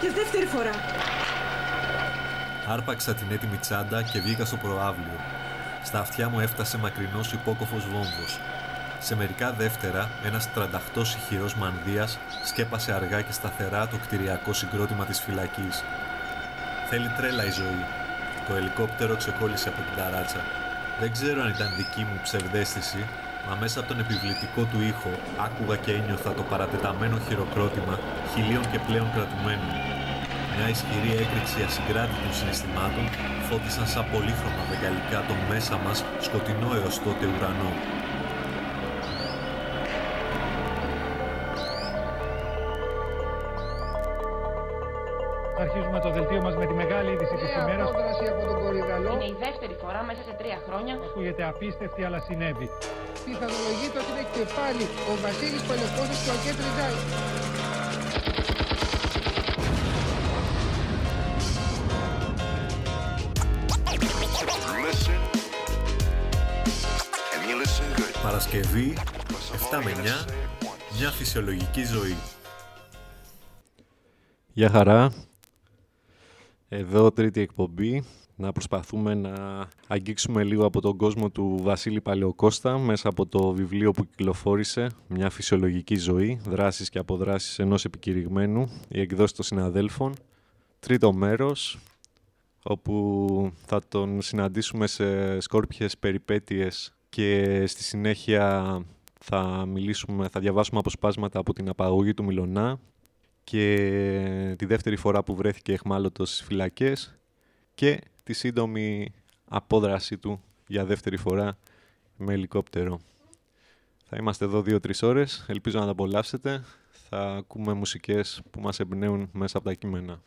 Άντε παιδιά, οι μαλάκες δεύτερη φορά. Άρπαξα την έτοιμη τσάντα και βγήκα στο προάβλιο. Στα αυτιά μου έφτασε μακρινός υπόκοφος βόμβος. Σε μερικά δεύτερα, ένας 38 ηχηρός μανδύας σκέπασε αργά και σταθερά το κτηριακό συγκρότημα της φυλακής. Θέλει τρέλα η ζωή. Το ελικόπτερο ξεκόλλησε από την ταράτσα. Δεν ξέρω αν ήταν δική μου ψευδέστηση, μα μέσα από τον επιβλητικό του ήχο άκουγα και ένιωθα το παρατεταμένο χειροκρότημα χιλίων και πλέον κρατουμένων. Μια ισχυρή έκρηξη ασυγκράτητων συναισθημάτων φώτισαν σαν πολύχρωμα βεγγαλικά το μέσα μας σκοτεινό έως τότε ουρανό. Αρχίζουμε το δελτίο μας με τη μεγάλη είδηση της ημέρας. από τον Κορυδαλό. Είναι η δεύτερη φορά μέσα σε τρία χρόνια. Ακούγεται απίστευτη, αλλά συνέβη. Πιθανολογείται ότι είναι και πάλι ο Βασίλης Πελεκώσος και ο Αρκέτ Παρασκευή, 7 με 9, μια φυσιολογική ζωή. Γεια χαρά. Εδώ τρίτη εκπομπή. Να προσπαθούμε να αγγίξουμε λίγο από τον κόσμο του Βασίλη Παλαιοκώστα μέσα από το βιβλίο που κυκλοφόρησε «Μια φυσιολογική ζωή, δράσεις και αποδράσεις ενός επικηρυγμένου, η εκδόση των συναδέλφων». Τρίτο μέρος, όπου θα τον συναντήσουμε σε σκόρπιες περιπέτειες και στη συνέχεια θα μιλήσουμε, θα διαβάσουμε αποσπάσματα από την απαγωγή του Μιλονά και τη δεύτερη φορά που βρέθηκε εχμάλωτος στις φυλακές και τη σύντομη απόδραση του για δεύτερη φορά με ελικόπτερο. Θα είμαστε εδώ δύο-τρεις ώρες, ελπίζω να τα απολαύσετε. Θα ακούμε μουσικές που μας εμπνέουν μέσα από τα κείμενα.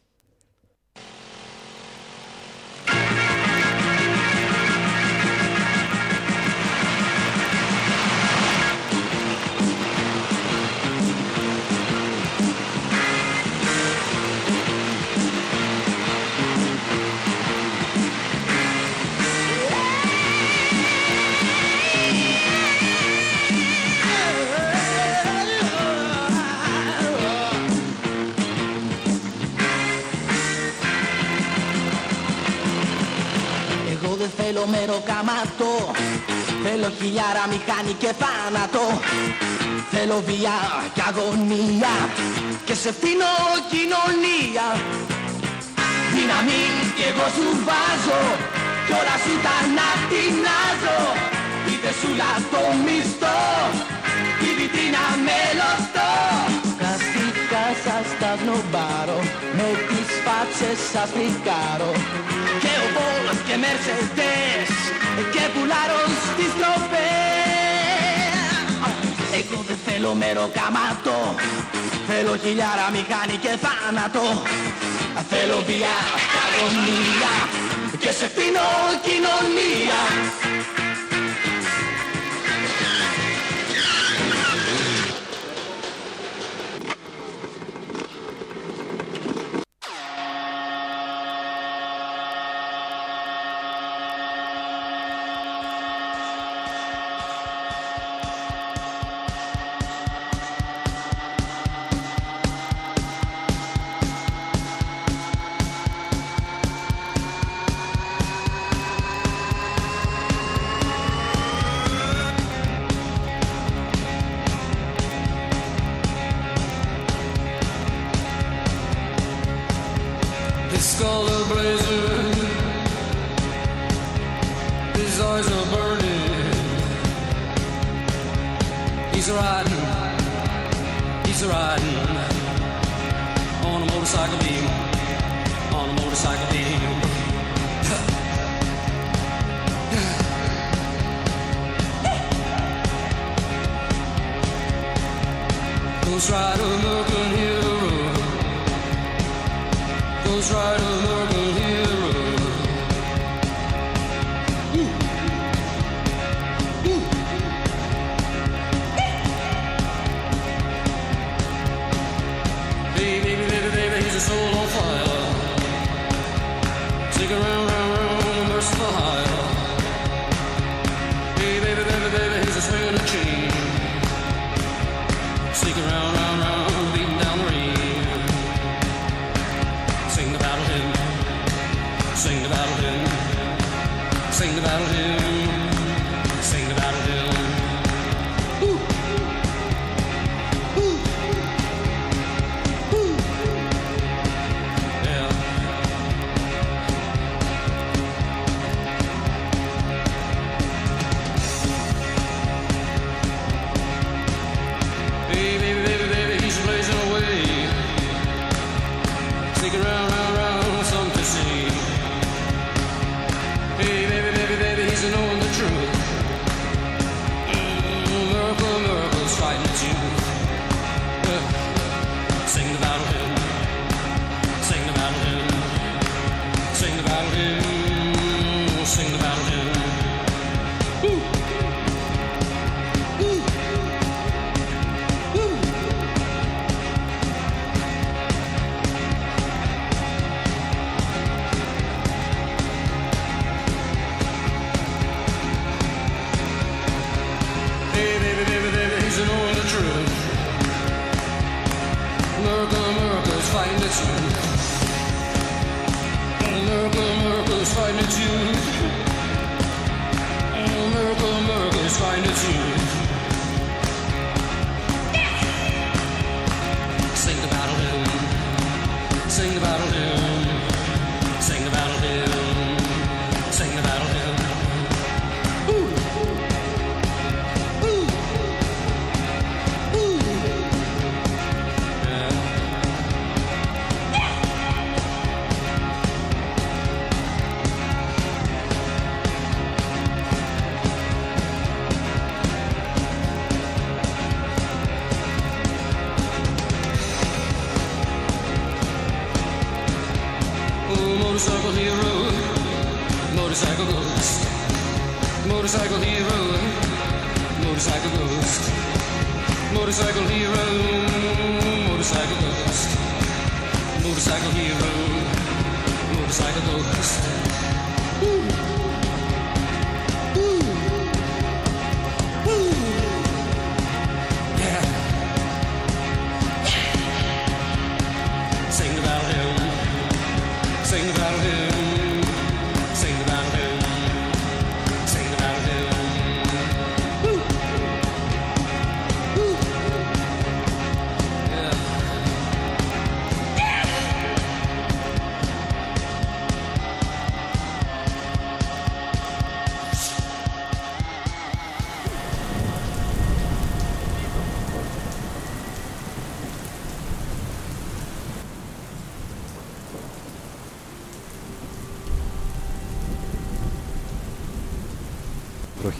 Εγώ δεν θέλω μεροκάματο Θέλω χιλιάρα μηχάνη και θάνατο. Θέλω βία και αγωνία Και σε φτύνω κοινωνία. Δύναμη κι εγώ σου βάζω Κι όλα σου τα να τεινάζω Είτε σου το μισθό Η βιτρίνα μελωστό Καστικά σας τα γνωμπάρω Με τις φάτσες σας τρικάρω Και ο Βόλος και Mercedes Και πουλάρω στις τροπές Εγώ δεν θέλω μεροκάματο Θέλω χιλιάρα μηχάνη και θάνατο. Θέλω βία και αγωνία Και σε φτύνω κοινωνία motorcycle beam, on a motorcycle beam. Ghost rider, American hero. Ghost rider,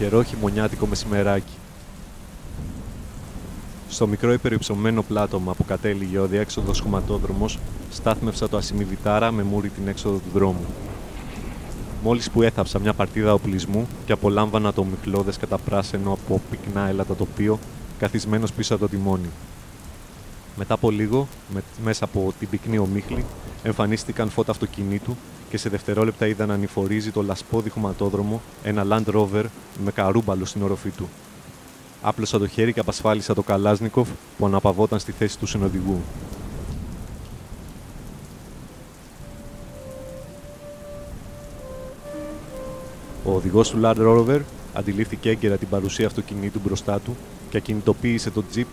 βροχερό χειμωνιάτικο μεσημεράκι. Στο μικρό υπερυψωμένο πλάτωμα που κατέληγε ο διέξοδος χωματόδρομος, στάθμευσα το ασημιβιτάρα με μούρι την έξοδο του δρόμου. Μόλις που έθαψα μια παρτίδα οπλισμού και απολάμβανα το μιχλώδες καταπράσινο από πυκνά έλατα τοπίο, καθισμένος πίσω από το τιμόνι. Μετά από λίγο, με- μέσα από την πυκνή ομίχλη, εμφανίστηκαν φώτα αυτοκινήτου και σε δευτερόλεπτα είδα να ανηφορίζει το λασπόδι χωματόδρομο ένα Land Rover με καρούμπαλο στην οροφή του. Άπλωσα το χέρι και απασφάλισα το Καλάζνικοφ που αναπαυόταν στη θέση του συνοδηγού. Ο οδηγός του Land Rover αντιλήφθηκε έγκαιρα την παρουσία αυτοκινήτου μπροστά του και ακινητοποίησε το τζιπ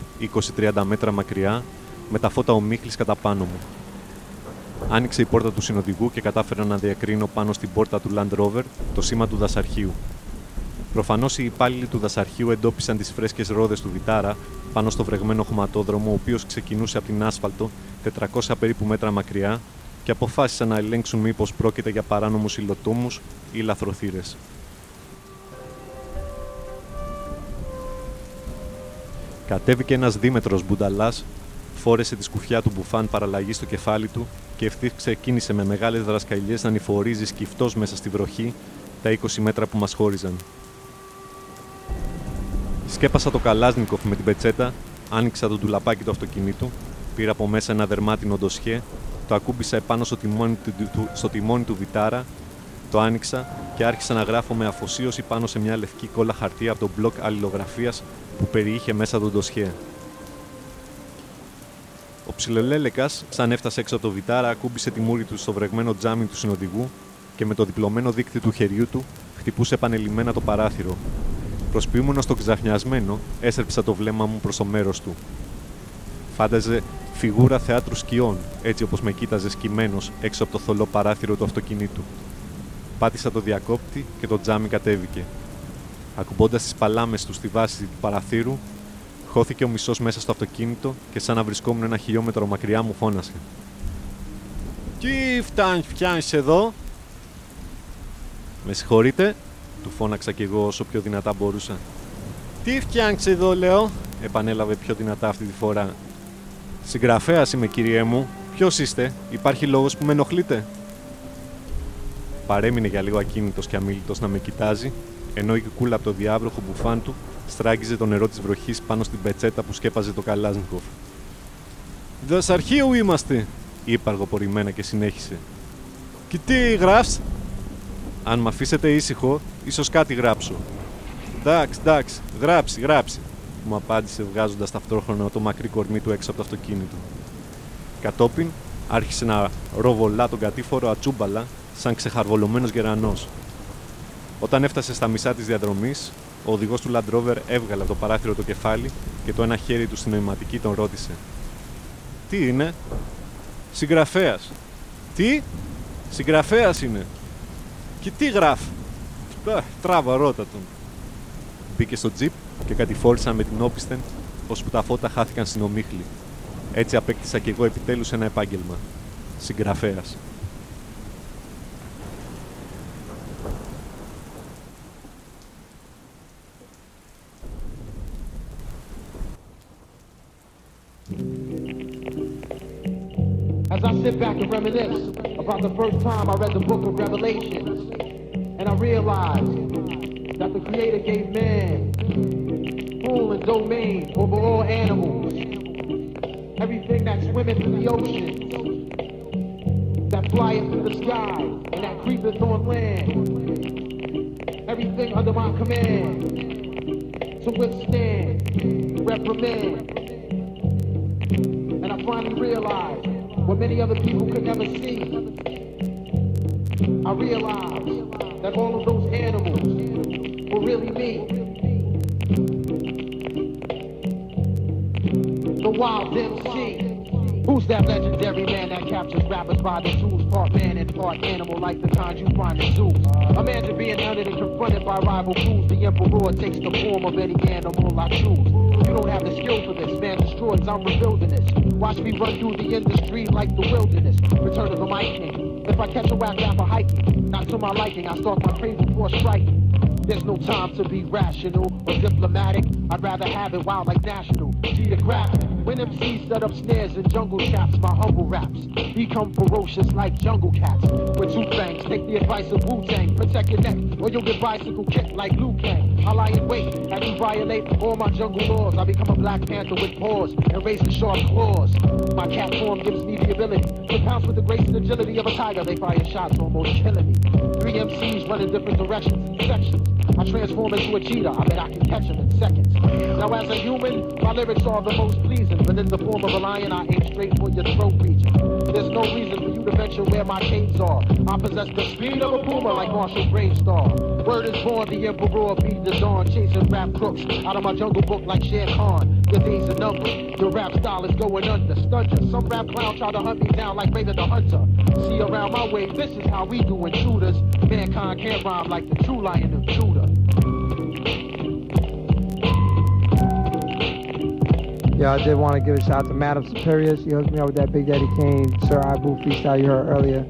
20-30 μέτρα μακριά με τα φώτα ομίχλης κατά πάνω μου. Άνοιξε η πόρτα του συνοδηγού και κατάφερα να διακρίνω πάνω στην πόρτα του Land Rover το σήμα του δασαρχείου. Προφανώς οι υπάλληλοι του δασαρχείου εντόπισαν τις φρέσκες ρόδες του Βιτάρα πάνω στο βρεγμένο χωματόδρομο, ο οποίος ξεκινούσε από την άσφαλτο 400 περίπου μέτρα μακριά και αποφάσισαν να ελέγξουν μήπως πρόκειται για παράνομους υλοτόμους ή λαθροθύρες. Κατέβηκε ένας δίμετρος μπουνταλάς, φόρεσε τη σκουφιά του μπουφάν παραλλαγή στο κεφάλι του και ευθύ ξεκίνησε με μεγάλες δρασκαλιές να ανηφορίζει σκυφτός μέσα στη βροχή τα 20 μέτρα που μας χώριζαν. Σκέπασα το καλάζνικοφ με την πετσέτα, άνοιξα το ντουλαπάκι του αυτοκινήτου, πήρα από μέσα ένα δερμάτινο ντοσιέ, το ακούμπησα επάνω στο τιμόνι του, του- στο τιμόνι του Βιτάρα, το άνοιξα και άρχισα να γράφω με αφοσίωση πάνω σε μια λευκή κόλλα χαρτί από το μπλοκ αλληλογραφίας που περιείχε μέσα το ντοσιέ. Ο ψιλολέλεκας, σαν έφτασε έξω από το Βιτάρα, ακούμπησε τη μούρη του στο βρεγμένο τζάμι του συνοδηγού και με το διπλωμένο δίκτυ του χεριού του χτυπούσε επανελειμμένα το παράθυρο. Προσποιούμενος στο ξαχνιασμένο, έσερψα το βλέμμα μου προς το μέρος του. Φάνταζε φιγούρα θεάτρου σκιών, έτσι όπως με κοίταζε σκυμμένος έξω από το θολό παράθυρο του αυτοκινήτου. Πάτησα το διακόπτη και το τζάμι κατέβηκε. Ακουμπώντας τις παλάμες του στη βάση του παραθύρου, χώθηκε ο μισός μέσα στο αυτοκίνητο και σαν να βρισκόμουν ένα χιλιόμετρο μακριά μου φώνασε. Τι φτάνει, φτιάνει εδώ; Με συγχωρείτε, του φώναξα κι εγώ όσο πιο δυνατά μπορούσα. Τι φτιάχνεις εδώ, λέω, επανέλαβε πιο δυνατά αυτή τη φορά. Συγγραφέα είμαι, κυριέ μου. Ποιος είστε, υπάρχει λόγος που με ενοχλείτε; Παρέμεινε για λίγο ακίνητος και αμήλυτο να με κοιτάζει, ενώ η κούλα από το διάβροχο μπουφάν του στράγγιζε το νερό της βροχής πάνω στην πετσέτα που σκέπαζε το Καλάζνικοφ. Δασαρχείου είμαστε, είπε αργοπορημένα και συνέχισε. Και τι γράφει, Αν με αφήσετε ήσυχο, ίσως κάτι γράψω. Εντάξει, εντάξει, γράψει, γράψει, μου απάντησε βγάζοντας ταυτόχρονα το μακρύ κορμί του έξω από το αυτοκίνητο. Κατόπιν, άρχισε να ροβολά τον κατήφορο ατσούμπαλα σαν ξεχαρβολωμένος γερανός. Όταν έφτασε στα μισά της διαδρομής, ο οδηγός του Land Rover έβγαλε από το παράθυρο το κεφάλι και το ένα χέρι του στην νοηματική τον ρώτησε. «Τι είναι» «Συγγραφέας». «Τι» «Συγγραφέας είναι». «Και τι γράφει» «Ε, «Τράβα, ρώτα τον». Μπήκε στο τζιπ και κατηφόρησαν με την όπισθεν, ώσπου τα φώτα χάθηκαν στην ομίχλη. Έτσι απέκτησα κι εγώ επιτέλους ένα επάγγελμα. Συγγραφέας. As I sit back and reminisce about the first time I read the book of Revelations, and I realized that the Creator gave man rule and domain over all animals, everything that swimmeth in the ocean, that flieth through the sky, and that creepeth on land, everything under my command, to withstand, reprimand, and I finally realized what many other people could never see. I realized that all of those animals were really me. The wild MC. Who's that legendary man that captures rappers by the tools, part man and part animal like the kind you find in zoos? To being hunted and confronted by rival crews. The emperor takes the form of any animal I choose. You don't have the skill for this, man destroys, I'm rebuilding this. Watch me run through the industry like the wilderness. Return of the mic king. If I catch a whack rapper hiking, not to my liking, I start my praise before striking. There's no time to be rational or diplomatic. I'd rather have it wild like national. Geographic. When MCs set up snares and jungle traps, my humble raps become ferocious like jungle cats. With two fangs, take the advice of Wu Tang. Protect your neck, or you'll get bicycle kicked like Liu Kang. I lie in wait as you violate all my jungle laws. I become a black panther with paws and razor sharp claws. My cat form gives me the ability to pounce with the grace and agility of a tiger. They fire shots almost killing me. Three MCs run in different directions and sections. I transform into a cheetah. I bet I can catch him in seconds. Now, as a human, my lyrics are the most pleasing. But in the form of a lion, I aim straight for your throat region. There's no reason for you to venture where my canes are. I possess the speed of a puma like Marshall Bravestar. Word is born, the emperor beat the dawn, chasing rap crooks out of my jungle book like Shere Khan. Your days are numbered. Your rap style is going under. Stunter. Some rap clown try to hunt me down like Raven the Hunter. See around my way, this is how we do intruders. Mankind can't rhyme like the true lion of Judah. Yeah, I did want to give a shout out to Madam Superior. She hooked me up with that Big Daddy Kane, Sir Ibu freestyle you heard earlier.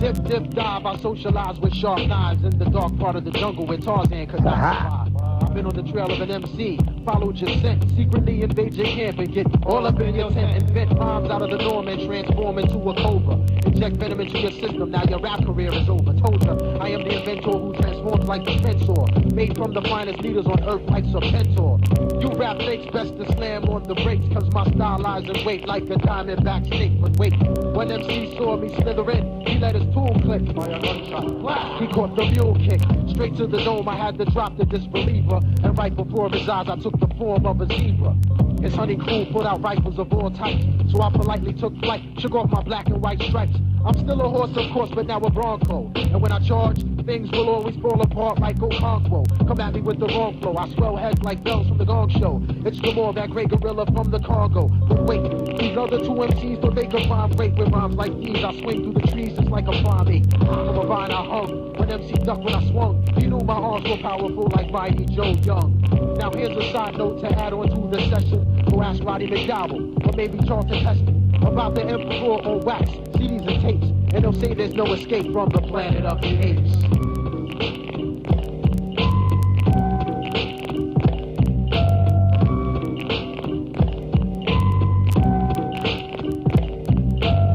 Dip, dip, dive. I socialize with sharp knives in the dark part of the jungle where Tarzan could not. I've been on the trail of an MC, followed your scent, secretly invade your camp and get all up in your tent. Invent rhymes out of the norm and transform into a cobra. Inject venom into your system, now your rap career is over. Told her I am the inventor who transforms like the Fensor, made from the finest leaders on earth like Serpentor. You rap fakes best to slam on the brakes, cause my style lies in wait like a diamondback snake. But wait, when MC saw me slithering, he let his tool click by a! He caught the mule kick. Straight to the dome, I had to drop the disbeliever. And right before his eyes, I took the form of a zebra. His honey crew put out rifles of all types, so I politely took flight, shook off my black and white stripes. I'm still a horse, of course, but now a bronco. And when I charge, things will always fall apart like Okonkwo. Come at me with the wrong flow. I swell heads like bells from the gong show. It's the more that great gorilla from the Congo. But wait, these other two MCs thought they could rhyme great with rhymes like these. I swing through the trees just like a primate. From a vine I hung. When MC ducked when I swung, he knew my arms were powerful like Mighty Joe Young. Now here's a side note to add on to the session. Go ask Roddy McDowell, or maybe Charlton Heston, about the Emperor on wax, Tapes. And they'll say there's no escape from the planet of the apes.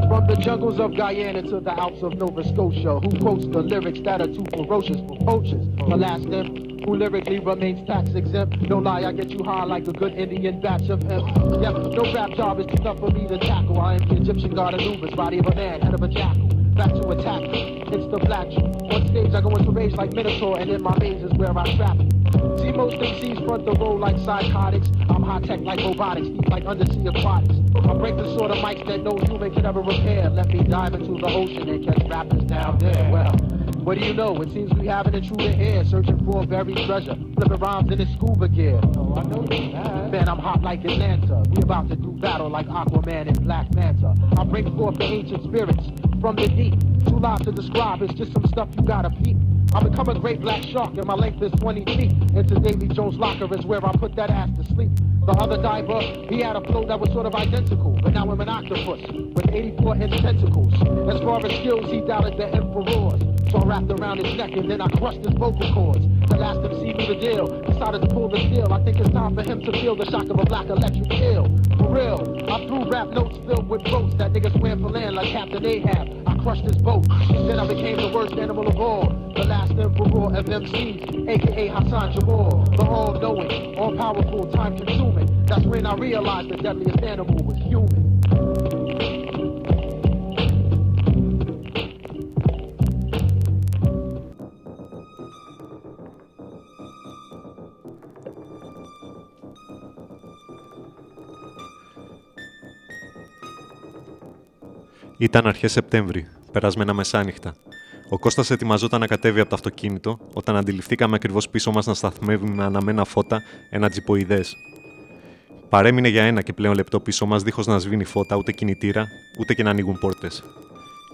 From the jungles of Guyana to the Alps of Nova Scotia, who quotes the lyrics that are too ferocious for poachers? Alas, them who lyrically remains tax exempt. No lie, I get you high like a good Indian batch of hemp. Yep, no rap job is too tough for me to tackle. I am the Egyptian god of Anubis, body of a man, head of a jackal. Back to attack, it's the black. On stage, I go into rage like Minotaur, and in my maze is where I trap. See, most MCs front the row like psychotics. I'm high tech like robotics, deep like undersea aquatics. I break the sort of mics that no human can ever repair. Let me dive into the ocean and catch rappers down there. Well, what do you know? It seems we have an intruder here, searching for buried treasure. Flipping rhymes in his scuba gear. Oh, I know that. Man, I'm hot like Atlanta. We about to do battle like Aquaman and Black Manta. I break forth the ancient spirits from the deep. Too loud to describe, it's just some stuff you gotta peep. I become a great black shark and my length is 20 feet. Into Davy Jones' locker is where I put that ass to sleep. The other diver, he had a flow that was sort of identical, but now I'm an octopus with 84 inch tentacles. As far as skills, he doubted the emperors. So I wrapped around his neck and then I crushed his vocal cords. The last MC knew the deal, decided to pull the steel. I think it's time for him to feel the shock of a black electric eel. For real, I threw rap notes filled with boats that niggas swam for land like Captain Ahab. I crushed his boat. Then I became the worst animal of all. The last emperor of MCs, aka Hassan Jamal. The all-knowing, all-powerful, time-consuming. That's when I realized the deadliest animal was human. Ήταν αρχές Σεπτέμβρη, περασμένα μεσάνυχτα. Ο Κώστας ετοιμαζόταν να κατέβει από το αυτοκίνητο όταν αντιληφθήκαμε ακριβώς πίσω μας να σταθμεύει με αναμένα φώτα ένα τζιποειδέ. Παρέμεινε για ένα και πλέον λεπτό πίσω μας δίχως να σβήνει φώτα ούτε κινητήρα, ούτε και να ανοίγουν πόρτες.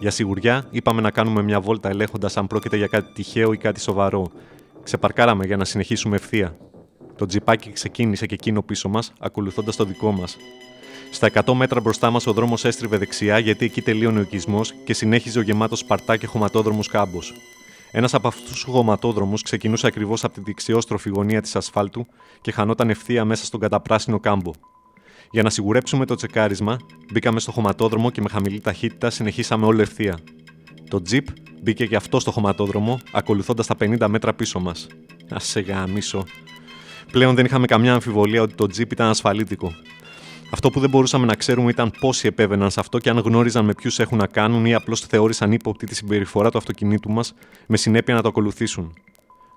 Για σιγουριά, είπαμε να κάνουμε μια βόλτα ελέγχοντας αν πρόκειται για κάτι τυχαίο ή κάτι σοβαρό. Ξεπαρκάραμε για να συνεχίσουμε ευθεία. Το τζιπάκι ξεκίνησε και εκείνο πίσω μας, ακολουθώντας το δικό μας. Στα 100 μέτρα μπροστά μας ο δρόμος έστριβε δεξιά γιατί εκεί τελείωνε ο οικισμός και συνέχιζε ο γεμάτος Σπαρτά και χωματόδρομος κάμπος. Ένας από αυτούς του χωματόδρομους ξεκινούσε ακριβώς από τη δεξιόστροφη γωνία της ασφάλτου και χανόταν ευθεία μέσα στον καταπράσινο κάμπο. Για να σιγουρέψουμε το τσεκάρισμα, μπήκαμε στο χωματόδρομο και με χαμηλή ταχύτητα συνεχίσαμε όλο ευθεία. Το τζιπ μπήκε και αυτό στο χωματόδρομο, ακολουθώντας τα 50 μέτρα πίσω μας. Α σε γαμίσω. Πλέον δεν είχαμε καμιά αμφιβολία ότι το τζιπ ήταν ασφαλίτικο. Αυτό που δεν μπορούσαμε να ξέρουμε ήταν πόσοι επέβαιναν σε αυτό και αν γνώριζαν με ποιους έχουν να κάνουν ή απλώς θεώρησαν ύποπτη τη συμπεριφορά του αυτοκινήτου μας, με συνέπεια να το ακολουθήσουν.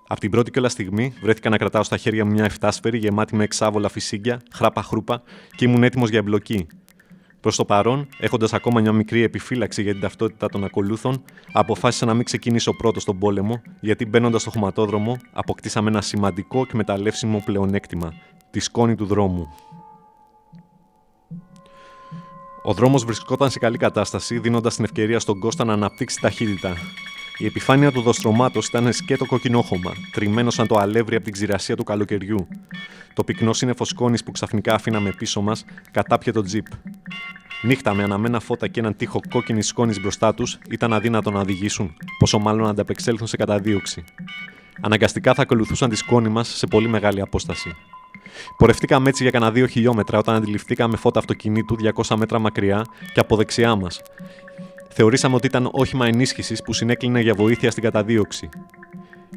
Από την πρώτη κιόλας στιγμή βρέθηκα να κρατάω στα χέρια μου μια εφτάσφαιρη γεμάτη με εξάβολα φυσίγγια, χράπα χρούπα και ήμουν έτοιμος για εμπλοκή. Προς το παρόν, έχοντας ακόμα μια μικρή επιφύλαξη για την ταυτότητα των ακολούθων, αποφάσισα να μην ξεκινήσω πρώτος στον πόλεμο, γιατί μπαίνοντας στο χωματόδρομο, αποκτήσαμε ένα σημαντικό και μεταλλεύσιμο πλεονέκτημα, τη σκόνη του δρόμου. Ο δρόμος βρισκόταν σε καλή κατάσταση, δίνοντας την ευκαιρία στον Κώστα να αναπτύξει ταχύτητα. Η επιφάνεια του δοστρωμάτος ήταν σκέτο κοκκινόχωμα, τριμμένο σαν το αλεύρι από την ξηρασία του καλοκαιριού. Το πυκνό σύννεφο σκόνης που ξαφνικά αφήναμε πίσω μας κατάπιε το τζιπ. Νύχτα με αναμένα φώτα και έναν τείχο κόκκινης σκόνης μπροστά τους ήταν αδύνατο να οδηγήσουν, πόσο μάλλον να ανταπεξέλθουν σε καταδίωξη. Αναγκαστικά θα ακολουθούσαν τη σκόνη μας σε πολύ μεγάλη απόσταση. Πορευτήκαμε έτσι για κανένα δύο χιλιόμετρα όταν αντιληφθήκαμε φώτα αυτοκινήτου 200 μέτρα μακριά και από δεξιά μας. Θεωρήσαμε ότι ήταν όχημα ενίσχυσης που συνέκλεινε για βοήθεια στην καταδίωξη.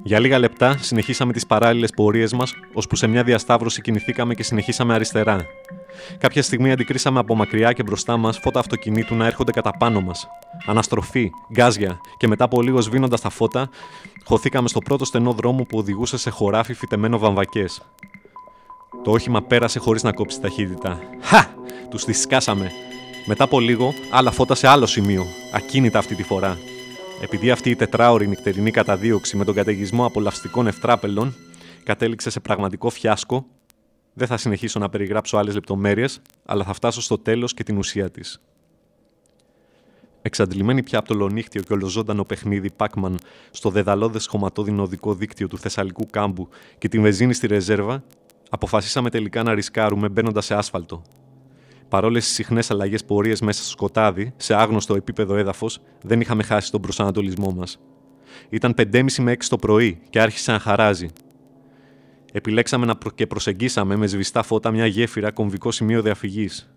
Για λίγα λεπτά συνεχίσαμε τις παράλληλες πορείες μας, ώσπου σε μια διασταύρωση κινηθήκαμε και συνεχίσαμε αριστερά. Κάποια στιγμή αντικρίσαμε από μακριά και μπροστά μας φώτα αυτοκινήτου να έρχονται κατά πάνω μας. Αναστροφή, γκάζια και μετά από λίγο σβήνοντας τα φώτα, χωθήκαμε στο πρώτο στενό δρόμο που οδηγούσε σε χωράφι φυτεμένο βαμβακές. Το όχημα πέρασε χωρίς να κόψει ταχύτητα. Χα! Τους τη σκάσαμε. Μετά από λίγο, άλλα φώτα σε άλλο σημείο. Ακίνητα αυτή τη φορά. Επειδή αυτή η τετράωρη νυχτερινή καταδίωξη με τον καταιγισμό απολαυστικών ευτράπελων κατέληξε σε πραγματικό φιάσκο, δεν θα συνεχίσω να περιγράψω άλλες λεπτομέρειες, αλλά θα φτάσω στο τέλος και την ουσία της. Εξαντλημένη πια από το λονύχτιο και ολοζώντανο παιχνίδι Pac-Man στο δεδαλώδες χωματόδινο οδικό δίκτυο του Θεσσαλικού κάμπου και την βεζίνη στη ρεζέρβα, αποφασίσαμε τελικά να ρισκάρουμε μπαίνοντας σε άσφαλτο. Παρόλες τις συχνές αλλαγές πορείε μέσα στο σκοτάδι, σε άγνωστο επίπεδο έδαφος, δεν είχαμε χάσει τον προσανατολισμό μας. Ήταν 5.30 με 6 το πρωί και άρχισε να χαράζει. Επιλέξαμε να προ... και προσεγγίσαμε με σβηστά φώτα μια γέφυρα κομβικό σημείο διαφυγής.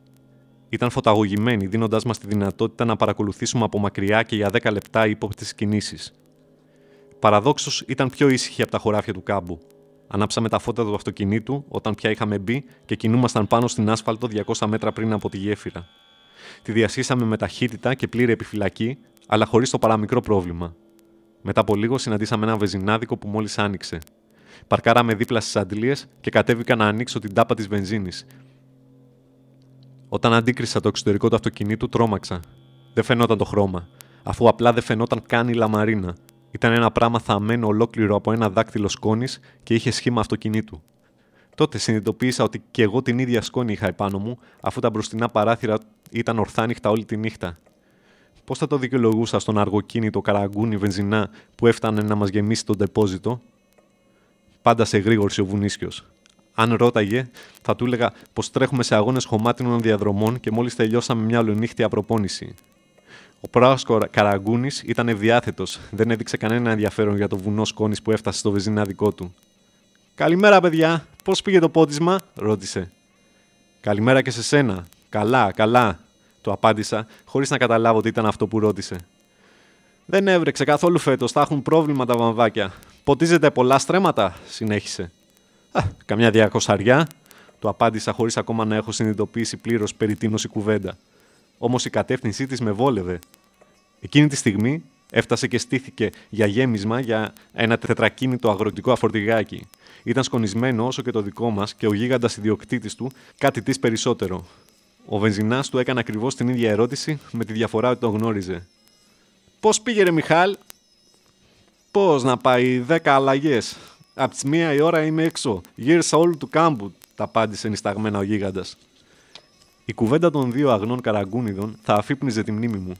Ήταν φωταγωγημένη, δίνοντάς μας τη δυνατότητα να παρακολουθήσουμε από μακριά και για 10 λεπτά ύποπτες κινήσεις. Παραδόξως ήταν πιο ήσυχη από τα χωράφια του κάμπου. Ανάψαμε τα φώτα του αυτοκινήτου όταν πια είχαμε μπει και κινούμασταν πάνω στην άσφαλτο 200 μέτρα πριν από τη γέφυρα. Τη διασχίσαμε με ταχύτητα και πλήρη επιφυλακή, αλλά χωρίς το παραμικρό πρόβλημα. Μετά από λίγο συναντήσαμε ένα βεζινάδικο που μόλις άνοιξε. Παρκάραμε δίπλα στις αντλίες και κατέβηκα να ανοίξω την τάπα της βενζίνης. Όταν αντίκρισα το εξωτερικό του αυτοκινήτου, τρόμαξα. Δεν φαινόταν το χρώμα, αφού απλά δεν φαινόταν καν η λαμαρίνα. Ήταν ένα πράγμα θαμμένο ολόκληρο από ένα δάκτυλο σκόνης και είχε σχήμα αυτοκινήτου. Τότε συνειδητοποίησα ότι και εγώ την ίδια σκόνη είχα επάνω μου, αφού τα μπροστινά παράθυρα ήταν ορθάνυχτα όλη τη νύχτα. Πώς θα το δικαιολογούσα στον αργοκίνητο καραγκούνι βενζινά που έφτανε να μας γεμίσει τον τεπόζιτο. Πάντα σε γρήγορση ο βουνίσιο. Αν ρώταγε, θα του έλεγα πως τρέχουμε σε αγώνες χωμάτινων διαδρομών και μόλις τελειώσαμε μια ολονύχτια προπόνηση. Ο πράος Καραγκούνης ήταν ευδιάθετο, δεν έδειξε κανένα ενδιαφέρον για το βουνό σκόνης που έφτασε στο βενζινάδικό του. Καλημέρα, παιδιά. Πώς πήγε το πότισμα, ρώτησε. Καλημέρα και σε σένα. Καλά, καλά, του απάντησα, χωρίς να καταλάβω τι ήταν αυτό που ρώτησε. Δεν έβρεξε καθόλου φέτος, θα έχουν πρόβλημα τα βαμβάκια. Ποτίζετε πολλά στρέμματα, συνέχισε. Α, καμιά διακοσαριά, του απάντησα χωρίς ακόμα να έχω συνειδητοποιήσει πλήρως περί τίνος η κουβέντα. Όμως η κατεύθυνσή της με βόλευε. Εκείνη τη στιγμή έφτασε και στήθηκε για γέμισμα για ένα τετρακίνητο αγροτικό αφορτηγάκι. Ήταν σκονισμένο όσο και το δικό μας και ο γίγαντας ιδιοκτήτης του κάτι της περισσότερο. Ο βενζινάς του έκανε ακριβώς την ίδια ερώτηση με τη διαφορά ότι τον γνώριζε. Πώς πήγε, ρε Μιχάλ, Πώς να πάει, δέκα αλλαγές. Απ' τις μία η ώρα είμαι έξω. Γύρισα όλου του κάμπου, τα απάντησε νησταγμένα ο γίγαντας. Η κουβέντα των δύο αγνών καραγκούνιδων θα αφύπνιζε τη μνήμη μου.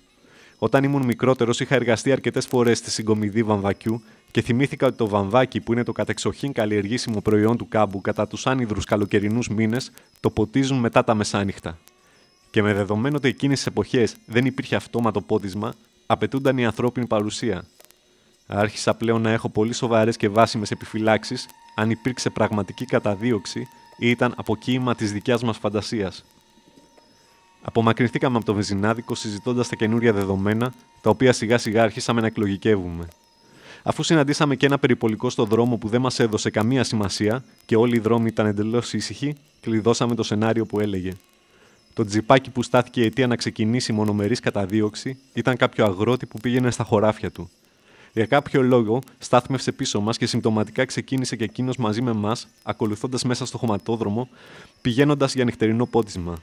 Όταν ήμουν μικρότερος, είχα εργαστεί αρκετές φορές στη συγκομιδή βαμβακιού και θυμήθηκα ότι το βαμβάκι, που είναι το κατεξοχήν καλλιεργήσιμο προϊόν του κάμπου κατά τους άνυδρους καλοκαιρινούς μήνες, το ποτίζουν μετά τα μεσάνυχτα. Και με δεδομένο ότι εκείνες τις εποχές δεν υπήρχε αυτόματο πότισμα, απαιτούνταν η ανθρώπινη παρουσία. Άρχισα πλέον να έχω πολύ σοβαρές και βάσιμες επιφυλάξεις αν υπήρξε πραγματική καταδίωξη ή ήταν αποκοίημα της δικιάς μας φαντασίας. Απομακρυνθήκαμε από το βενζινάδικο συζητώντας τα καινούρια δεδομένα, τα οποία σιγά σιγά αρχίσαμε να εκλογικεύουμε. Αφού συναντήσαμε και ένα περιπολικό στο δρόμο που δεν μας έδωσε καμία σημασία και όλοι οι δρόμοι ήταν εντελώς ήσυχοι, κλειδώσαμε το σενάριο που έλεγε. Το τζιπάκι που στάθηκε η αιτία να ξεκινήσει μονομερής καταδίωξη ήταν κάποιο αγρότη που πήγαινε στα χωράφια του. Για κάποιο λόγο στάθμευσε πίσω μας και συμπτωματικά ξεκίνησε και εκείνος μαζί με εμά, ακολουθώντας μέσα στο χωματόδρομο, πηγαίνοντας για νυχτερινό πότισμα.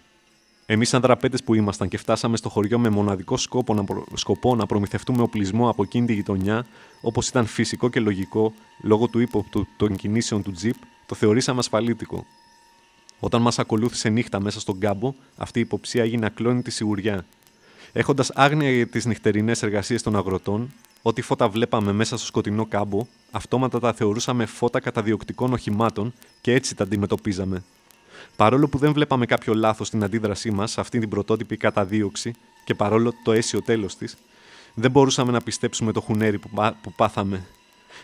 Εμείς, σαν δραπέτες που ήμασταν και φτάσαμε στο χωριό με μοναδικό σκόπο να, προ... σκοπό να προμηθευτούμε οπλισμό από εκείνη τη γειτονιά, όπως ήταν φυσικό και λογικό λόγω του ύποπτου των κινήσεων του τζιπ, το θεωρήσαμε ασφαλίτικο. Όταν μας ακολούθησε νύχτα μέσα στον κάμπο, αυτή η υποψία έγινε ακλόνητη σιγουριά. Έχοντας άγνοια για τις νυχτερινές εργασίες των αγροτών, ό,τι φώτα βλέπαμε μέσα στο σκοτεινό κάμπο, αυτόματα τα θεωρούσαμε φώτα καταδιοκτικών οχημάτων και έτσι τα αντιμετωπίζαμε. Παρόλο που δεν βλέπαμε κάποιο λάθος στην αντίδρασή μας σε αυτή την πρωτότυπη καταδίωξη και παρόλο το αίσιο τέλος της, δεν μπορούσαμε να πιστέψουμε το χουνέρι που, που πάθαμε.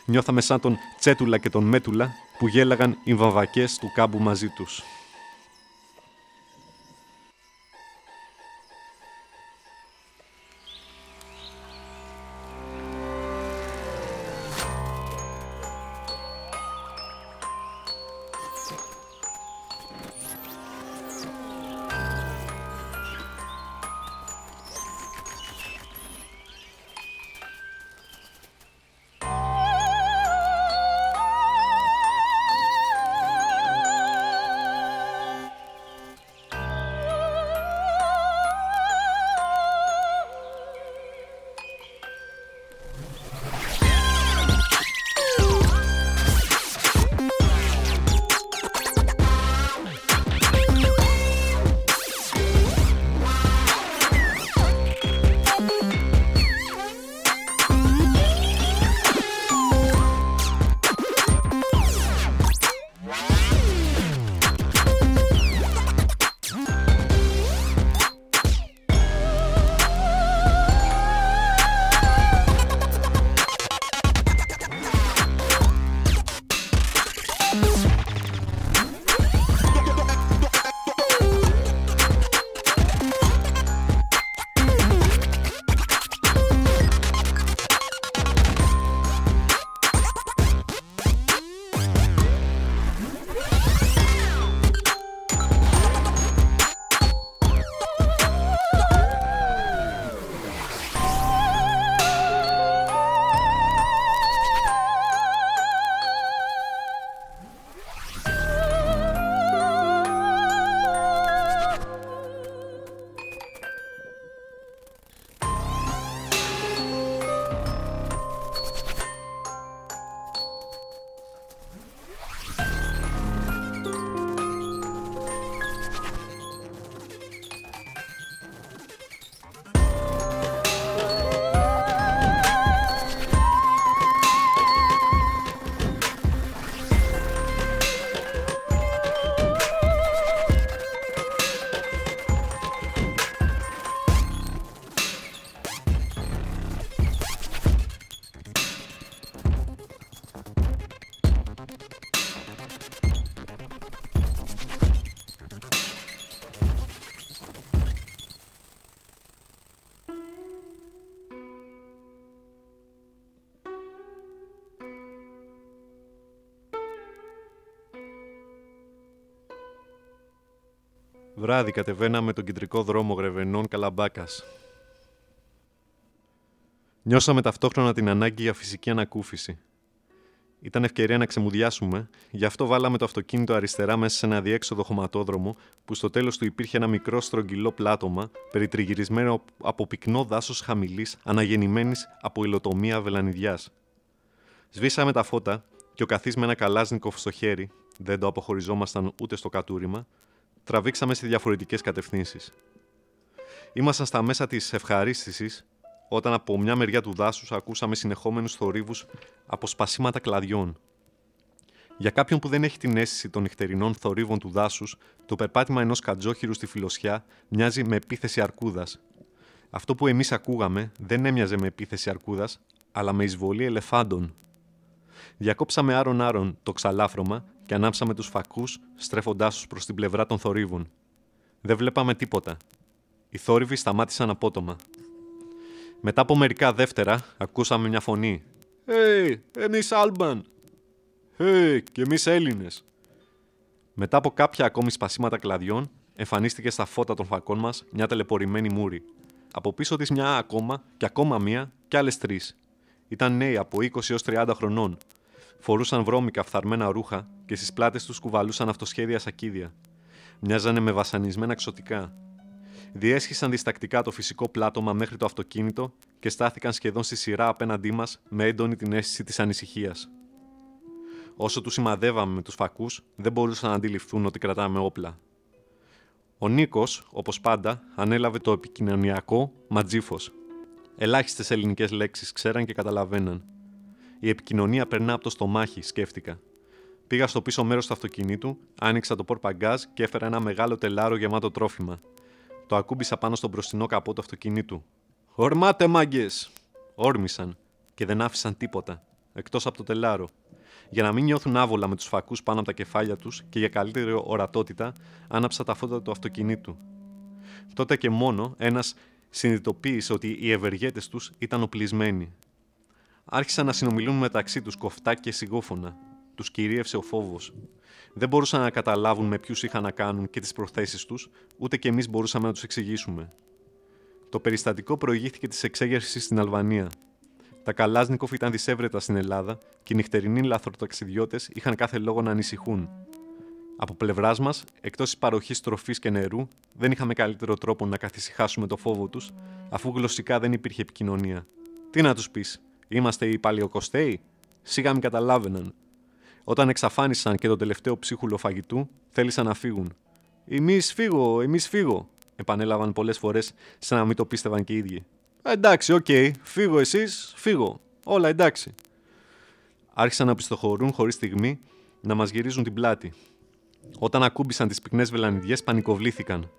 Νιώθαμε σαν τον Τσέτουλα και τον Μέτουλα που γέλαγαν οι βαβακές του κάμπου μαζί τους. Βράδυ κατεβαίναμε τον κεντρικό δρόμο Γρεβενών Καλαμπάκας. Νιώσαμε ταυτόχρονα την ανάγκη για φυσική ανακούφιση. Ήταν ευκαιρία να ξεμουδιάσουμε, γι' αυτό βάλαμε το αυτοκίνητο αριστερά μέσα σε ένα διέξοδο χωματόδρομο που στο τέλος του υπήρχε ένα μικρό στρογγυλό πλάτωμα περιτριγυρισμένο από πυκνό δάσος χαμηλής αναγεννημένης από υλοτομία βελανιδιάς. Σβήσαμε τα φώτα και ο καθής με ένα καλάζνικο στο χέρι, δεν το αποχωριζόμασταν ούτε στο κατούριμα, τραβήξαμε σε διαφορετικές κατευθύνσεις. Ήμασταν στα μέσα της ευχαρίστησης όταν από μια μεριά του δάσους ακούσαμε συνεχόμενους θορύβους από σπασίματα κλαδιών. Για κάποιον που δεν έχει την αίσθηση των νυχτερινών θορύβων του δάσους, το περπάτημα ενός κατζόχυρου στη φιλοσιά μοιάζει με επίθεση αρκούδας. Αυτό που εμείς ακούγαμε δεν έμοιαζε με επίθεση αρκούδας, αλλά με εισβολή ελεφάντων. Διακόψαμε άρον-άρον το ξαλάφρωμα και ανάψαμε τους φακούς, στρέφοντάς τους προς την πλευρά των θορύβων. Δεν βλέπαμε τίποτα. Οι θόρυβοι σταμάτησαν απότομα. Μετά από μερικά δεύτερα, ακούσαμε μια φωνή. «Hey, εμείς Άλμπαν!» «Hey, και εμείς Έλληνες!» Μετά από κάποια ακόμη σπασίματα κλαδιών, εμφανίστηκε στα φώτα των φακών μας μια τελεπορημένη μούρη. Από πίσω της μια ακόμα και ακόμα μία και άλλες τρεις. Ήταν νέοι από 20 έως 30 χρονών. Φορούσαν βρώμικα φθαρμένα ρούχα και στις πλάτες τους κουβαλούσαν αυτοσχέδια σακίδια. Μοιάζανε με βασανισμένα ξωτικά διέσχισαν διστακτικά το φυσικό πλάτωμα μέχρι το αυτοκίνητο και στάθηκαν σχεδόν στη σειρά απέναντί μας με έντονη την αίσθηση της ανησυχίας. Όσο τους σημαδεύαμε με τους φακούς, δεν μπορούσαν να αντιληφθούν ότι κρατάμε όπλα. Ο Νίκος, όπως πάντα, ανέλαβε το επικοινωνιακό ματζίφος. Ελάχιστες ελληνικές λέξεις ξέραν και καταλαβαίναν. Η επικοινωνία περνά από το στομάχι, σκέφτηκα. Πήγα στο πίσω μέρος του αυτοκινήτου, άνοιξα το πορπαγκάζ και έφερα ένα μεγάλο τελάρο γεμάτο τρόφιμα. Το ακούμπησα πάνω στον μπροστινό καπό του αυτοκινήτου. Ορμάτε, μάγκες! Όρμησαν και δεν άφησαν τίποτα, εκτός από το τελάρο. Για να μην νιώθουν άβολα με τους φακούς πάνω από τα κεφάλια τους και για καλύτερη ορατότητα, άναψα τα φώτα του αυτοκινήτου. Τότε και μόνο ένας συνειδητοποίησε ότι οι ευεργέτες τους ήταν οπλισμένοι. Άρχισαν να συνομιλούν μεταξύ τους κοφτά και σιγόφωνα. Τους κυρίευσε ο φόβος. Δεν μπορούσαν να καταλάβουν με ποιους είχαν να κάνουν και τις προθέσεις τους, ούτε και εμείς μπορούσαμε να τους εξηγήσουμε. Το περιστατικό προηγήθηκε της εξέγερσης στην Αλβανία. Τα Καλάζνικοφ ήταν δυσέβρετα στην Ελλάδα και οι νυχτερινοί λαθροταξιδιώτες είχαν κάθε λόγο να ανησυχούν. Από πλευράς μας, εκτός της παροχής τροφής και νερού, δεν είχαμε καλύτερο τρόπο να καθησυχάσουμε το φόβο τους, αφού γλωσσικά δεν υπήρχε επικοινωνία. Τι να τους πεις, είμαστε οι παλαιοκοστέοι, σίγα μην καταλάβαιναν. Όταν εξαφάνισαν και το τελευταίο ψίχουλο φαγητού, θέλησαν να φύγουν. Εμείς φύγω, εμείς φύγω, επανέλαβαν πολλές φορές, σαν να μην το πίστευαν και οι ίδιοι. Εντάξει, OK, okay, φύγω εσείς, φύγω. Όλα εντάξει. Άρχισαν να πιστοχωρούν χωρίς στιγμή να μας γυρίζουν την πλάτη. Όταν ακούμπησαν τις πυκνές βελανιδιές, πανικοβλήθηκαν.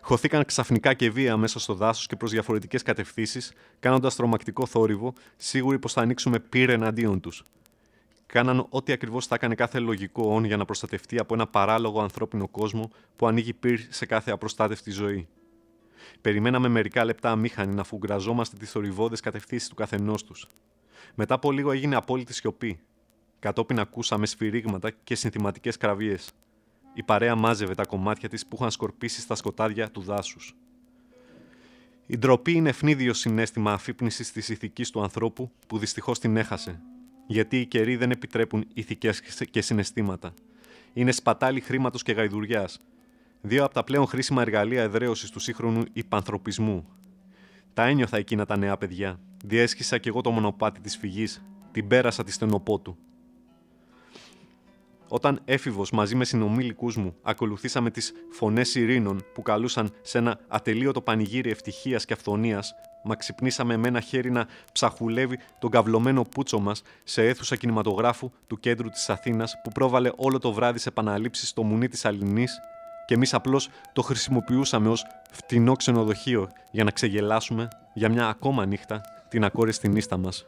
Χωθήκαν ξαφνικά και βία μέσα στο δάσος και προς διαφορετικές κατευθύνσεις, κάνοντας τρομακτικό θόρυβο, σίγουροι πως θα ανοίξουμε πύρ εναντίον τους κάναν ό,τι ακριβώς θα έκανε κάθε λογικό όν για να προστατευτεί από ένα παράλογο ανθρώπινο κόσμο που ανοίγει πυρ σε κάθε απροστάτευτη ζωή. Περιμέναμε μερικά λεπτά αμήχανοι να φουγκραζόμαστε τις θορυβόδε κατευθύνσεις του καθενός τους. Μετά από λίγο έγινε απόλυτη σιωπή. Κατόπιν ακούσαμε σφυρίγματα και συνθηματικές κραυγές. Η παρέα μάζευε τα κομμάτια της που είχαν σκορπίσει στα σκοτάδια του δάσους. Η ντροπή είναι ευνίδιο συνέστημα αφύπνισης της ηθικής του ανθρώπου που δυστυχώς την έχασε γιατί οι καιροί δεν επιτρέπουν ηθικές και συναισθήματα. Είναι σπατάλη χρήματος και γαϊδουριάς. Δύο από τα πλέον χρήσιμα εργαλεία εδραίωσης του σύγχρονου υπανθρωπισμού. Τα ένιωθα εκείνα τα νέα παιδιά. Διέσχισα κι εγώ το μονοπάτι της φυγής. Την πέρασα τη στενοπό του. Όταν έφηβος μαζί με συνομήλικου μου ακολουθήσαμε τις φωνές ειρήνων που καλούσαν σε ένα ατελείωτο πανηγύρι ευτυχίας και αυθονίας, μα ξυπνήσαμε με ένα χέρι να ψαχουλεύει τον καυλωμένο πούτσο μας σε αίθουσα κινηματογράφου του κέντρου της Αθήνας που πρόβαλε όλο το βράδυ σε επαναλήψεις στο μουνί της Αλληνής και εμείς απλώς το χρησιμοποιούσαμε ως φτηνό ξενοδοχείο για να ξεγελάσουμε για μια ακόμα νύχτα την ακόριστη νύστα μας.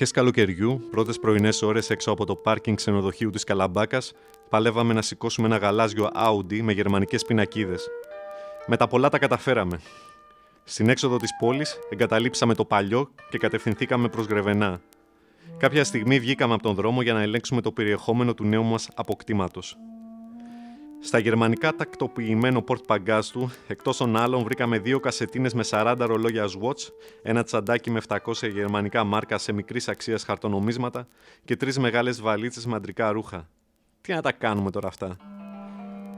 Αρχές καλοκαιριού, πρώτες πρωινές ώρες έξω από το πάρκινγκ ξενοδοχείου της Καλαμπάκας, παλεύαμε να σηκώσουμε ένα γαλάζιο Audi με γερμανικές πινακίδες. Με τα πολλά τα καταφέραμε. Στην έξοδο της πόλης εγκαταλείψαμε το παλιό και κατευθυνθήκαμε προς Γρεβενά. Κάποια στιγμή βγήκαμε από τον δρόμο για να ελέγξουμε το περιεχόμενο του νέου μας αποκτήματος. Στα γερμανικά τακτοποιημένο πορτ παγκάζ του, εκτός των άλλων βρήκαμε δύο κασετίνες με 40 ρολόγια Swatch, ένα τσαντάκι με 700 γερμανικά μάρκα σε μικρής αξίας χαρτονομίσματα και τρεις μεγάλες βαλίτσες με αντρικά ρούχα. Τι να τα κάνουμε τώρα αυτά;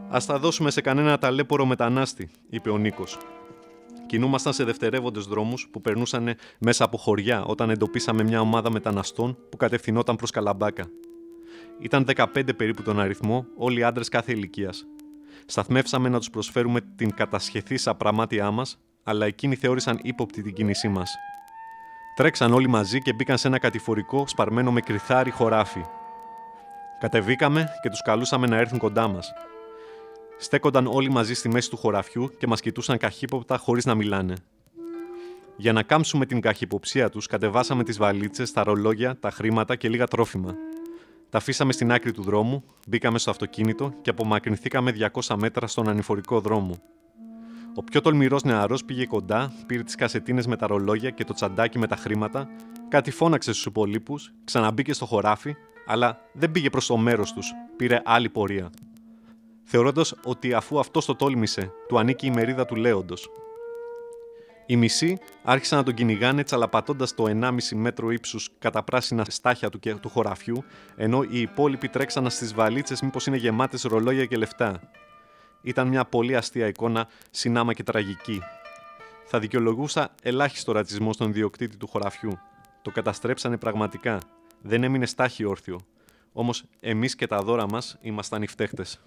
Ας τα δώσουμε σε κανένα ταλέπορο μετανάστη, είπε ο Νίκος. Κινούμασταν σε δευτερεύοντες δρόμους που περνούσαν μέσα από χωριά όταν εντοπίσαμε μια ομάδα μεταναστών που κατευθυνόταν προς Καλαμπάκα. Ήταν 15 περίπου τον αριθμό, όλοι άντρες κάθε ηλικίας. Σταθμεύσαμε να τους προσφέρουμε την κατασχεθήσα πραμάτια μας, αλλά εκείνοι θεώρησαν ύποπτη την κίνησή μας. Τρέξαν όλοι μαζί και μπήκαν σε ένα κατηφορικό σπαρμένο με κρυθάρι χωράφι. Κατεβήκαμε και τους καλούσαμε να έρθουν κοντά μας. Στέκονταν όλοι μαζί στη μέση του χωραφιού και μας κοιτούσαν καχύποπτα χωρίς να μιλάνε. Για να κάμψουμε την καχυποψία τους, κατεβάσαμε τις βαλίτσες, τα ρολόγια, τα χρήματα και λίγα τρόφιμα. Τα αφήσαμε στην άκρη του δρόμου, μπήκαμε στο αυτοκίνητο και απομακρυνθήκαμε 200 μέτρα στον ανηφορικό δρόμο. Ο πιο τολμηρός νεαρός πήγε κοντά, πήρε τις κασετίνες με τα ρολόγια και το τσαντάκι με τα χρήματα, κάτι φώναξε στους υπολείπους, ξαναμπήκε στο χωράφι, αλλά δεν πήγε προς το μέρος τους, πήρε άλλη πορεία. Θεωρώντας ότι αφού αυτός το τόλμησε, του ανήκει η μερίδα του λέοντος. Οι μισοί άρχισαν να τον κυνηγάνε τσαλαπατώντας το 1,5 μέτρο ύψους κατά πράσινα στάχια του, και- του χωραφιού, ενώ οι υπόλοιποι τρέξαν στις βαλίτσες μήπως είναι γεμάτες ρολόγια και λεφτά. Ήταν μια πολύ αστεία εικόνα, συνάμα και τραγική. Θα δικαιολογούσα ελάχιστο ρατσισμό στον ιδιοκτήτη του χωραφιού. Το καταστρέψανε πραγματικά. Δεν έμεινε στάχι όρθιο. Όμως εμείς και τα δώρα μας ήμασταν οι φταίχτες.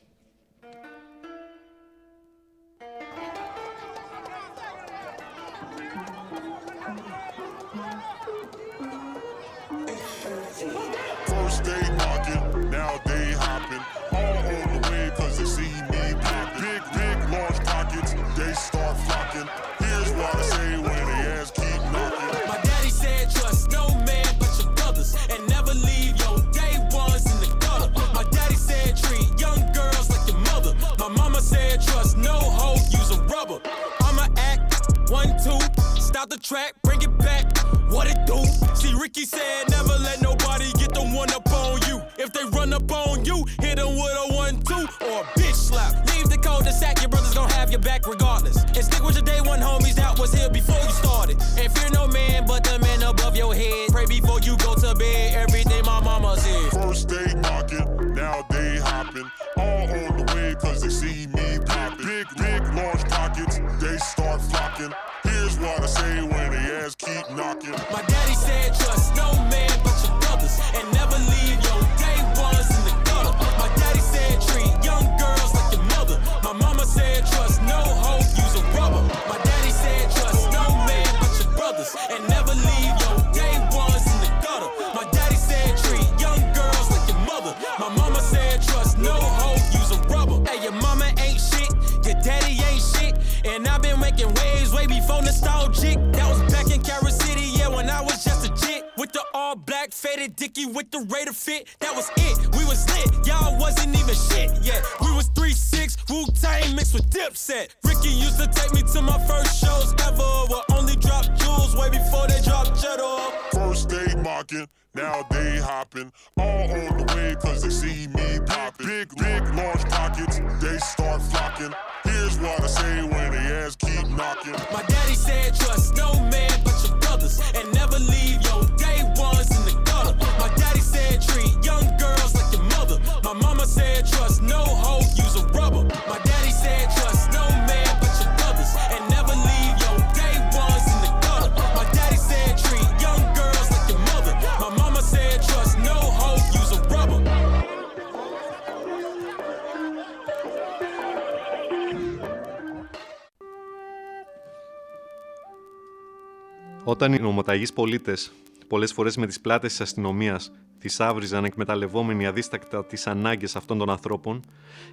Όταν οι νομοταγείς πολίτες, πολλές φορές με τις πλάτες της αστυνομίας, τις άβριζαν εκμεταλλευόμενοι αδίστακτα τις ανάγκες αυτών των ανθρώπων,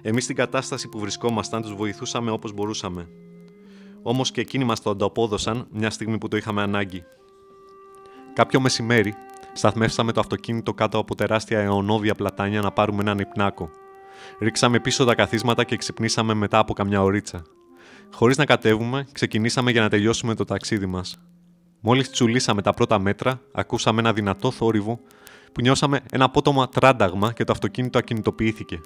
εμείς στην κατάσταση που βρισκόμασταν τους βοηθούσαμε όπως μπορούσαμε. Όμως και εκείνοι μας το ανταπόδωσαν μια στιγμή που το είχαμε ανάγκη. Κάποιο μεσημέρι, σταθμεύσαμε το αυτοκίνητο κάτω από τεράστια αιωνόβια πλατάνια να πάρουμε έναν υπνάκο. Ρίξαμε πίσω τα καθίσματα και ξυπνήσαμε μετά από καμιά ωρίτσα. Χωρίς να κατέβουμε, ξεκινήσαμε για να τελειώσουμε το ταξίδι μας. Μόλις τσουλήσαμε τα πρώτα μέτρα, ακούσαμε ένα δυνατό θόρυβο που νιώσαμε ένα απότομα τράνταγμα και το αυτοκίνητο ακινητοποιήθηκε.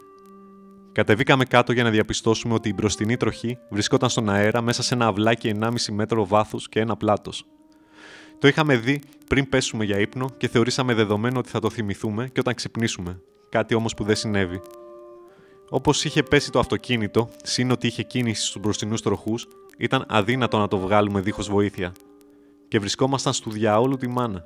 Κατεβήκαμε κάτω για να διαπιστώσουμε ότι η μπροστινή τροχή βρισκόταν στον αέρα μέσα σε ένα αυλάκι 1,5 μέτρο βάθους και ένα πλάτος. Το είχαμε δει πριν πέσουμε για ύπνο και θεωρήσαμε δεδομένο ότι θα το θυμηθούμε και όταν ξυπνήσουμε, κάτι όμως που δεν συνέβη. Όπως είχε πέσει το αυτοκίνητο, σύν ότι είχε κίνηση στους μπροστινούς τροχούς, ήταν αδύνατο να το βγάλουμε δίχως βοήθεια. Και βρισκόμασταν στου διαόλου τη μάνα.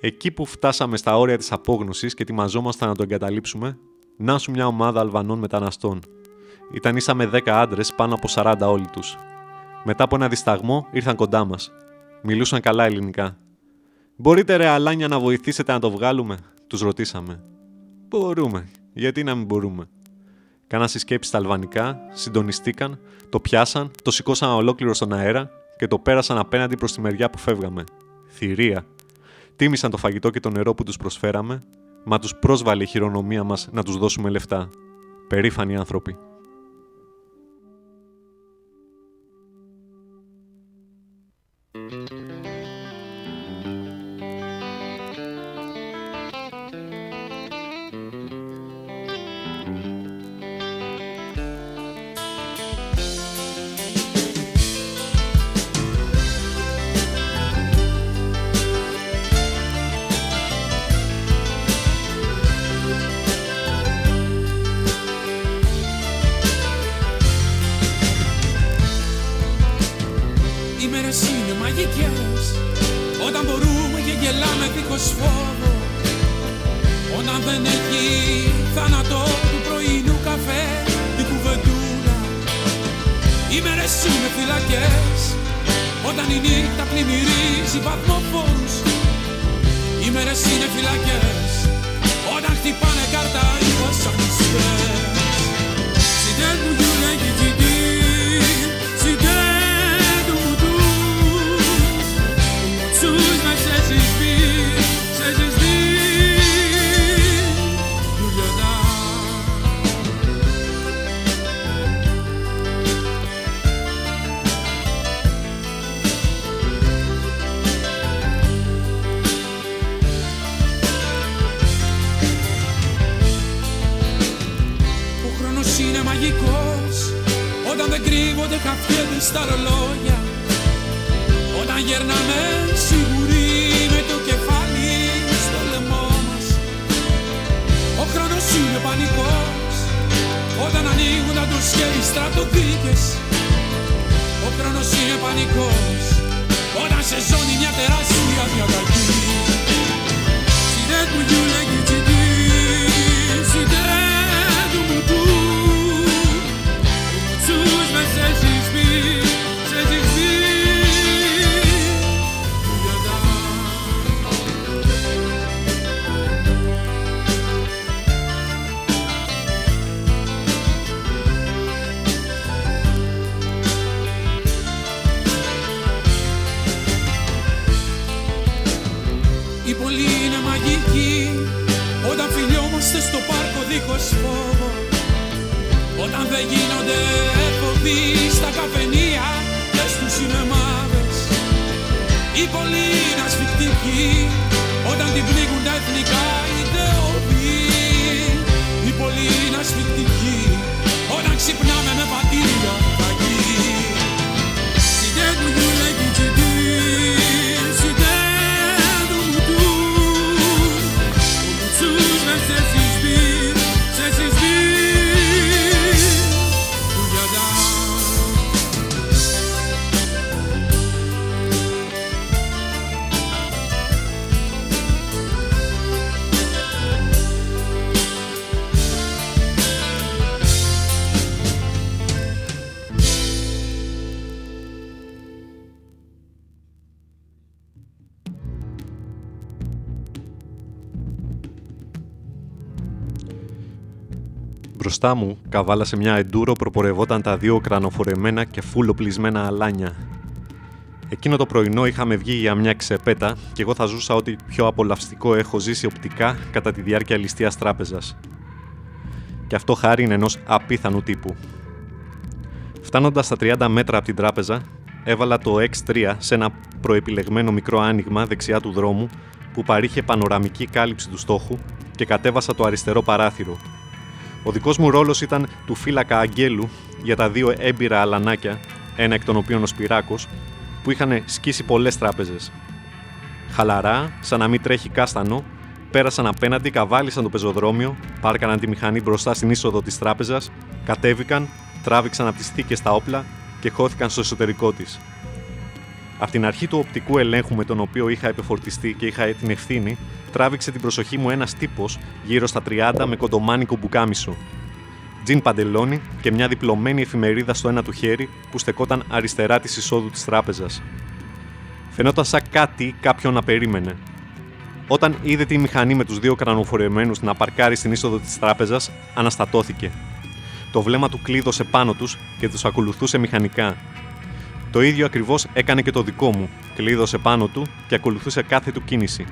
Εκεί που φτάσαμε στα όρια της απόγνωσης και ετοιμαζόμασταν να το εγκαταλείψουμε, να σου μια ομάδα Αλβανών μεταναστών. Ήταν ίσα με 10 άντρες πάνω από 40 όλοι τους. Μετά από ένα δισταγμό ήρθαν κοντά μας. Μιλούσαν καλά ελληνικά. Μπορείτε ρε αλάνια να βοηθήσετε να το βγάλουμε, τους ρωτήσαμε. Μπορούμε, γιατί να μην μπορούμε; Κάναν συσκέψεις στα αλβανικά, συντονιστήκαν, το πιάσαν, το σηκώσαν ολόκληρο στον αέρα και το πέρασαν απέναντι προς τη μεριά που φεύγαμε. Θηρία. Τίμησαν το φαγητό και το νερό που τους προσφέραμε, μα τους πρόσβαλε η χειρονομία μας να τους δώσουμε λεφτά. Περήφανοι άνθρωποι. Μπροστά μου, καβάλα σε μια εντούρο προπορευόταν τα δύο κρανοφορεμένα και φουλοπλισμένα αλάνια. Εκείνο το πρωινό είχαμε βγει για μια ξεπέτα και εγώ θα ζούσα ό,τι πιο απολαυστικό έχω ζήσει οπτικά κατά τη διάρκεια ληστείας τράπεζας. Και αυτό χάρη ενός απίθανου τύπου. Φτάνοντας στα 30 μέτρα από την τράπεζα, έβαλα το X3 σε ένα προεπιλεγμένο μικρό άνοιγμα δεξιά του δρόμου που παρήχε πανοραμική κάλυψη του στόχου και κατέβασα το αριστερό παράθυρο. Ο δικός μου ρόλος ήταν του φύλακα Αγγέλου για τα δύο έμπειρα αλανάκια, ένα εκ των οποίων ο Σπυράκος, που είχαν σκίσει πολλές τράπεζες. Χαλαρά, σαν να μην τρέχει κάστανο, πέρασαν απέναντι, καβάλισαν το πεζοδρόμιο, πάρκαναν τη μηχανή μπροστά στην είσοδο της τράπεζας, κατέβηκαν, τράβηξαν από τις θήκες τα όπλα και χώθηκαν στο εσωτερικό της. Από την αρχή του οπτικού ελέγχου με τον οποίο είχα επεφορτιστεί και είχα την ευθύνη, τράβηξε την προσοχή μου ένας τύπος γύρω στα 30 με κοντομάνικο μπουκάμισο. Τζιν παντελόνι και μια διπλωμένη εφημερίδα στο ένα του χέρι που στεκόταν αριστερά της εισόδου της τράπεζας. Φαινόταν σαν κάτι κάποιον να περίμενε. Όταν είδε τη μηχανή με τους δύο κρανοφορεμένους να παρκάρει στην είσοδο της τράπεζας, αναστατώθηκε. Το βλέμμα του κλείδωσε πάνω τους και τους ακολουθούσε μηχανικά. Το ίδιο ακριβώς έκανε και το δικό μου. Κλείδωσε πάνω του και ακολουθούσε κάθε του κίνηση.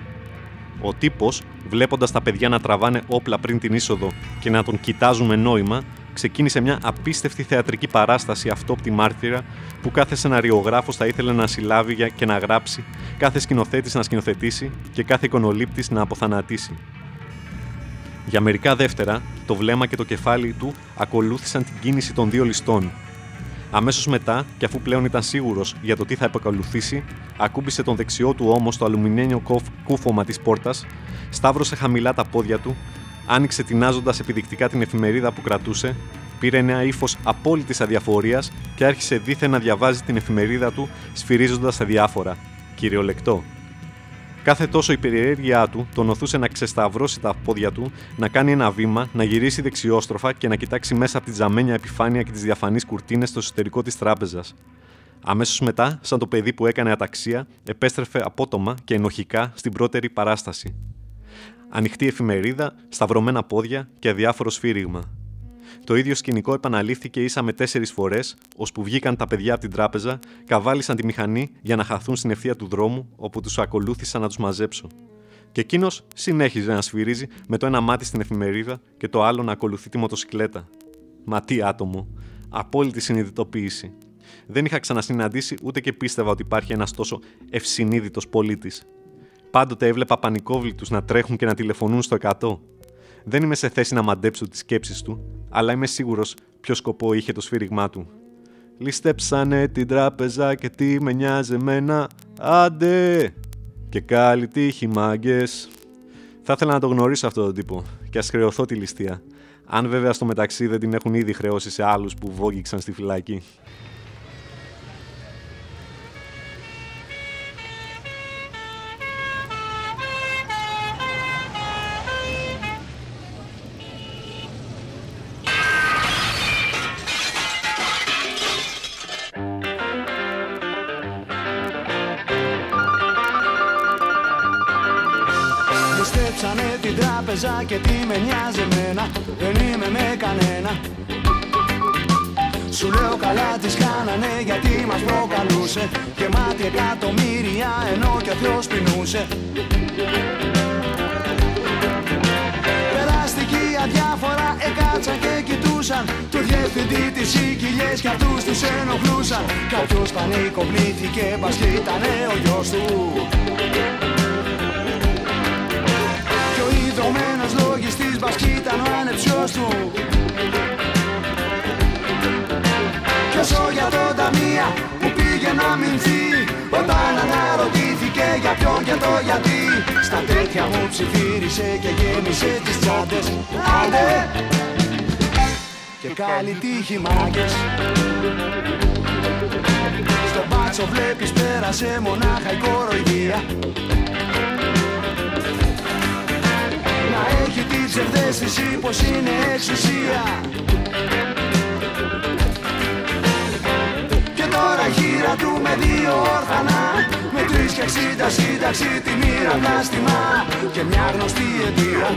Ο τύπος, βλέποντας τα παιδιά να τραβάνε όπλα πριν την είσοδο και να τον κοιτάζουν με νόημα, ξεκίνησε μια απίστευτη θεατρική παράσταση αυτόπτη μάρτυρα που κάθε σεναριογράφος θα ήθελε να συλλάβει για- και να γράψει, κάθε σκηνοθέτης να σκηνοθετήσει και κάθε εικονολήπτης να αποθανατήσει. Για μερικά δεύτερα, το βλέμμα και το κεφάλι του ακολούθησαν την κίνηση των δύο ληστών. Αμέσως μετά, και αφού πλέον ήταν σίγουρος για το τι θα επακολουθήσει, ακούμπησε τον δεξιό του ώμο στο αλουμινένιο κοφ- κούφωμα της πόρτας, σταύρωσε χαμηλά τα πόδια του, άνοιξε τεινάζοντας επιδεικτικά την εφημερίδα που κρατούσε, πήρε ένα ύφος απόλυτης αδιαφορίας και άρχισε δίθεν να διαβάζει την εφημερίδα του, σφυρίζοντας τα διάφορα. Κυριολεκτό. Κάθε τόσο η περιέργειά του τον οθούσε να ξεσταυρώσει τα πόδια του, να κάνει ένα βήμα, να γυρίσει δεξιόστροφα και να κοιτάξει μέσα από τη τζαμένια επιφάνεια και τις διαφανείς κουρτίνες στο εσωτερικό της τράπεζας. Αμέσως μετά, σαν το παιδί που έκανε αταξία, επέστρεφε απότομα και ενοχικά στην πρώτερη παράσταση. Ανοιχτή εφημερίδα, σταυρωμένα πόδια και αδιάφορο σφύριγμα. Το ίδιο σκηνικό επαναλήφθηκε ίσα με τέσσερις φορές, ώσπου βγήκαν τα παιδιά από την τράπεζα, καβάλισαν τη μηχανή για να χαθούν στην ευθεία του δρόμου, όπου τους ακολούθησαν να τους μαζέψω. Και εκείνος συνέχιζε να σφυρίζει με το ένα μάτι στην εφημερίδα και το άλλο να ακολουθεί τη μοτοσυκλέτα. Μα τι άτομο. Απόλυτη συνειδητοποίηση. Δεν είχα ξανασυναντήσει ούτε και πίστευα ότι υπάρχει ένας τόσο ευσυνείδητος πολίτης. Πάντοτε έβλεπα πανικόβλητους να τρέχουν και να τηλεφωνούν στο 100. Δεν είμαι σε θέση να μαντέψω τις σκέψεις του, αλλά είμαι σίγουρος ποιο σκοπό είχε το σφύριγμά του. Ληστέψανε την τράπεζα και τι με νοιάζει εμένα, άντε! Και καλή τύχη μάγκες. Θα ήθελα να το γνωρίσω αυτόν τον τύπο και ας χρεωθώ τη ληστεία. Αν βέβαια στο μεταξύ δεν την έχουν ήδη χρεώσει σε άλλους που βόγγιξαν στη φυλακή. Την τράπεζα και τι με νοιάζει εμένα Δεν είμαι με κανένα. Σου λέω καλά τις κάνανε γιατί μας προκαλούσε Και μάτι εκατομμύρια ενώ και ο Θεός πεινούσε. Περάστηκε αδιάφορα εκάτσαν και κοιτούσαν. Του διευθυντή τις οικιλιές κι αυτούς τους ενοχλούσαν. Κάποιος πανικοβλήθηκε μπας κι ήτανε ο γιος του. Κι ο ιδρωμένος λογιστής μπας κι ήταν ο ανεψιός του. Κι όσο για το ταμεία που πήγε να μηνθεί Όταν αναρωτήθηκε για ποιον και το γιατί Στα τέτοια μου ψιθύρισε και γέμισε τις τσάντες. Άντε! Και καλή τύχη μάγκες. Στο μπάτσο βλέπεις πέρασε μονάχα η κοροϊδία έχει την ψευδέστηση πως είναι εξουσία. Και τώρα γύρα του με δύο όρφανα Με τρεις και εξήντα σύνταξη τη μοίρα πλάστημα Και μια γνωστή αιτία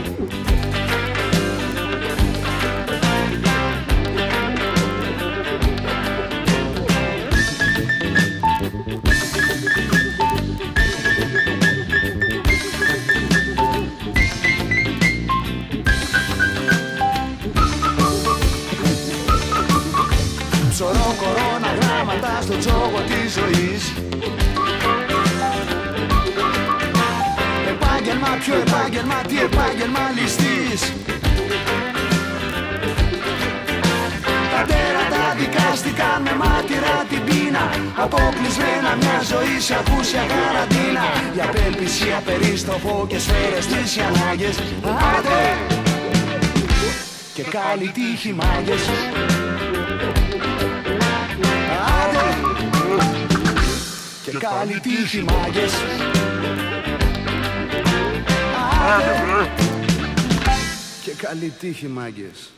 τζόγο της ζωής. Επάγγελμα, ποιο επάγγελμα, τι επάγγελμα ληστής Τα τέρατα δικάστηκαν με μάτυρα την πείνα. Αποκλεισμένα μια ζωή σε ακούσια καραντίνα. Για απέλπιση απερίστροφο και σφαίρες τις ανάγκες. Άντε! Και καλή τύχη μάγκες Και καλή τύχη μάγκες Άντε! Και καλή τύχη μάγκες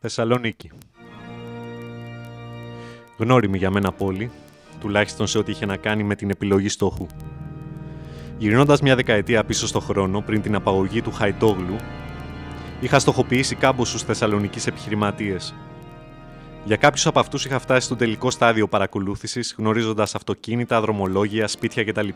Θεσσαλονίκη. Γνώριμη για μένα πόλη, τουλάχιστον σε ό,τι είχε να κάνει με την επιλογή στόχου. Γυρνώντας μια δεκαετία πίσω στο χρόνο, πριν την απαγωγή του Χαϊτόγλου, είχα στοχοποιήσει κάμποσου Θεσσαλονίκη επιχειρηματίες. Για κάποιους από αυτούς είχα φτάσει στο τελικό στάδιο παρακολούθησης, γνωρίζοντας αυτοκίνητα, δρομολόγια, σπίτια κτλ.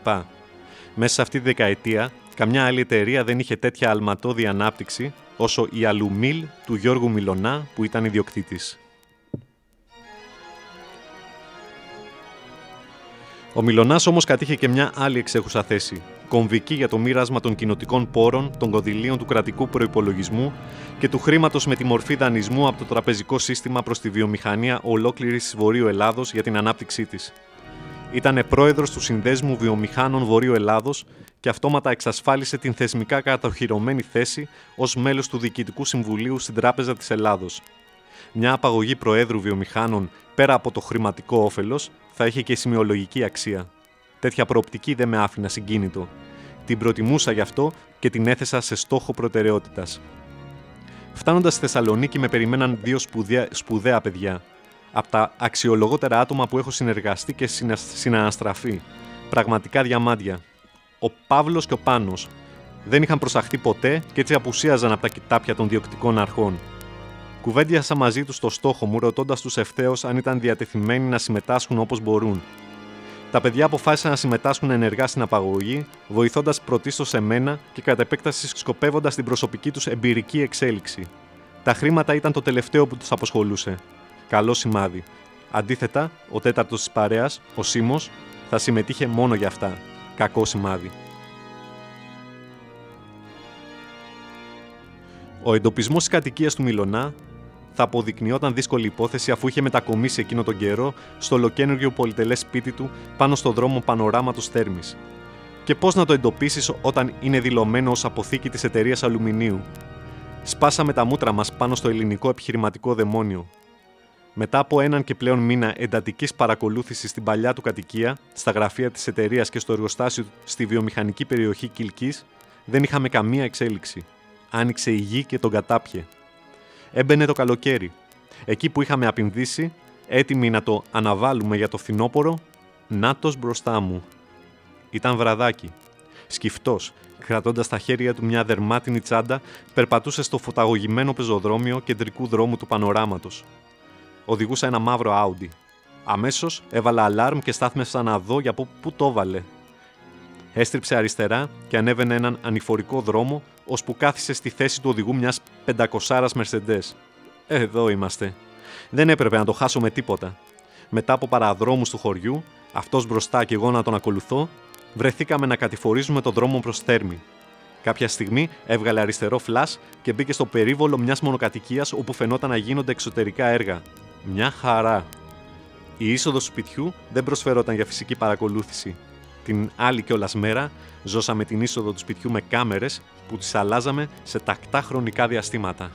Μέσα σε αυτή τη δεκαετία, καμιά άλλη εταιρεία δεν είχε τέτοια αλματώδη ανάπτυξη όσο η Αλουμίλ του Γιώργου Μιλονά που ήταν ιδιοκτήτης. Ο Μιλονάς όμως κατήχε και μια άλλη εξέχουσα θέση. Κομβική για το μοίρασμα των κοινοτικών πόρων, των κονδυλίων του κρατικού προπολογισμού και του χρήματος με τη μορφή δανεισμού από το τραπεζικό σύστημα προς τη βιομηχανία ολόκληρης Βορείου Ελλάδος για την ανάπτυξή της. Ήταν πρόεδρος του Συνδέσμου Βιομηχάνων Βορείου Ελλάδος και αυτόματα εξασφάλισε την θεσμικά κατοχυρωμένη θέση ως μέλος του Διοικητικού Συμβουλίου στην Τράπεζα της Ελλάδος. Μια απαγωγή Προέδρου Βιομηχάνων πέρα από το χρηματικό όφελος θα είχε και σημειολογική αξία. Τέτοια προοπτική δεν με άφηνα συγκίνητο. Την προτιμούσα γι' αυτό και την έθεσα σε στόχο προτεραιότητας. Φτάνοντας στη Θεσσαλονίκη, με περιμέναν δύο σπουδαία, σπουδαία παιδιά. Από τα αξιολογότερα άτομα που έχω συνεργαστεί και συνα- συναναστραφεί. Πραγματικά διαμάντια. Ο Παύλος και ο Πάνος. Δεν είχαν προσαχθεί ποτέ και έτσι απουσίαζαν από τα κοιτάπια των διοκτικών αρχών. Κουβέντιασα μαζί τους το στόχο μου, ρωτώντας τους ευθέως αν ήταν διατεθειμένοι να συμμετάσχουν όπως μπορούν. Τα παιδιά αποφάσισαν να συμμετάσχουν ενεργά στην απαγωγή, βοηθώντας πρωτίστως σε μένα και κατά επέκταση σκοπεύοντας την προσωπική τους εμπειρική εξέλιξη. Τα χρήματα ήταν το τελευταίο που τους απασχολούσε. Καλό σημάδι. Αντίθετα, ο τέταρτος της παρέας, ο Σίμω, θα συμμετείχε μόνο για αυτά. Κακό σημάδι. Ο εντοπισμός της κατοικίας του Μιλονά θα αποδεικνυόταν δύσκολη υπόθεση αφού είχε μετακομίσει εκείνο τον καιρό στο ολοκένουργιο πολυτελές σπίτι του πάνω στο δρόμο Πανοράματος Θέρμης. Και πώς να το εντοπίσεις όταν είναι δηλωμένο ως αποθήκη της εταιρείας αλουμινίου. Σπάσαμε τα μούτρα μας πάνω στο ελληνικό επιχειρηματικό δαιμόνιο. Μετά από έναν και πλέον μήνα εντατικής παρακολούθησης στην παλιά του κατοικία, στα γραφεία της εταιρείας και στο εργοστάσιο στη βιομηχανική περιοχή Κιλκή, δεν είχαμε καμία εξέλιξη. Άνοιξε η γη και τον κατάπιε. Έμπαινε το καλοκαίρι. Εκεί που είχαμε απεινδύσει, έτοιμοι να το αναβάλουμε για το φθινόπωρο, νάτος μπροστά μου. Ήταν βραδάκι. Σκυφτός, κρατώντας στα χέρια του μια δερμάτινη τσάντα, περπατούσε στο φωταγωγημένο πεζοδρόμιο κεντρικού δρόμου του πανοράματος. Οδηγούσα ένα μαύρο Audi. Αμέσως έβαλα αλάρμ και στάθμευσα να δω για πού πού το έβαλε. Έστριψε αριστερά και ανέβαινε έναν ανηφορικό δρόμο, ώσπου κάθισε στη θέση του οδηγού μιας 500 Mercedes. Εδώ είμαστε. Δεν έπρεπε να το χάσω με τίποτα. Μετά από παραδρόμους του χωριού, αυτός μπροστά και εγώ να τον ακολουθώ, βρεθήκαμε να κατηφορίζουμε τον δρόμο προς Θέρμη. Κάποια στιγμή έβγαλε αριστερό φλας και μπήκε στο περίβολο μιας μονοκατοικίας όπου φαινόταν να γίνονται εξωτερικά έργα. Μια χαρά. Η είσοδος του σπιτιού δεν προσφερόταν για φυσική παρακολούθηση. Την άλλη κιόλας μέρα ζώσαμε την είσοδο του σπιτιού με κάμερες που τις αλλάζαμε σε τακτά χρονικά διαστήματα.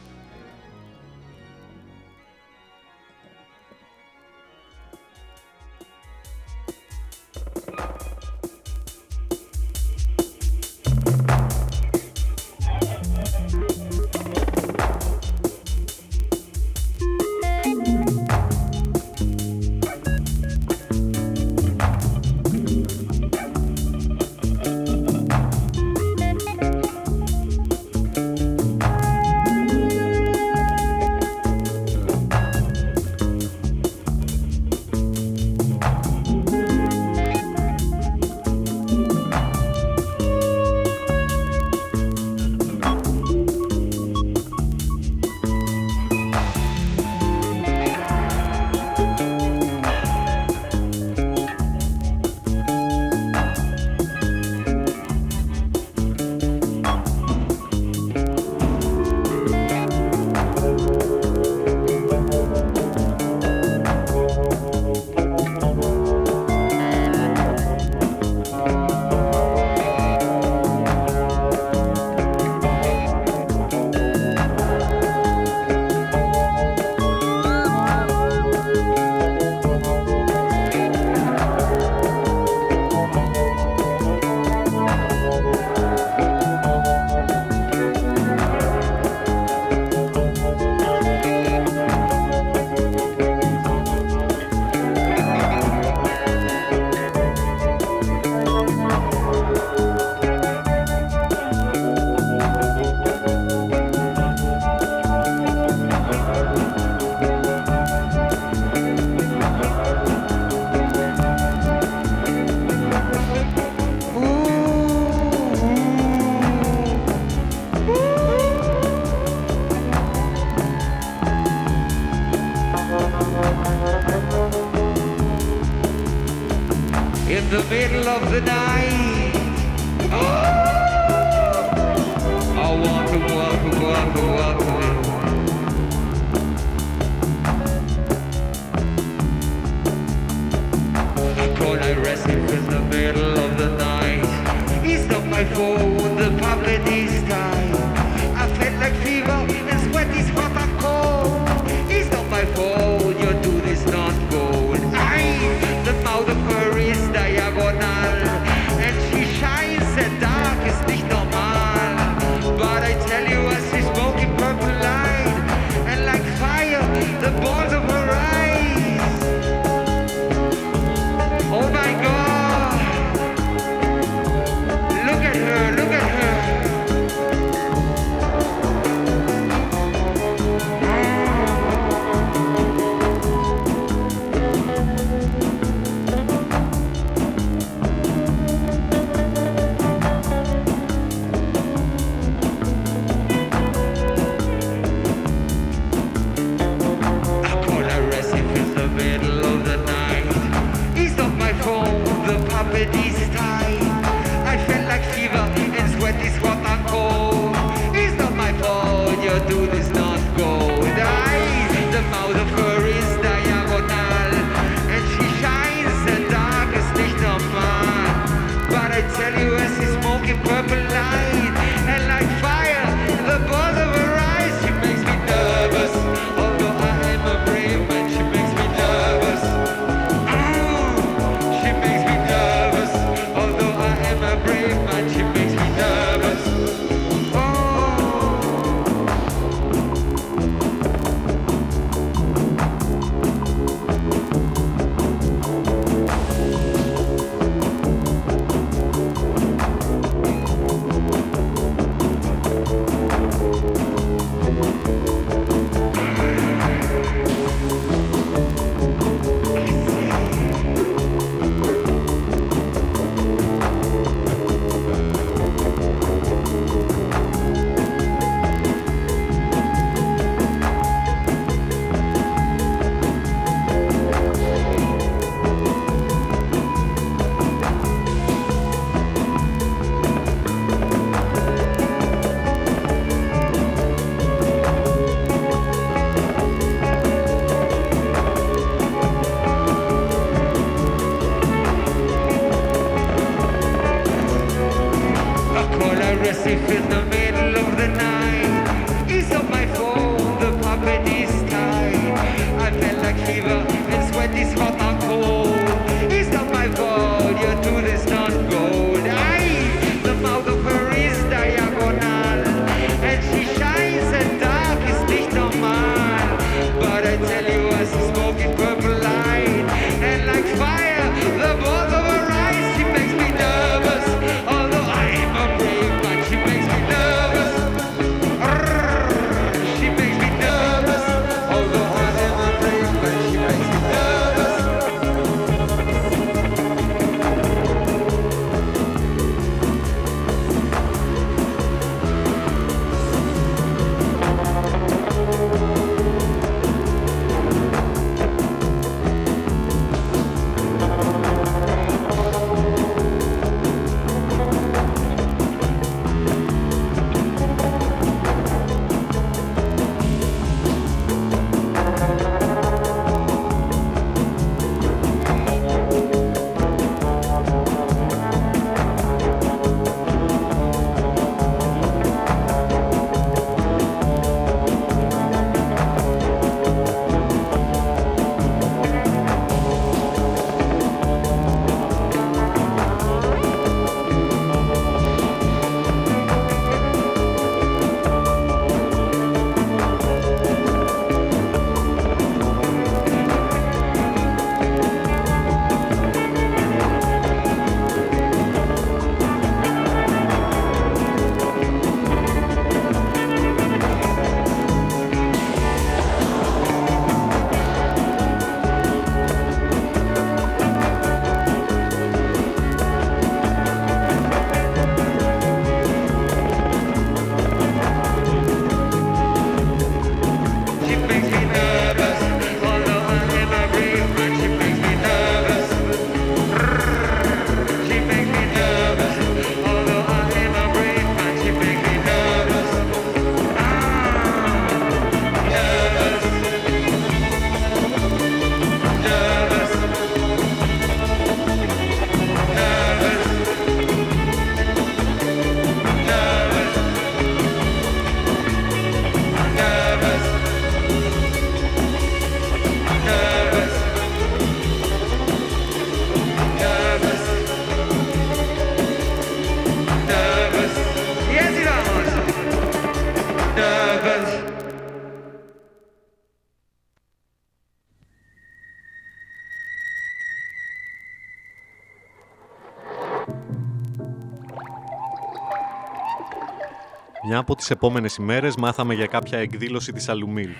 από τις επόμενες ημέρες μάθαμε για κάποια εκδήλωση της Αλουμίλ.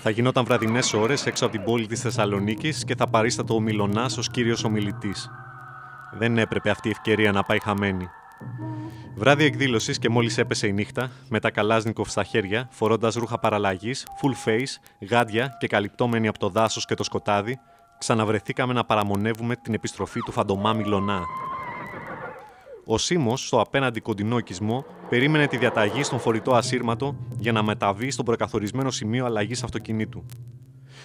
Θα γινόταν βραδινές ώρες έξω από την πόλη της Θεσσαλονίκης και θα παρίστατο ο Μιλωνάς ως κύριος ομιλητής. Δεν έπρεπε αυτή η ευκαιρία να πάει χαμένη. Βράδυ εκδήλωσης και μόλις έπεσε η νύχτα, με τα καλάζνικοφ στα χέρια, φορώντας ρούχα παραλλαγής, full face, γάντια και καλυπτόμενοι από το δάσος και το σκοτάδι, ξαναβρεθήκαμε να παραμονεύουμε την επιστροφή του φαντομά Μιλωνά, ο Σίμος, στο απέναντι κοντινό οικισμό, περίμενε τη διαταγή στον φορητό ασύρματο για να μεταβεί στο προκαθορισμένο σημείο αλλαγής αυτοκινήτου.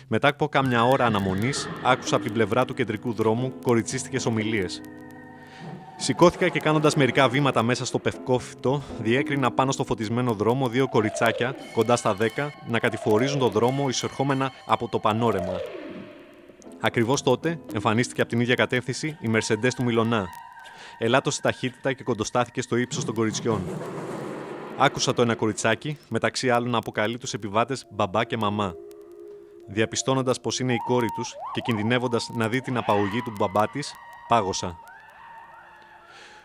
Μετά από κάμια ώρα αναμονής, άκουσα από την πλευρά του κεντρικού δρόμου κοριτσίστικες ομιλίες. Σηκώθηκα και κάνοντας μερικά βήματα μέσα στο πευκόφυτο, διέκρινα πάνω στο φωτισμένο δρόμο δύο κοριτσάκια, κοντά στα 10, να κατηφορίζουν το δρόμο εισερχόμενα από το πανόρεμα. Ακριβώς τότε εμφανίστηκε από την ίδια κατεύθυνση η Mercedes του Μιλονά, Ελάττωσε ταχύτητα και κοντοστάθηκε στο ύψος των κοριτσιών. Άκουσα το ένα κοριτσάκι, μεταξύ άλλων να αποκαλεί τους επιβάτες μπαμπά και μαμά. Διαπιστώνοντας πως είναι η κόρη τους και κινδυνεύοντας να δει την απαγωγή του μπαμπά της, πάγωσα.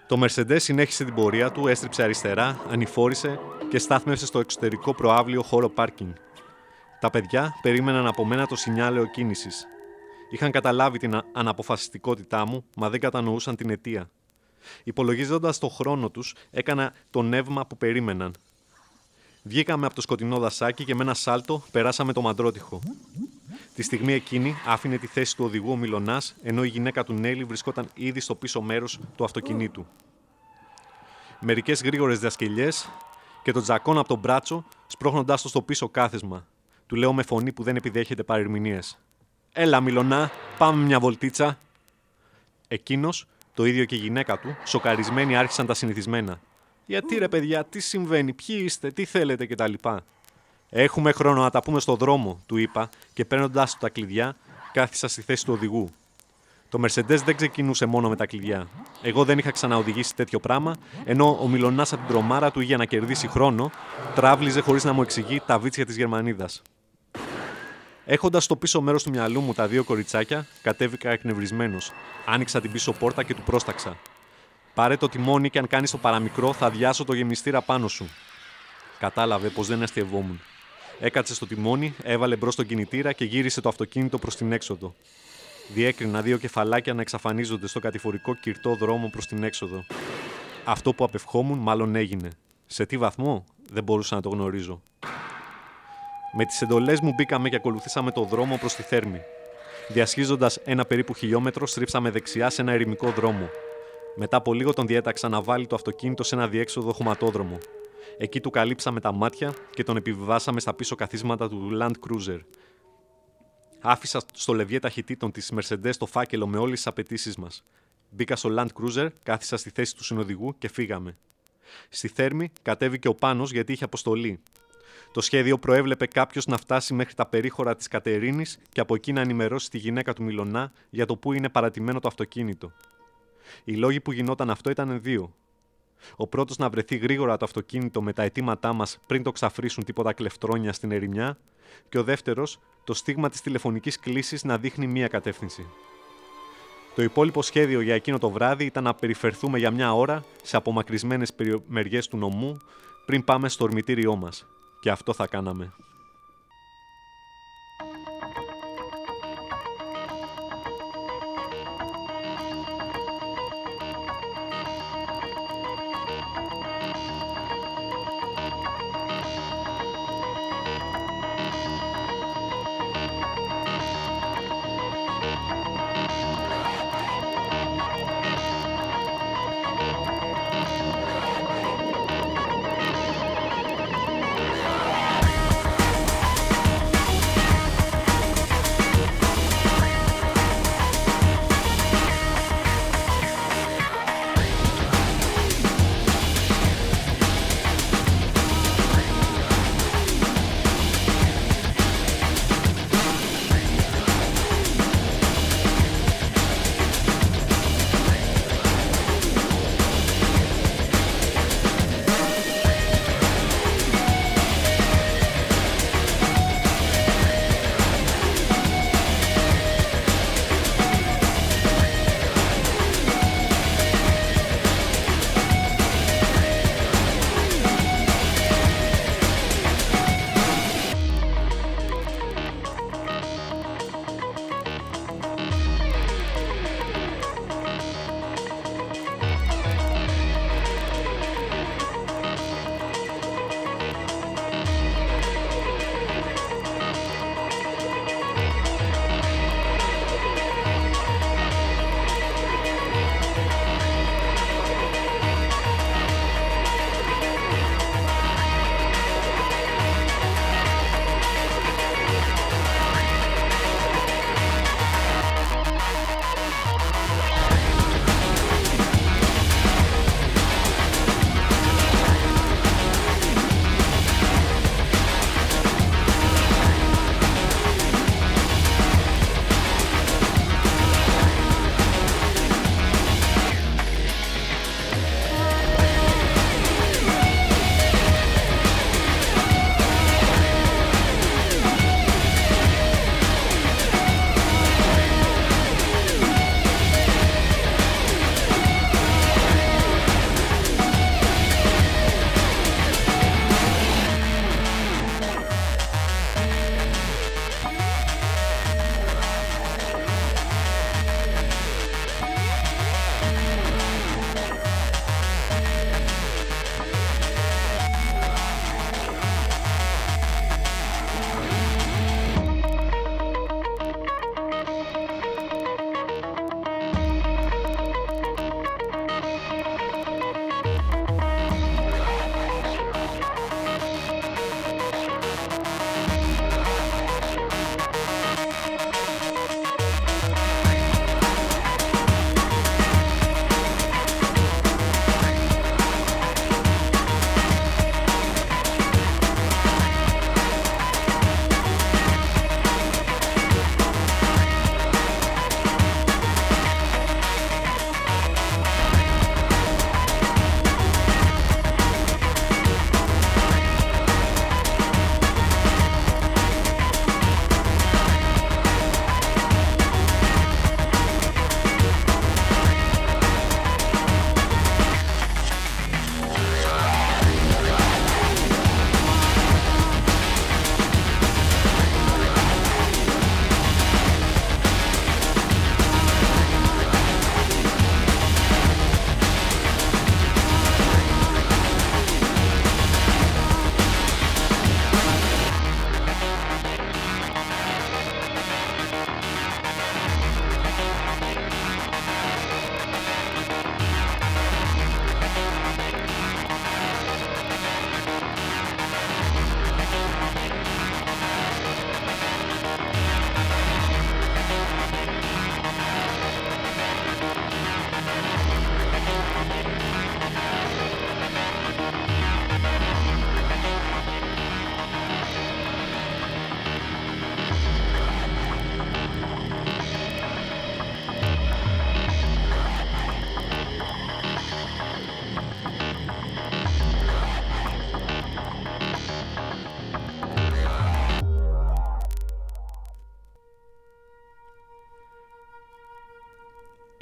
Το Mercedes συνέχισε την πορεία του, έστριψε αριστερά, ανηφόρησε και στάθμευσε στο εξωτερικό προάβλιο χώρο πάρκινγκ. Τα παιδιά περίμεναν από μένα το σινιάλεο κίνησης. Είχαν καταλάβει την α- αναποφασιστικότητά μου, μα δεν κατανοούσαν την αιτία. Υπολογίζοντας το χρόνο τους, έκανα το νεύμα που περίμεναν. Βγήκαμε από το σκοτεινό δασάκι και με ένα σάλτο περάσαμε το μαντρότυχο. Τη στιγμή εκείνη άφηνε τη θέση του οδηγού ο Μιλονά, ενώ η γυναίκα του Νέλη βρισκόταν ήδη στο πίσω μέρος του αυτοκινήτου. Μερικές γρήγορες διασκελιές και τον τζακόν από τον μπράτσο, σπρώχνοντάς το στο πίσω κάθεσμα. Του λέω με φωνή που δεν επιδέχεται παρερμηνίες. Έλα, Μιλονά, πάμε μια βολτίτσα. Εκείνος, το ίδιο και η γυναίκα του, σοκαρισμένοι άρχισαν τα συνηθισμένα. Γιατί ρε παιδιά, τι συμβαίνει, ποιοι είστε, τι θέλετε κτλ. Έχουμε χρόνο να τα πούμε στο δρόμο, του είπα και παίρνοντά του τα κλειδιά, κάθισα στη θέση του οδηγού. Το Mercedes δεν ξεκινούσε μόνο με τα κλειδιά. Εγώ δεν είχα ξαναοδηγήσει τέτοιο πράγμα, ενώ ο Μιλονά από την τρομάρα του για να κερδίσει χρόνο, τράβλιζε χωρίς να μου εξηγεί τα βίτσια της Γερμανίδας. Έχοντας στο πίσω μέρος του μυαλού μου τα δύο κοριτσάκια, κατέβηκα εκνευρισμένος. Άνοιξα την πίσω πόρτα και του πρόσταξα. Πάρε το τιμόνι και αν κάνεις το παραμικρό, θα διάσω το γεμιστήρα πάνω σου. Κατάλαβε πως δεν αστειευόμουν. Έκατσε στο τιμόνι, έβαλε μπρος τον κινητήρα και γύρισε το αυτοκίνητο προς την έξοδο. Διέκρινα δύο κεφαλάκια να εξαφανίζονται στο κατηφορικό κυρτό δρόμο προς την έξοδο. Αυτό που απευχόμουν μάλλον έγινε. Σε τι βαθμό δεν μπορούσα να το γνωρίζω. Με τις εντολές μου μπήκαμε και ακολουθήσαμε το δρόμο προς τη Θέρμη. Διασχίζοντας ένα περίπου χιλιόμετρο, στρίψαμε δεξιά σε ένα ερημικό δρόμο. Μετά από λίγο τον διέταξα να βάλει το αυτοκίνητο σε ένα διέξοδο χωματόδρομο. Εκεί του καλύψαμε τα μάτια και τον επιβιβάσαμε στα πίσω καθίσματα του Land Cruiser. Άφησα στο λευγέ ταχυτήτων της Mercedes το φάκελο με όλες τις απαιτήσεις μας. Μπήκα στο Land Cruiser, κάθισα στη θέση του συνοδηγού και φύγαμε. Στη Θέρμη κατέβηκε ο Πάνος γιατί είχε αποστολή. Το σχέδιο προέβλεπε κάποιος να φτάσει μέχρι τα περίχωρα της Κατερίνης και από εκεί να ενημερώσει τη γυναίκα του Μιλονά για το πού είναι παρατημένο το αυτοκίνητο. Οι λόγοι που γινόταν αυτό ήταν δύο. Ο πρώτος να βρεθεί γρήγορα το αυτοκίνητο με τα αιτήματά μας πριν το ξαφρίσουν τίποτα κλεφτρόνια στην ερημιά, και ο δεύτερος το στίγμα της τηλεφωνικής κλήση να δείχνει μία κατεύθυνση. Το υπόλοιπο σχέδιο για εκείνο το βράδυ ήταν να περιφερθούμε για μια ώρα σε απομακρυσμένες μεριές του νομού πριν πάμε στο ορμητήριό μας. Και αυτό θα κάναμε.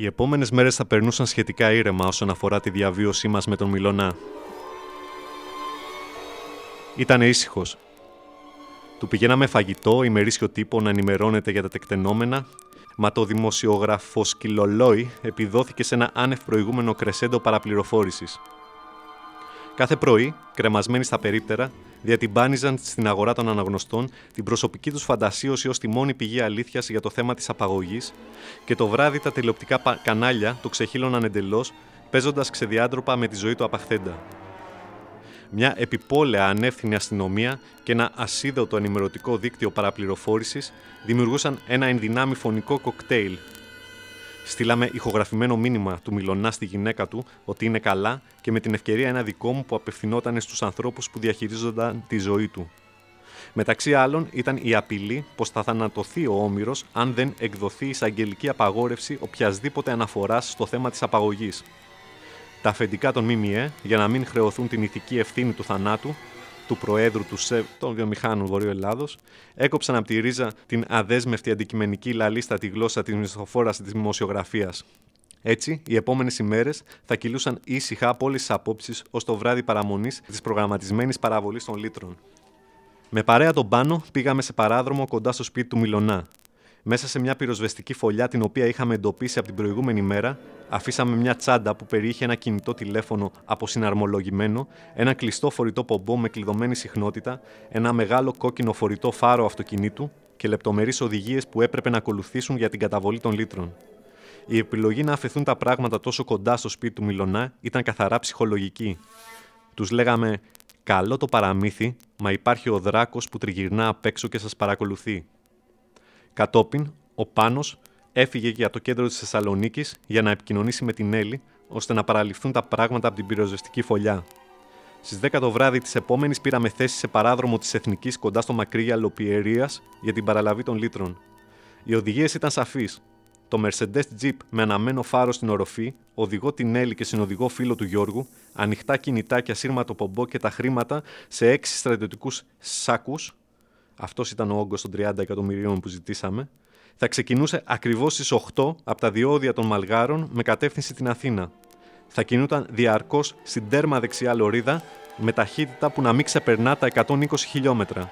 Οι επόμενες μέρες θα περνούσαν σχετικά ήρεμα όσον αφορά τη διαβίωσή μας με τον Μιλωνά. Ήταν ήσυχος. Του πηγαίναμε φαγητό, ημερήσιο τύπο να ενημερώνεται για τα τεκτενόμενα, μα το δημοσιογραφο σκυλολόι επιδόθηκε σε ένα άνευ προηγούμενο κρεσέντο παραπληροφόρησης. Κάθε πρωί, κρεμασμένοι στα περίπτερα, διατυμπάνιζαν στην αγορά των αναγνωστών την προσωπική τους φαντασίωση ως τη μόνη πηγή αλήθειας για το θέμα της απαγωγής και το βράδυ τα τηλεοπτικά πα- κανάλια το ξεχύλωναν εντελώς, παίζοντας ξεδιάντροπα με τη ζωή του απαχθέντα. Μια επιπόλαια ανεύθυνη αστυνομία και ένα ασίδωτο ενημερωτικό δίκτυο παραπληροφόρησης δημιουργούσαν ένα ενδυνάμει φωνικό κοκτέιλ Στείλαμε ηχογραφημένο μήνυμα του Μιλωνά στη γυναίκα του ότι είναι καλά και με την ευκαιρία ένα δικό μου που απευθυνόταν στους ανθρώπους που διαχειρίζονταν τη ζωή του. Μεταξύ άλλων ήταν η απειλή πως θα θανατωθεί ο Όμηρος αν δεν εκδοθεί εισαγγελική απαγόρευση οποιασδήποτε αναφοράς στο θέμα της απαγωγής. Τα αφεντικά των ΜΜΕ, για να μην χρεωθούν την ηθική ευθύνη του θανάτου, του Προέδρου του ΣΕΒ των Βιομηχάνων Βορείου Ελλάδος, έκοψαν από τη ρίζα την αδέσμευτη αντικειμενική λαλίστατη γλώσσα της μισθοφόρας της δημοσιογραφίας. Έτσι, οι επόμενες ημέρες θα κυλούσαν ήσυχα από όλες τις απόψεις ως το βράδυ παραμονής της προγραμματισμένης παραβολής των λίτρων. Με παρέα τον πάνω πήγαμε σε παράδρομο κοντά στο σπίτι του Μιλωνά. Μέσα σε μια πυροσβεστική φωλιά την οποία είχαμε εντοπίσει από την προηγούμενη μέρα, αφήσαμε μια τσάντα που περιείχε ένα κινητό τηλέφωνο αποσυναρμολογημένο, ένα κλειστό φορητό πομπό με κλειδωμένη συχνότητα, ένα μεγάλο κόκκινο φορητό φάρο αυτοκινήτου και λεπτομερείς οδηγίες που έπρεπε να ακολουθήσουν για την καταβολή των λίτρων. Η επιλογή να αφαιθούν τα πράγματα τόσο κοντά στο σπίτι του Μιλωνά ήταν καθαρά ψυχολογική. Τους λέγαμε «Καλό το παραμύθι, μα υπάρχει ο δράκος που τριγυρνά απ' έξω και σας παρακολουθεί». Κατόπιν, ο Πάνος έφυγε για το κέντρο της Θεσσαλονίκης για να επικοινωνήσει με την Έλλη, ώστε να παραληφθούν τα πράγματα από την πυροσβεστική φωλιά. Στις 10 το βράδυ της επόμενης πήραμε θέση σε παράδρομο της Εθνικής κοντά στο μακρύ Λοπιερία για την παραλαβή των λίτρων. Οι οδηγίες ήταν σαφείς. Το Mercedes Jeep με αναμένο φάρο στην οροφή, οδηγό την Έλλη και συνοδηγό φίλο του Γιώργου, ανοιχτά κινητά και ασύρματο πομπό και τα χρήματα σε έξι στρατιωτικούς σάκους, αυτός ήταν ο όγκος των 30 εκατομμυρίων που ζητήσαμε, θα ξεκινούσε ακριβώς στις 8 από τα διόδια των Μαλγάρων με κατεύθυνση την Αθήνα. Θα κινούταν διαρκώς στην τέρμα δεξιά λωρίδα με ταχύτητα που να μην ξεπερνά τα 120 χιλιόμετρα.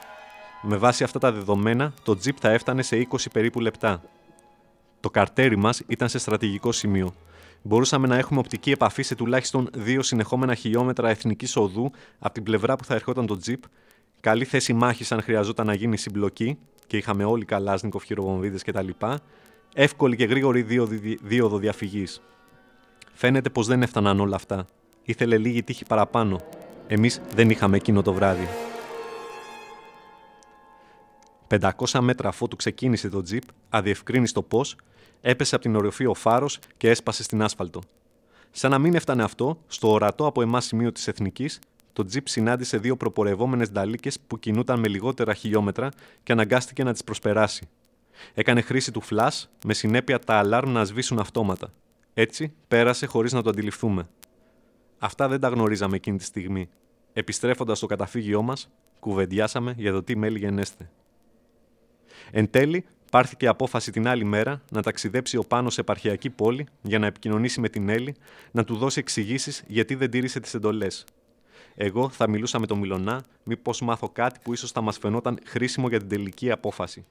Με βάση αυτά τα δεδομένα, το τζιπ θα έφτανε σε 20 περίπου λεπτά. Το καρτέρι μας ήταν σε στρατηγικό σημείο. Μπορούσαμε να έχουμε οπτική επαφή σε τουλάχιστον δύο συνεχόμενα χιλιόμετρα εθνικής οδού από την πλευρά που θα ερχόταν το τζιπ, καλή θέση μάχης αν χρειαζόταν να γίνει συμπλοκή και είχαμε όλοι καλάσνικοφ, χειροβομβίδε κτλ. Εύκολη και γρήγορη δίωδη- δίωδο διαφυγής. Φαίνεται πως δεν έφταναν όλα αυτά. Ήθελε λίγη τύχη παραπάνω. Εμείς δεν είχαμε εκείνο το βράδυ. 500 μέτρα αφότου ξεκίνησε το τζιπ, αδιευκρίνηστο πώς, έπεσε από την οροφή ο φάρος και έσπασε στην άσφαλτο. Σαν να μην έφτανε αυτό, στο ορατό από εμάς σημείο της Εθνικής, το τζιπ συνάντησε δύο προπορευόμενες νταλίκες που κινούταν με λιγότερα χιλιόμετρα και αναγκάστηκε να τις προσπεράσει. Έκανε χρήση του φλα, με συνέπεια τα αλάρμ να σβήσουν αυτόματα. Έτσι, πέρασε χωρίς να το αντιληφθούμε. Αυτά δεν τα γνωρίζαμε εκείνη τη στιγμή. Επιστρέφοντας στο καταφύγιό μας, κουβεντιάσαμε για το τι μέλη γενέστε. Εν τέλει, πάρθηκε απόφαση την άλλη μέρα να ταξιδέψει ο Πάνος σε επαρχιακή πόλη για να επικοινωνήσει με την Έλλη, να του δώσει εξηγήσεις γιατί δεν τήρησε τις εντολές. Εγώ θα μιλούσα με τον Μιλωνά, μήπως μάθω κάτι που ίσως θα μας φαινόταν χρήσιμο για την τελική απόφαση.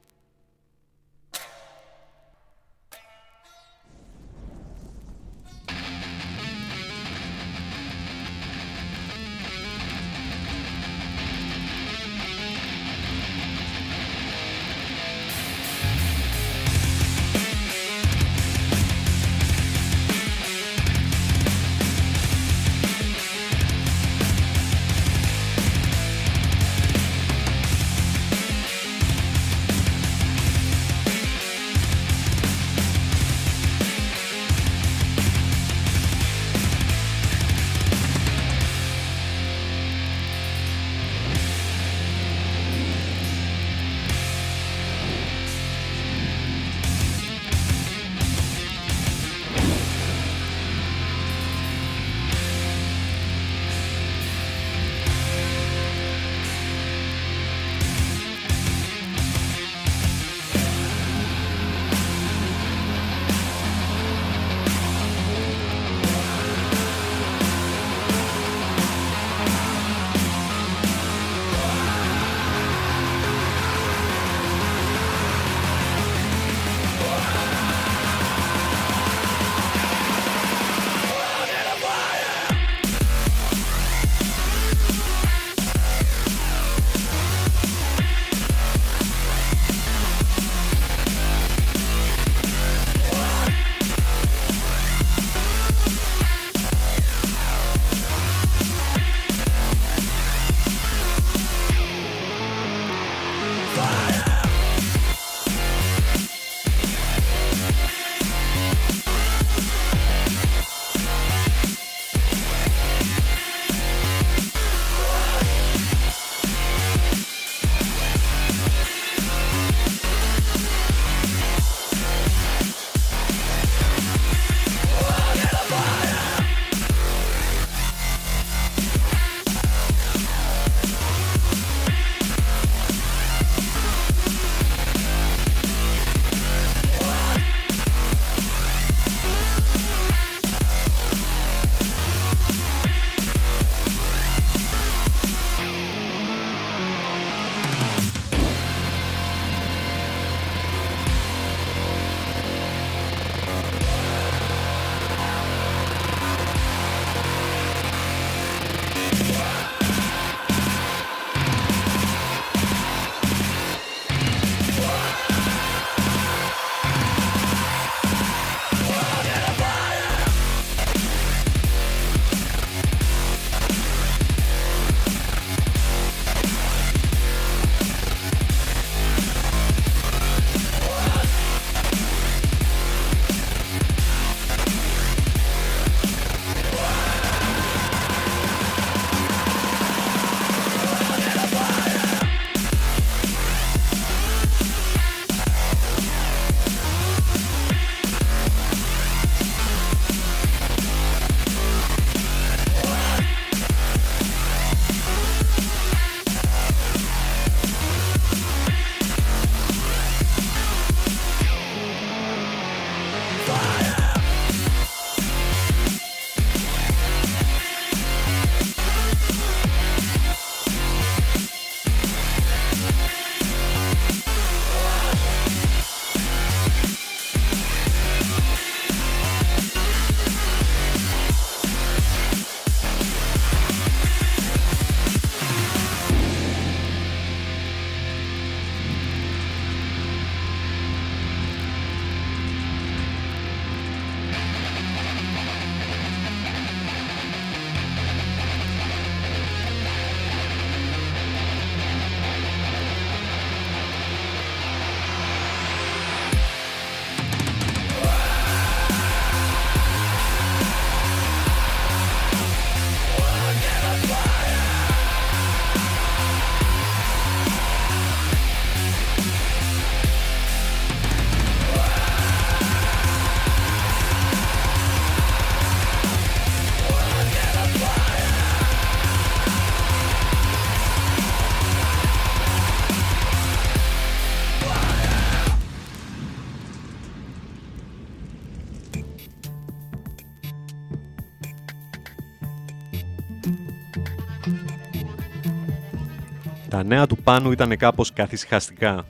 Νέα του Πάνου ήταν κάπως καθησυχαστικά.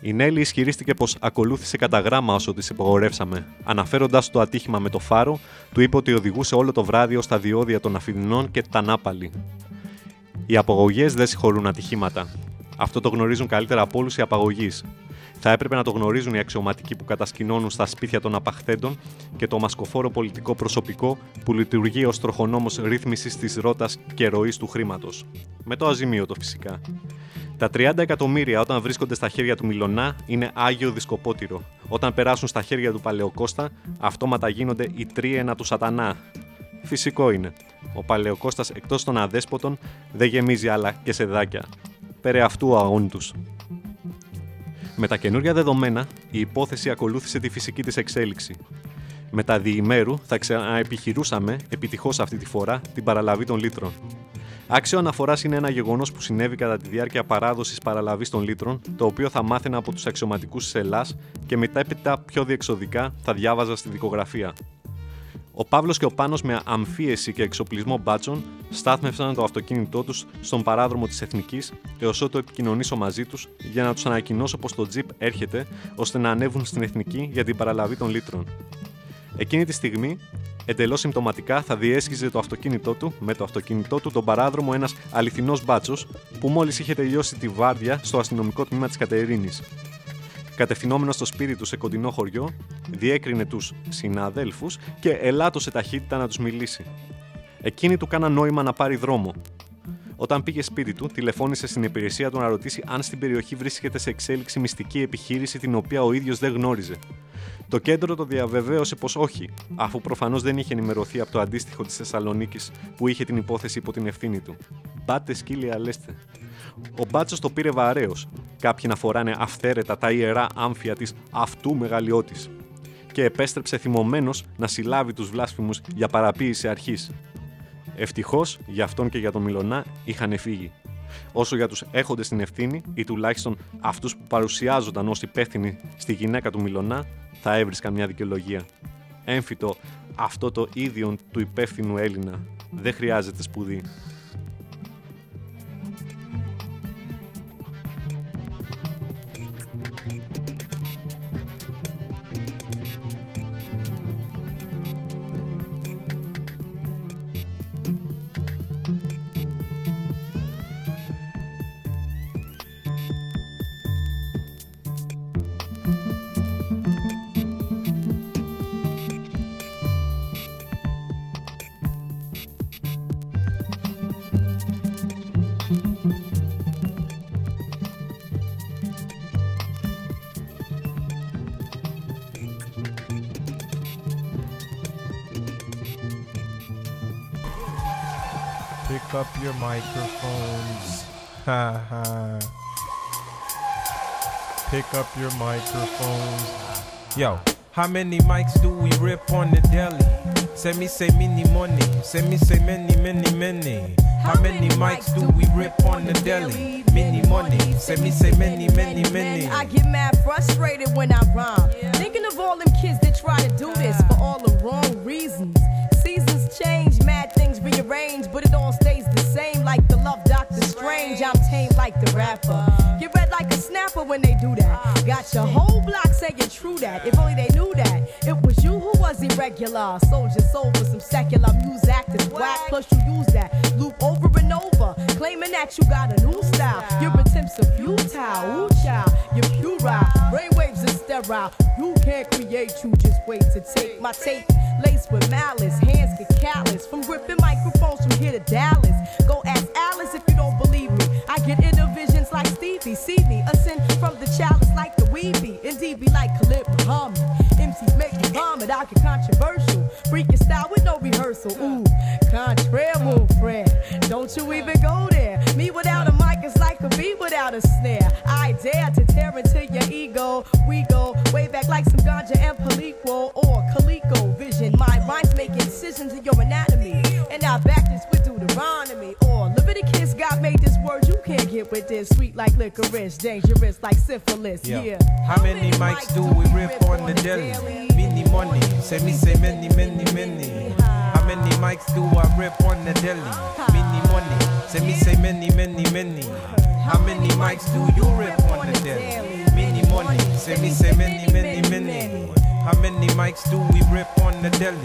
Η Νέλη ισχυρίστηκε πως ακολούθησε κατά γράμμα όσο της υπογορεύσαμε. Αναφέροντας το ατύχημα με το φάρο, του είπε ότι οδηγούσε όλο το βράδυ ως τα διόδια των Αφιδινών και τα Νάπαλη. Οι απογωγές δεν συγχωρούν ατυχήματα. Αυτό το γνωρίζουν καλύτερα από όλους οι απαγωγείς. Θα έπρεπε να το γνωρίζουν οι αξιωματικοί που κατασκηνώνουν στα σπίτια των απαχθέντων και το μασκοφόρο πολιτικό προσωπικό που λειτουργεί ως τροχονόμος ρύθμισης της ρότας και ροής του χρήματος. Με το αζημίωτο φυσικά. Τα 30 εκατομμύρια όταν βρίσκονται στα χέρια του Μιλονά είναι άγιο δισκοπότηρο. Όταν περάσουν στα χέρια του Παλαιοκώστα, αυτόματα γίνονται οι τρίαινα του σατανά. Φυσικό είναι. Ο Παλαιοκώστας εκτός των αδέσποτων δεν γεμίζει άλλα και σε δάκια. Πέρε αυτού ο αγώνι τους. Με τα καινούρια δεδομένα, η υπόθεση ακολούθησε τη φυσική της εξέλιξη. Με τα διημέρου θα ξαναεπιχειρούσαμε, επιτυχώς αυτή τη φορά, την παραλαβή των λίτρων. Άξιο αναφοράς είναι ένα γεγονός που συνέβη κατά τη διάρκεια παράδοσης παραλαβής των λίτρων, το οποίο θα μάθαινα από τους αξιωματικούς της Ελλάς και μετά έπειτα πιο διεξοδικά θα διάβαζα στη δικογραφία. Ο Παύλος και ο Πάνος με αμφίεση και εξοπλισμό μπάτσων στάθμευσαν το αυτοκίνητό τους στον παράδρομο της Εθνικής έως ότου επικοινωνήσω μαζί τους για να τους ανακοινώσω πως το τζιπ έρχεται ώστε να ανέβουν στην Εθνική για την παραλαβή των λίτρων. Εκείνη τη στιγμή, εντελώς συμπτωματικά, θα διέσχιζε το αυτοκίνητό του με το αυτοκίνητό του τον παράδρομο ένας αληθινός μπάτσος που μόλις είχε τελειώσει τη βάρδια στο αστυνομικό τμήμα της Κατερίνης. Κατευθυνόμενο στο σπίτι τους σε κοντινό χωριό, διέκρινε τους συναδέλφους και ελάττωσε ταχύτητα να τους μιλήσει. Εκείνοι του κάναν νόημα να πάρει δρόμο. Όταν πήγε σπίτι του, τηλεφώνησε στην υπηρεσία του να ρωτήσει αν στην περιοχή βρίσκεται σε εξέλιξη μυστική επιχείρηση την οποία ο ίδιος δεν γνώριζε. Το κέντρο το διαβεβαίωσε πως όχι, αφού προφανώς δεν είχε ενημερωθεί από το αντίστοιχο της Θεσσαλονίκης που είχε την υπόθεση υπό την ευθύνη του. Μπάτε σκύλοι αλέστε. Ο Μπάτσος το πήρε βαρέως. Κάποιοι να φοράνε αυθαίρετα τα ιερά άμφια της αυτού μεγαλειώτης. Και επέστρεψε θυμωμένος να συλλάβει τους βλάσφημους για παραποίηση αρχής. Ευτυχώς για αυτόν και για τον Μιλονά είχαν φύγει. Όσο για τους έχοντες την ευθύνη ή τουλάχιστον αυτούς που παρουσιάζονταν ως υπεύθυνοι στη γυναίκα του Μιλονά, θα έβρισκαν μια δικαιολογία. Έμφυτο αυτό το ίδιο του υπεύθυνου Έλληνα. Δεν χρειάζεται σπουδή. Pick up your microphones. Ha ha. Pick up your microphones. Yo, how many mics do we rip on the deli? Say me say many money. Say me say many, many, many. How many mics do we rip on the deli? Many money. Say me say many, many, many. I get mad frustrated when I rhyme. Thinking of all them kids that try to do this rearrange, but it all stays the same. Like the love Doctor Strange, I'm tame like the rapper. Get red like a snapper when they do that. Got your whole block saying true that. If only they knew that. It was you who was irregular. Sold your soul for some secular music that's whack. Plus you use that loop over and over. Claiming that you got a new style. Your attempts are futile. Ooh, child, you're puerile. Brainwaves are sterile. You can't create, you just wait to take my tape. Laced with malice, hands get callous. From gripping microphones from here to Dallas. Go ask Alice if you don't believe me. I get inner visions like Stevie. See me ascend from the chalice like the weeby. Indeed, be like Khalid Muhammad. MCs make me vomit. I get controversial. Freaking style with no rehearsal. Ooh, contraire move, friend. Don't you even go there. Me without a is like a bee without a snare. I dare to tear into your ego. We go way back like some ganja and Palico or Calico vision. My rhymes making incisions in your anatomy. And I back this with Deuteronomy or Leviticus. God made this word you can't get with this. Sweet like licorice, dangerous like syphilis. Yeah. How many mics do we rip on the deli? Many money. Say me say many, many, many. How many mics do I rip on the deli? Many money. Say me say many, many, many. How many mics do you rip on the daily? Many money, say me say many, many, many. How many mics do we rip on the deli?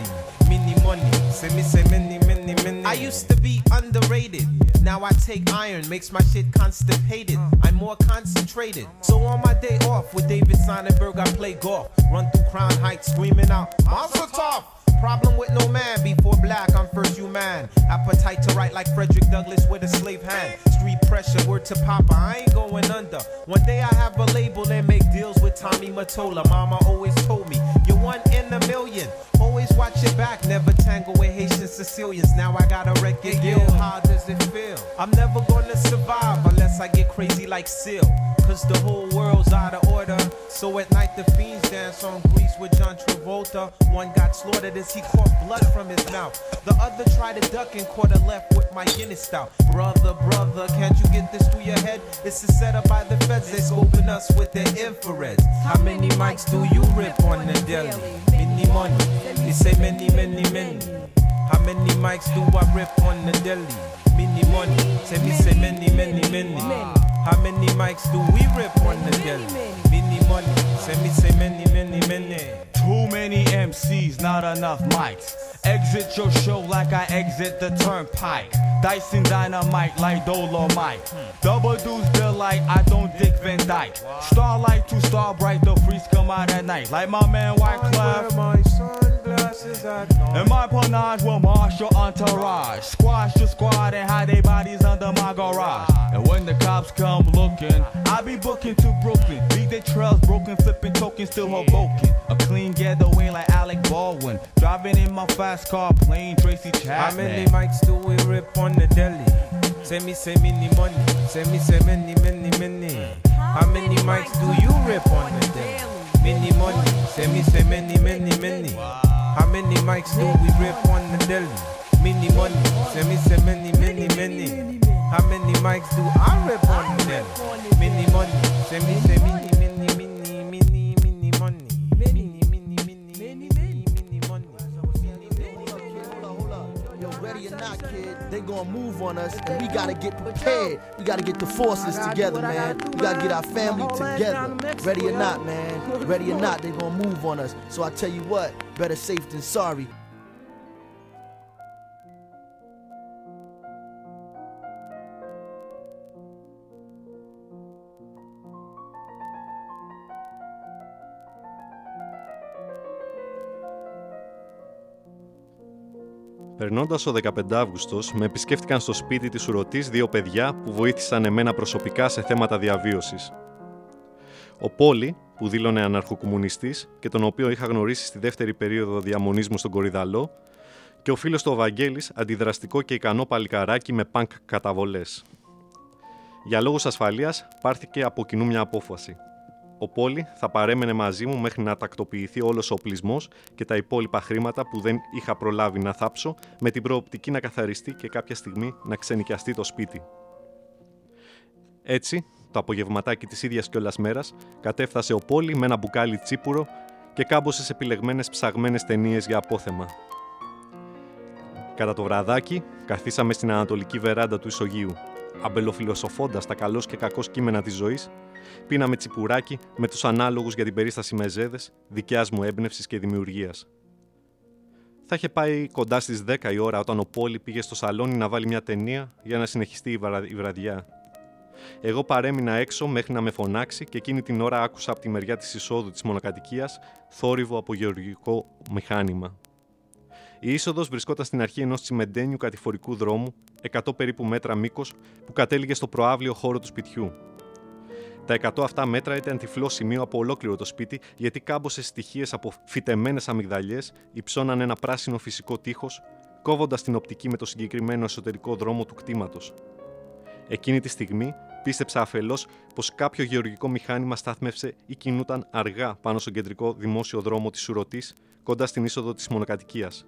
Many money, say me say many, many, many. I used to be underrated. Now I take iron, makes my shit constipated. I'm more concentrated. So on my day off with David Sonnenberg, I play golf. Run through Crown Heights, screaming out, Monster Tough! Problem with no man, before black, I'm first human. Appetite to write like Frederick Douglass with a slave hand. Street pressure, word to Papa, I ain't going under. One day I have a label and make deals with Tommy Matola. Mama always told me, you're one in a million. Always watch your back, never tangle with Haitian Sicilians. Now I got a record deal. How does it feel? I'm never gonna survive unless I get crazy like Seal. Cause the whole world's out of order. So at night the fiends dance on Grease with John Travolta. One got slaughtered as he caught blood from his mouth. The other tried to duck and caught a left with my Guinness stout. Brother, brother, can't you get this through your head? It's a setup by the feds. They scoping us with their infrareds. How many mics do you rip on the deli? Many money. They say many, many, many. How many mics do I rip on the deli? Many money. Say me say many, many, many. How many mics do we rip on the deli? Many money. Say me say many, many, many. Too many MCs, not enough mics. Exit your show like I exit the turnpike. Dyson dynamite like Dolomite. Double dudes delight, I don't dick Van Dyke. Starlight to star bright, the freaks come out at night. Like my man Wyclef. my sunglasses at And my panache will marshal entourage. Squash the squad and hide their bodies under my garage. And when the cops come looking, I be booking to Brooklyn. Leave their trails broken, flipping tokens, still Hoboken. A clean getaway like Alec Baldwin. Driving in my fast car, playing Tracy Chapman. How many mics do we rip on the deli? Say me, say many money. Say me, say many, many, many. How many mics do you rip on the deli? Many money. Say me, say many, many, many. How many mics do we rip on the deli? Many money. Say me, say many, many, many. How many mics do I rip on the deli? Many money. Say me, say Or not, kid, they gonna move on us, and we gotta get prepared. We gotta get the forces together, man. We gotta get our family together. Ready or not, man. Ready or not, they gonna move on us. So I tell you what, better safe than sorry. Περνώντας ο 15 Αύγουστο, με επισκέφτηκαν στο σπίτι της Ουρωτή δύο παιδιά που βοήθησαν εμένα προσωπικά σε θέματα διαβίωσης. Ο Πόλη, που δήλωνε αναρχοκομμουνιστής και τον οποίο είχα γνωρίσει στη δεύτερη περίοδο διαμονής μου στον Κορυδαλό, και ο φίλος του ο Βαγγέλης, αντιδραστικό και ικανό παλικαράκι με πανκ καταβολές. Για λόγους ασφαλείας πάρθηκε από κοινού μια απόφαση. Ο Πόλη θα παρέμενε μαζί μου μέχρι να τακτοποιηθεί όλος ο οπλισμός και τα υπόλοιπα χρήματα που δεν είχα προλάβει να θάψω με την προοπτική να καθαριστεί και κάποια στιγμή να ξενικιαστεί το σπίτι. Έτσι, το απογευματάκι της ίδιας κιόλας μέρας, κατέφθασε ο Πόλη με ένα μπουκάλι τσίπουρο και κάμποσες επιλεγμένες ψαγμένες ταινίες για απόθεμα. Κατά το βραδάκι, καθίσαμε στην ανατολική βεράντα του Ισογείου, αμπελοφιλοσοφώντας τα καλό και κακό κείμενα της ζωής, πίναμε τσιπουράκι με τους ανάλογους για την περίσταση μεζέδες, δικιάς μου έμπνευσης και δημιουργίας. Θα είχε πάει κοντά στις 10 η ώρα όταν ο Πόλη πήγε στο σαλόνι να βάλει μια ταινία για να συνεχιστεί η, βρα... η βραδιά. Εγώ παρέμεινα έξω μέχρι να με φωνάξει και εκείνη την ώρα άκουσα από τη μεριά της εισόδου της μονοκατοικία θόρυβο από γεωργικό μηχάνημα. Η είσοδος βρισκόταν στην αρχή ενός τσιμεντένιου κατηφορικού δρόμου, 100 περίπου μέτρα μήκος, που κατέληγε στο προάβλιο χώρο του σπιτιού. Τα 100 αυτά μέτρα ήταν τυφλό σημείο από ολόκληρο το σπίτι, γιατί κάμποσε στοιχείες από φυτεμένες αμυγδαλιές υψώναν ένα πράσινο φυσικό τείχος, κόβοντας την οπτική με το συγκεκριμένο εσωτερικό δρόμο του κτήματος. Εκείνη τη στιγμή πίστεψα αφελώς πως κάποιο γεωργικό μηχάνημα στάθμευσε ή κινούταν αργά πάνω στον κεντρικό δημόσιο δρόμο της Ουρωτή, κοντά στην είσοδο της μονοκατοικίας.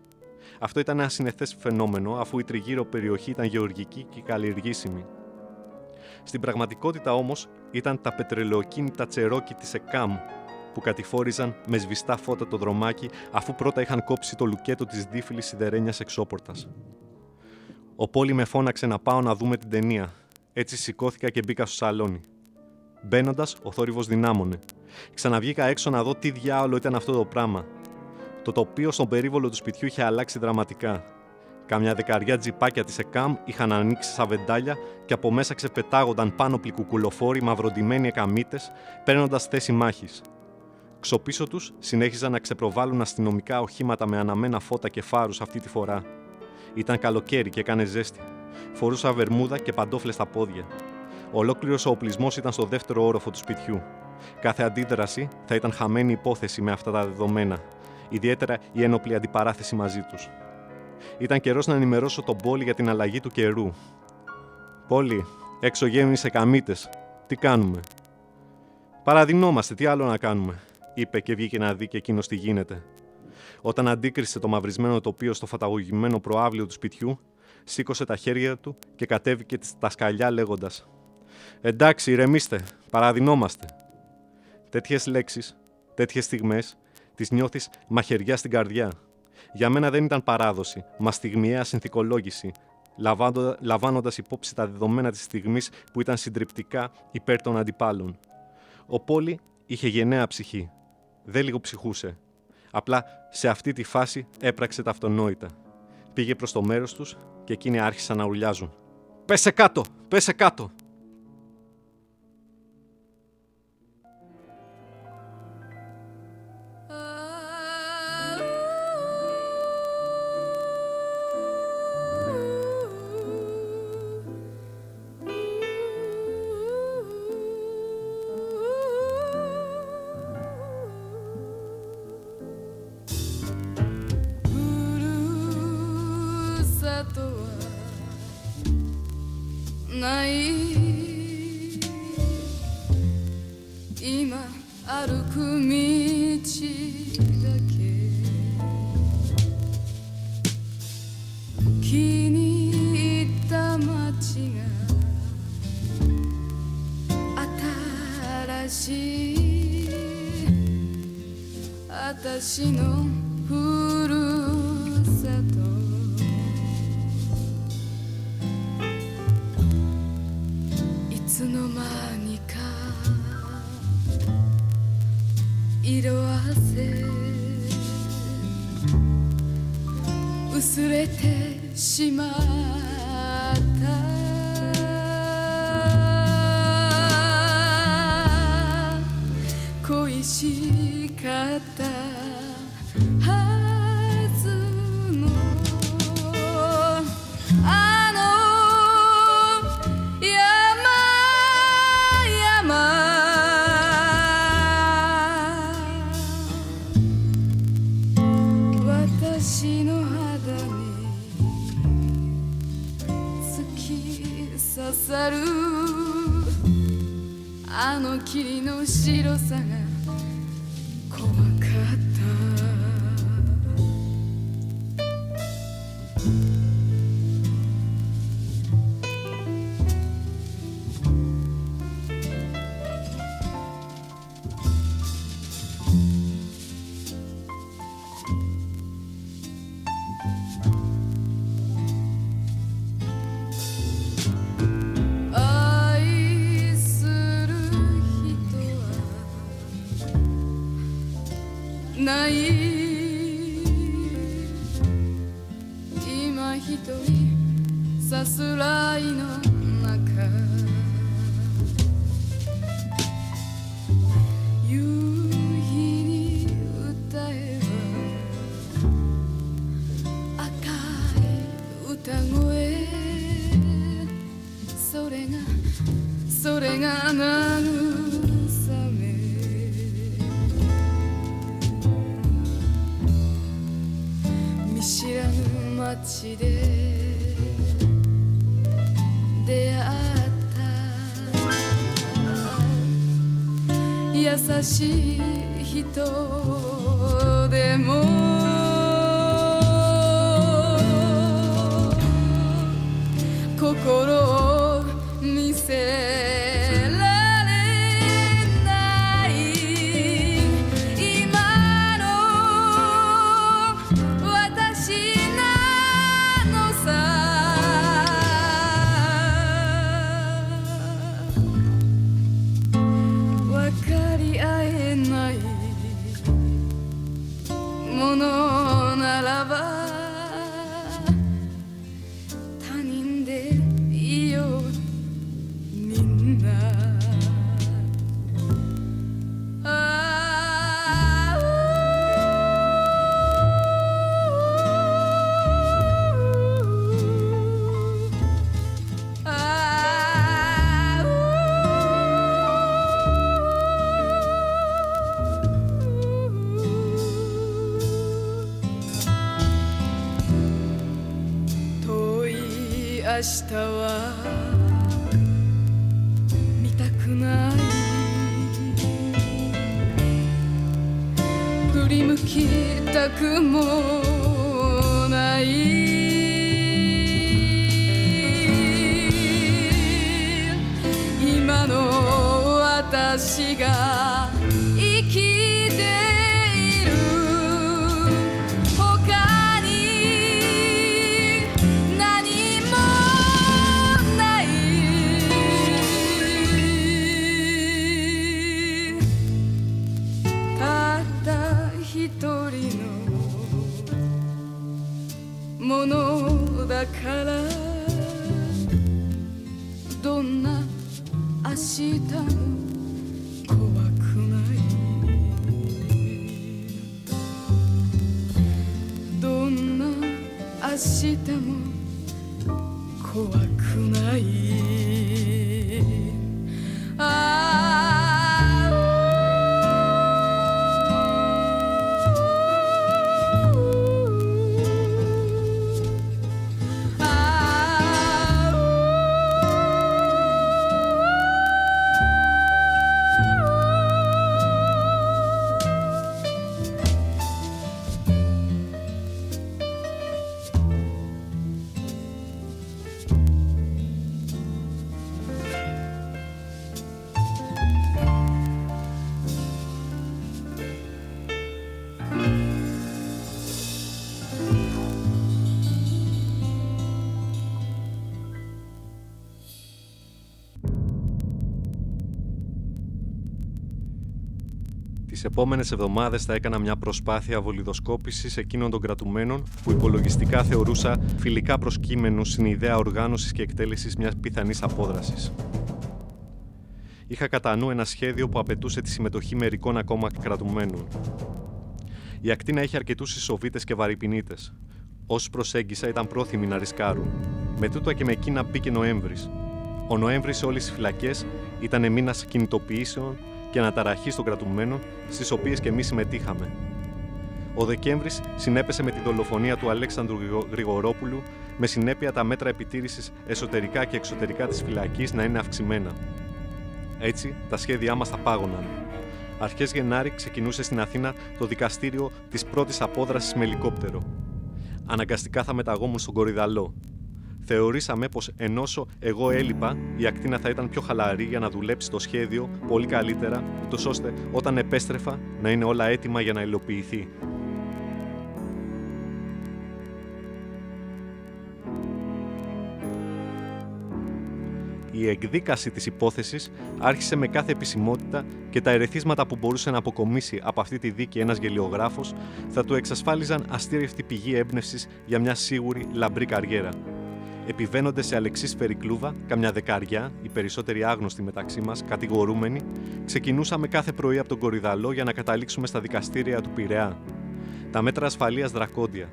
Αυτό ήταν ένα συνεχέ φαινόμενο, αφού η τριγύρω περιοχή ήταν γεωργική και καλλιεργήσιμη. Στην πραγματικότητα όμως ήταν τα πετρελαιοκίνητα τσερόκι της ΕΚΑΜ που κατηφόριζαν με σβηστά φώτα το δρομάκι αφού πρώτα είχαν κόψει το λουκέτο της δίφυλης σιδερένιας εξώπορτας. Ο Πόλη με φώναξε να πάω να δούμε την ταινία. Έτσι σηκώθηκα και μπήκα στο σαλόνι. Μπαίνοντας, ο θόρυβος δυνάμωνε. Ξαναβγήκα έξω να δω τι διάολο ήταν αυτό το πράγμα. Το τοπίο στον περίβολο του σπιτιού είχε αλλάξει δραματικά. Καμιά δεκαριά τζιπάκια της ΕΚΑΜ είχαν ανοίξει σαν βεντάλια και από μέσα ξεπετάγονταν πάνω πληκουκουλοφόροι μαυροντημένοι εκαμίτε, παίρνοντας θέση μάχης. Ξοπίσω τους συνέχιζαν να ξεπροβάλλουν αστυνομικά οχήματα με αναμένα φώτα και φάρους αυτή τη φορά. Ήταν καλοκαίρι και έκανε ζέστη. Φορούσα βερμούδα και παντόφλες στα πόδια. Ολόκληρος ο οπλισμός ήταν στο δεύτερο όροφο του σπιτιού. Κάθε αντίδραση θα ήταν χαμένη υπόθεση με αυτά τα δεδομένα, ιδιαίτερα η ένοπλη αντιπαράθεση μαζί τους. Ήταν καιρός να ενημερώσω τον Πόλη για την αλλαγή του καιρού. Πόλη, έξω γέμισε καμίτες. Τι κάνουμε; Παραδεινόμαστε, τι άλλο να κάνουμε, είπε και βγήκε να δει και εκείνος τι γίνεται. Όταν αντίκρισε το μαυρισμένο τοπίο στο φαταγωγημένο προάβλιο του σπιτιού, σήκωσε τα χέρια του και κατέβηκε στα σκαλιά λέγοντας: Εντάξει, ηρεμήστε, παραδεινόμαστε. Τέτοιες λέξεις, τέτοιες στιγμές, τις νιώθεις μαχαιριά στην καρδιά. Για μένα δεν ήταν παράδοση, μα στιγμιαία συνθηκολόγηση, λαμβάνοντας υπόψη τα δεδομένα της στιγμής που ήταν συντριπτικά υπέρ των αντιπάλων. Ο Πόλη είχε γενναία ψυχή. Δεν λίγο ψυχούσε. Απλά σε αυτή τη φάση έπραξε τα αυτονόητα. Πήγε προς το μέρος τους και εκείνοι άρχισαν να ουρλιάζουν. «Πέσε κάτω! Πέσε κάτω!» 間にか色あせ薄れてしまう Stella. Τις επόμενες εβδομάδες θα έκανα μια προσπάθεια βολιδοσκόπησης εκείνων των κρατουμένων που υπολογιστικά θεωρούσα φιλικά προσκύμενους στην ιδέα οργάνωσης και εκτέλεσης μιας πιθανής απόδρασης. Είχα κατά νου ένα σχέδιο που απαιτούσε τη συμμετοχή μερικών ακόμα κρατουμένων. Η ακτίνα είχε αρκετούς ισοβίτε και βαρυπινίτε. Όσους προσέγγισα ήταν πρόθυμοι να ρισκάρουν. Με τούτο και με εκείνα μπήκε Νοέμβρης. Ο Νοέμβρης σε όλες τις φυλακές ήταν μήνας κινητοποιήσεων και αναταραχή των κρατουμένων, στις οποίες και εμείς συμμετείχαμε. Ο Δεκέμβρης συνέπεσε με τη δολοφονία του Αλέξανδρου Γρηγο- Γρηγορόπουλου, με συνέπεια τα μέτρα επιτήρησης εσωτερικά και εξωτερικά της φυλακής να είναι αυξημένα. Έτσι, τα σχέδιά μας θα πάγωναν. Αρχές Γενάρη ξεκινούσε στην Αθήνα το δικαστήριο της πρώτης απόδρασης με ελικόπτερο. Αναγκαστικά θα μεταγόμουν στον Κορυδαλό. Θεωρήσαμε πως ενώσο εγώ έλειπα, η ακτίνα θα ήταν πιο χαλαρή για να δουλέψει το σχέδιο πολύ καλύτερα, ούτως ώστε όταν επέστρεφα να είναι όλα έτοιμα για να υλοποιηθεί. Η εκδίκαση της υπόθεσης άρχισε με κάθε επισημότητα και τα ερεθίσματα που μπορούσε να αποκομίσει από αυτή τη δίκη ένας γελιογράφος θα του εξασφάλιζαν αστήρευτη πηγή έμπνευσης για μια σίγουρη λαμπρή καριέρα. Επιβαίνονται σε Αλεξής Φερικλούβα, καμιά δεκαριά, οι περισσότεροι άγνωστοι μεταξύ μας, κατηγορούμενοι, ξεκινούσαμε κάθε πρωί από τον Κορυδαλό για να καταλήξουμε στα δικαστήρια του Πειραιά. Τα μέτρα ασφαλείας δρακόντια.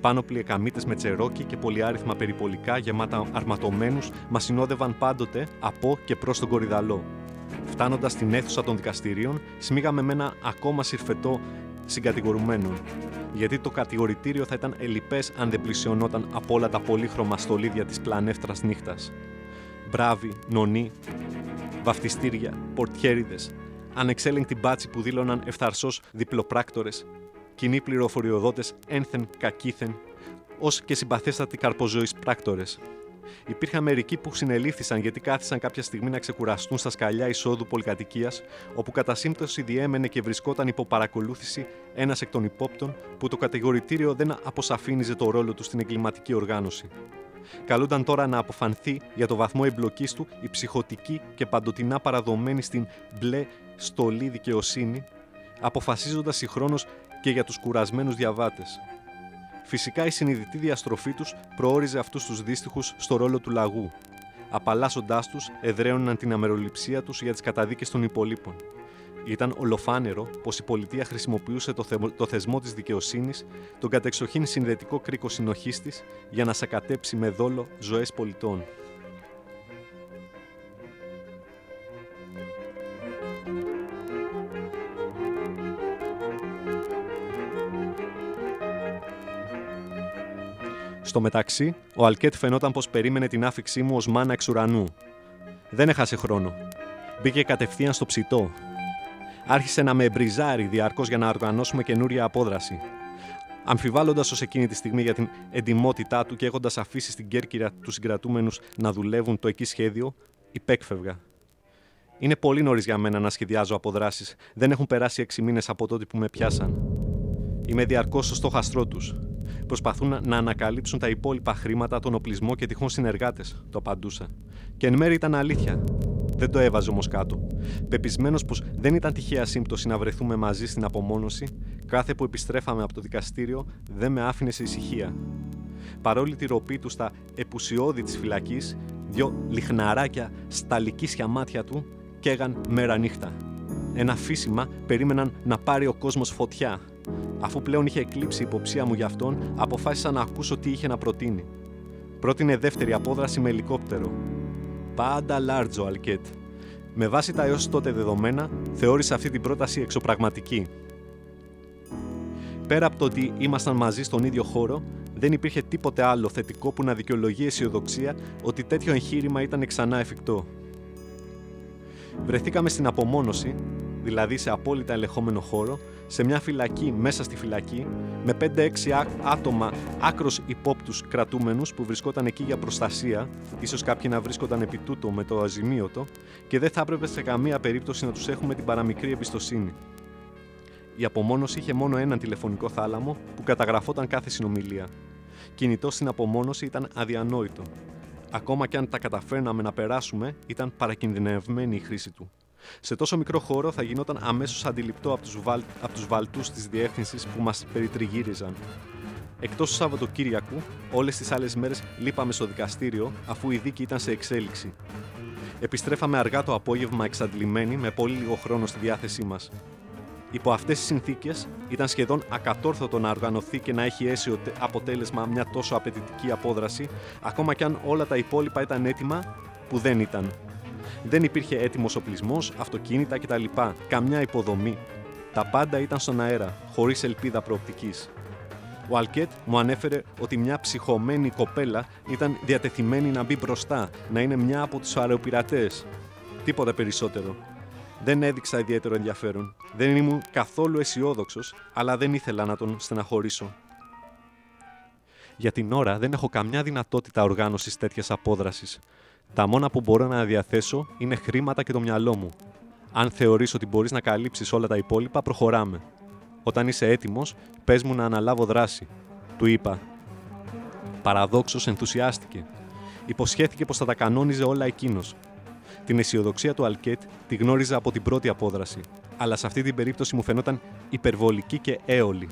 Πάνωπλοι εκαμίτε με τσερόκι και πολυάριθμα περιπολικά γεμάτα αρματωμένους μας συνόδευαν πάντοτε από και προς τον Κορυδαλό. Φτάνοντας στην αίθουσα των δικαστηρίων, σμίγαμε με ένα ακόμα συρφετό συγκατηγορουμένων. Γιατί το κατηγορητήριο θα ήταν ελλειπές αν δεν πλησιωνόταν από όλα τα πολύχρωμα στολίδια της πλανεύτρα νύχτα. Μπράβοι, νονοί, βαφτιστήρια, πορτιέριδες, ανεξέλεγκτοι μπάτσι που δήλωναν ευθαρσώ διπλοπράκτορες, κοινοί πληροφοριοδότες ένθεν κακήθεν, ως και συμπαθέστατοι καρποζωείς πράκτορες. Υπήρχαν μερικοί που συνελήφθησαν γιατί κάθισαν κάποια στιγμή να ξεκουραστούν στα σκαλιά εισόδου πολυκατοικίας, όπου κατά σύμπτωση διέμενε και βρισκόταν υπό παρακολούθηση ένας εκ των υπόπτων που το κατηγορητήριο δεν αποσαφήνιζε το ρόλο του στην εγκληματική οργάνωση. Καλούνταν τώρα να αποφανθεί για το βαθμό εμπλοκής του η ψυχοτική και παντοτινά παραδομένη στην μπλε στολή δικαιοσύνη, αποφασίζοντας συγχρόνως και για τους κουρασμένους διαβάτες. Φυσικά η συνειδητή διαστροφή τους προόριζε αυτούς τους δύστιχους στο ρόλο του λαγού. Απαλλάσσοντάς τους, εδραίωναν την αμεροληψία τους για τις καταδίκες των υπολείπων. Ήταν ολοφάνερο πως η πολιτεία χρησιμοποιούσε το, θε- το θεσμό της δικαιοσύνης, τον κατεξοχήν συνδετικό κρίκο συνοχής της, για να σακατέψει με δόλο ζωές πολιτών. Στο μεταξύ, ο Αλκέτ φαινόταν πως περίμενε την άφηξή μου ως μάνα εξ ουρανού. Δεν έχασε χρόνο. Μπήκε κατευθείαν στο ψητό. Άρχισε να με μπριζάρει διαρκώς για να οργανώσουμε καινούρια απόδραση. Αμφιβάλλοντας ως εκείνη τη στιγμή για την εντιμότητά του και έχοντας αφήσει στην Κέρκυρα τους συγκρατούμενους να δουλεύουν το εκεί σχέδιο, υπέκφευγα. Είναι πολύ νωρίς για μένα να σχεδιάζω αποδράσεις. Δεν έχουν περάσει έξι μήνες από τότε που με πιάσαν. Είμαι διαρκώς στο στόχαστρό τους. Προσπαθούν να ανακαλύψουν τα υπόλοιπα χρήματα, τον οπλισμό και τυχόν συνεργάτες, το απαντούσα. Και εν μέρει ήταν αλήθεια. Δεν το έβαζε όμως κάτω. Πεπισμένος πως δεν ήταν τυχαία σύμπτωση να βρεθούμε μαζί στην απομόνωση, κάθε που επιστρέφαμε από το δικαστήριο δεν με άφηνε σε ησυχία. Παρόλη τη ροπή του στα επουσιώδη της φυλακής, δυο λιχναράκια στα λυκίσια μάτια του καίγαν μέρα νύχτα. Ένα φύσιμα περίμεναν να πάρει ο κόσμος φωτιά. Αφού πλέον είχε εκλείψει η υποψία μου για αυτόν, αποφάσισα να ακούσω τι είχε να προτείνει. Πρότεινε δεύτερη απόδραση με ελικόπτερο. Πάντα λάρτζο, Αλκέτ. Με βάση τα έως τότε δεδομένα, θεώρησα αυτή την πρόταση εξωπραγματική. Πέρα από το ότι ήμασταν μαζί στον ίδιο χώρο, δεν υπήρχε τίποτε άλλο θετικό που να δικαιολογεί αισιοδοξία ότι τέτοιο εγχείρημα ήταν ξανά εφικτό. Βρεθήκαμε στην απομόνωση, δηλαδή σε απόλυτα ελεγχόμενο χώρο, σε μια φυλακή μέσα στη φυλακή, με 5-6 άτομα άκρος υπόπτους κρατούμενους που βρισκόταν εκεί για προστασία, ίσως κάποιοι να βρίσκονταν επί τούτο με το αζημίωτο, και δεν θα έπρεπε σε καμία περίπτωση να τους έχουμε την παραμικρή εμπιστοσύνη. Η απομόνωση είχε μόνο έναν τηλεφωνικό θάλαμο που καταγραφόταν κάθε συνομιλία. Κινητό στην απομόνωση ήταν αδιανόητο. Ακόμα και αν τα καταφέρναμε να περάσουμε, ήταν παρακινδυνευμένη η χρήση του. Σε τόσο μικρό χώρο θα γινόταν αμέσως αντιληπτό από τους βαλ... απ τους βαλτού της διεύθυνσης που μας περιτριγύριζαν. Εκτός του Σαββατοκύριακου, όλες τις άλλες μέρες λείπαμε στο δικαστήριο αφού η δίκη ήταν σε εξέλιξη. Επιστρέφαμε αργά το απόγευμα εξαντλημένοι με πολύ λίγο χρόνο στη διάθεσή μας. Υπό αυτές τις συνθήκες, ήταν σχεδόν ακατόρθωτο να οργανωθεί και να έχει αίσιο τε- αποτέλεσμα μια τόσο απαιτητική απόδραση, ακόμα κι αν όλα τα υπόλοιπα ήταν έτοιμα, που δεν ήταν. Δεν υπήρχε έτοιμος οπλισμός, αυτοκίνητα κτλ. Καμιά υποδομή. Τα πάντα ήταν στον αέρα, χωρίς ελπίδα προοπτικής. Ο Αλκέτ μου ανέφερε ότι μια ψυχωμένη κοπέλα ήταν διατεθειμένη να μπει μπροστά, να είναι μια από τους αεροπειρατές. Τίποτα περισσότερο. Δεν έδειξα ιδιαίτερο ενδιαφέρον. Δεν ήμουν καθόλου αισιόδοξος, αλλά δεν ήθελα να τον στεναχωρήσω. Για την ώρα δεν έχω καμιά δυνατότητα οργάνωσης τέτοιας απόδρασης. Τα μόνα που μπορώ να διαθέσω είναι χρήματα και το μυαλό μου. Αν θεωρείς ότι μπορείς να καλύψεις όλα τα υπόλοιπα, προχωράμε. Όταν είσαι έτοιμος, πες μου να αναλάβω δράση. Του είπα. Παραδόξως ενθουσιάστηκε. Υποσχέθηκε πως θα τα κανόνιζε όλα εκείνος. Την αισιοδοξία του Αλκέτ τη γνώριζα από την πρώτη απόδραση, αλλά σε αυτή την περίπτωση μου φαινόταν υπερβολική και έολη.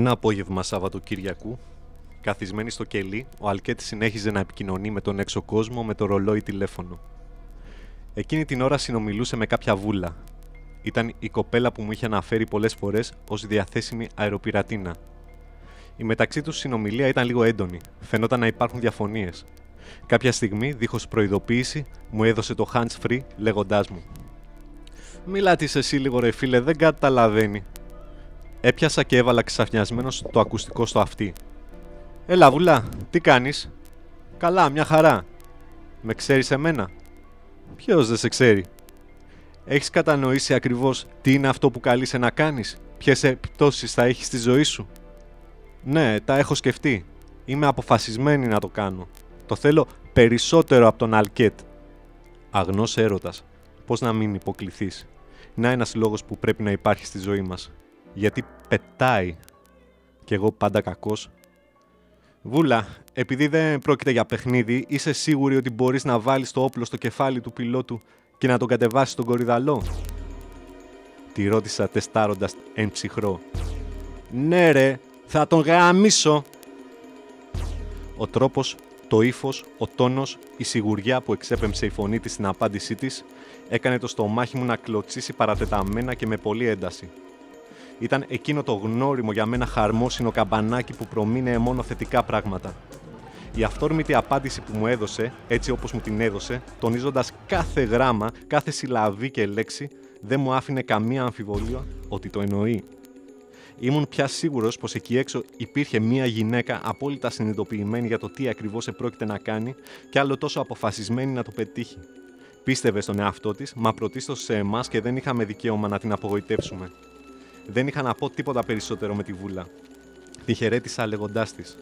Ένα απόγευμα Σαββατοκύριακου, καθισμένη στο κελί, ο Αλκέτ συνέχιζε να επικοινωνεί με τον έξω κόσμο με το ρολόι τηλέφωνο. Εκείνη την ώρα συνομιλούσε με κάποια βούλα. Ήταν η κοπέλα που μου είχε αναφέρει πολλές φορές ως διαθέσιμη αεροπειρατίνα. Η μεταξύ τους συνομιλία ήταν λίγο έντονη. Φαινόταν να υπάρχουν διαφωνίες. Κάποια στιγμή, δίχως προειδοποίηση, μου έδωσε το hands free λέγοντάς μου: Μιλά της εσύ λίγο, ρε φίλε, δεν καταλαβαίνει. Έπιασα και έβαλα ξαφνιασμένος το ακουστικό στο αυτί. Έλα, βουλά, τι κάνεις; Καλά, μια χαρά. Με ξέρεις εμένα; Ποιος δεν σε ξέρει; Έχεις κατανοήσει ακριβώς τι είναι αυτό που καλείσαι να κάνεις, ποιες επιπτώσεις θα έχεις στη ζωή σου; Ναι, τα έχω σκεφτεί. Είμαι αποφασισμένη να το κάνω. Το θέλω περισσότερο από τον Αλκέτ. Αγνός έρωτας. Πώς να μην υποκληθείς; Να ένας λόγος που πρέπει να υπάρχει στη ζωή μας. Γιατί πετάει. Κι εγώ πάντα κακός. Βούλα, επειδή δεν πρόκειται για παιχνίδι, είσαι σίγουρη ότι μπορείς να βάλεις το όπλο στο κεφάλι του πιλότου και να τον κατεβάσεις στον κορυδαλό; Τη ρώτησα τεστάροντας εν ψυχρό. Ναι ρε, θα τον γαμίσω. Ο τρόπος, το ύφος, ο τόνος, η σιγουριά που εξέπεμψε η φωνή της στην απάντησή της έκανε το στομάχι μου να κλωτσίσει παρατεταμένα και με πολλή ένταση. Ήταν εκείνο το γνώριμο για μένα χαρμόσυνο καμπανάκι που προμήνεε μόνο θετικά πράγματα. Η αυθόρμητη απάντηση που μου έδωσε, έτσι όπως μου την έδωσε, τονίζοντας κάθε γράμμα, κάθε συλλαβή και λέξη, δεν μου άφηνε καμία αμφιβολία ότι το εννοεί. Ήμουν πια σίγουρος πως εκεί έξω υπήρχε μία γυναίκα απόλυτα συνειδητοποιημένη για το τι ακριβώς επρόκειται να κάνει και άλλο τόσο αποφασισμένη να το πετύχει. Πίστευε στον εαυτό της, μα πρωτίστως σε εμάς και δεν είχαμε δικαίωμα να την απογοητεύσουμε. Δεν είχα να πω τίποτα περισσότερο με τη βούλα. Τη χαιρέτησα λέγοντάς της: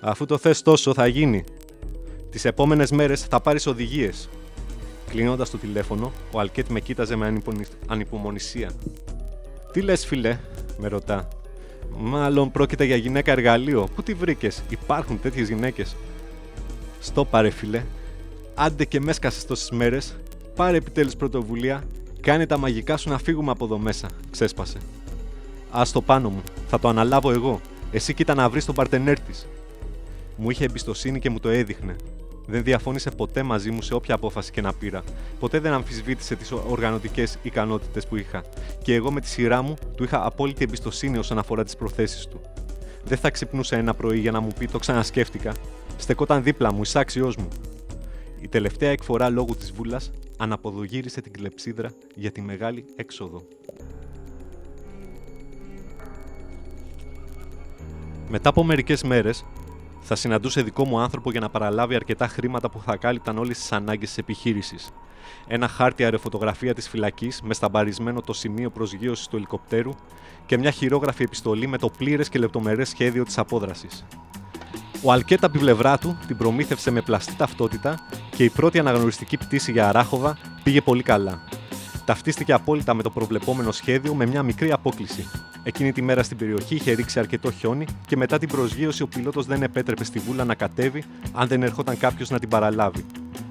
Αφού το θες τόσο, θα γίνει. Τις επόμενες μέρες θα πάρεις οδηγίες. Κλείνοντας το τηλέφωνο, ο Αλκέτ με κοίταζε με ανυπομονησία. Τι λες, φιλέ, με ρωτά. Μάλλον πρόκειται για γυναίκα εργαλείο. Πού τη βρήκες, Υπάρχουν τέτοιες γυναίκες. Στο πάρε, φιλέ. Άντε και με έσκασε τόσες μέρες. Πάρε επιτέλους πρωτοβουλία. Κάνε τα μαγικά σου να φύγουμε από εδώ μέσα. Ξέσπασε. Α το πάνω μου. Θα το αναλάβω εγώ. Εσύ κοίτα να βρεις τον παρτενέρ της. Μου είχε εμπιστοσύνη και μου το έδειχνε. Δεν διαφώνησε ποτέ μαζί μου σε όποια απόφαση και να πήρα. Ποτέ δεν αμφισβήτησε τις οργανωτικές ικανότητες που είχα. Και εγώ με τη σειρά μου του είχα απόλυτη εμπιστοσύνη όσον αφορά τις προθέσεις του. Δεν θα ξυπνούσε ένα πρωί για να μου πει το ξανασκέφτηκα. Στεκόταν δίπλα μου, εισάξιό μου. Η τελευταία εκφορά λόγου της βούλας αναποδογύρισε την κλεψίδρα για τη μεγάλη έξοδο. Μετά από μερικές μέρες, θα συναντούσε δικό μου άνθρωπο για να παραλάβει αρκετά χρήματα που θα κάλυπταν όλες τις ανάγκες της επιχείρησης. Ένα χάρτη αεροφωτογραφία της φυλακής με σταμπαρισμένο το σημείο προσγείωσης του ελικοπτέρου και μια χειρόγραφη επιστολή με το πλήρες και λεπτομερές σχέδιο της απόδρασης. Ο Αλκέτ από την πλευρά του την προμήθευσε με πλαστή ταυτότητα και η πρώτη αναγνωριστική πτήση για Αράχοβα πήγε πολύ καλά. Ταυτίστηκε απόλυτα με το προβλεπόμενο σχέδιο με μια μικρή απόκληση. Εκείνη τη μέρα στην περιοχή είχε ρίξει αρκετό χιόνι και μετά την προσγείωση ο πιλότος δεν επέτρεπε στη βούλα να κατέβει αν δεν ερχόταν κάποιος να την παραλάβει.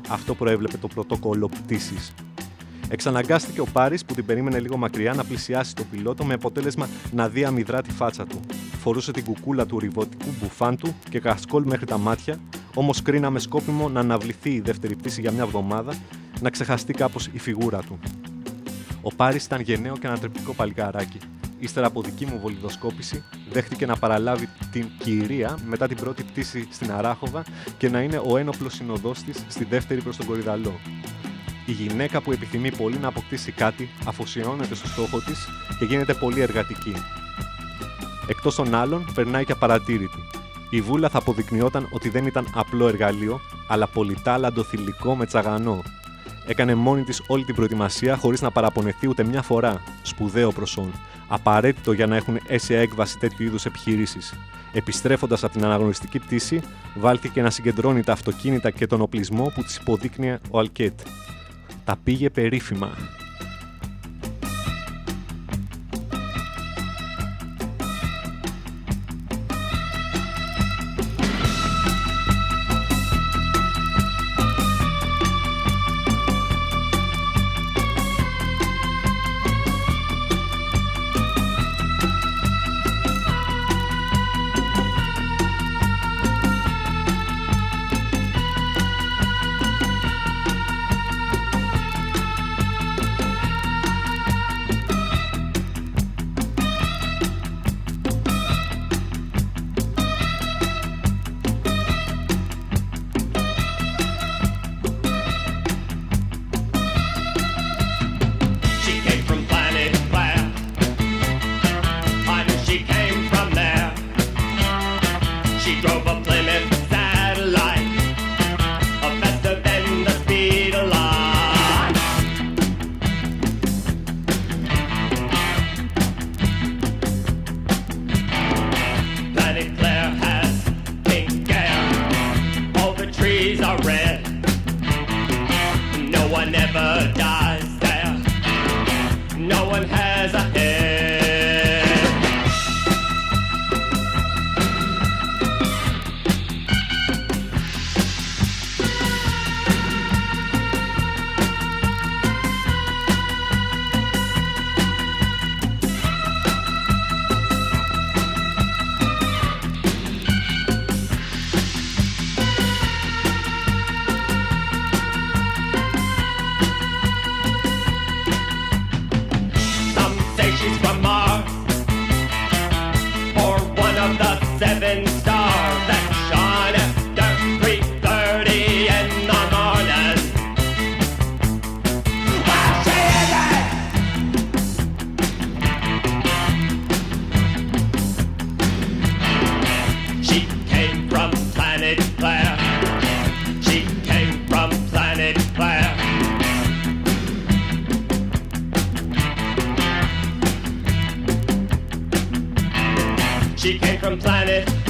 Αυτό προέβλεπε το πρωτόκολλο πτήσης. Εξαναγκάστηκε ο Πάρης που την περίμενε λίγο μακριά να πλησιάσει τον πιλότο με αποτέλεσμα να δει αμυδρά τη φάτσα του. Φορούσε την κουκούλα του ριβωτικού μπουφάν του και κασκόλ μέχρι τα μάτια, όμως κρίναμε σκόπιμο να αναβληθεί η δεύτερη πτήση για μια εβδομάδα, να ξεχαστεί κάπως η φιγούρα του. Ο Πάρης ήταν γενναίο και ανατρεπτικό παλικάράκι. Ύστερα από δική μου βολιδοσκόπηση, δέχτηκε να παραλάβει την κυρία μετά την πρώτη πτήση στην Αράχοβα και να είναι ο ένοπλος συνοδό τη στη δεύτερη προς τον Κορυδαλό. Η γυναίκα που επιθυμεί πολύ να αποκτήσει κάτι αφοσιώνεται στο στόχο της και γίνεται πολύ εργατική. Εκτός των άλλων, περνάει και απαρατήρητη. Η βούλα θα αποδεικνυόταν ότι δεν ήταν απλό εργαλείο, αλλά πολυτάλαντο θηλυκό με τσαγανό, Έκανε μόνη της όλη την προετοιμασία χωρίς να παραπονεθεί ούτε μια φορά. Σπουδαίο προσόν. Απαραίτητο για να έχουν αίσια έκβαση τέτοιου είδους επιχειρήσεις. Επιστρέφοντας από την αναγνωριστική πτήση, βάλθηκε να συγκεντρώνει τα αυτοκίνητα και τον οπλισμό που της υποδείκνυε ο Αλκέτ. Τα πήγε περίφημα. She came from planet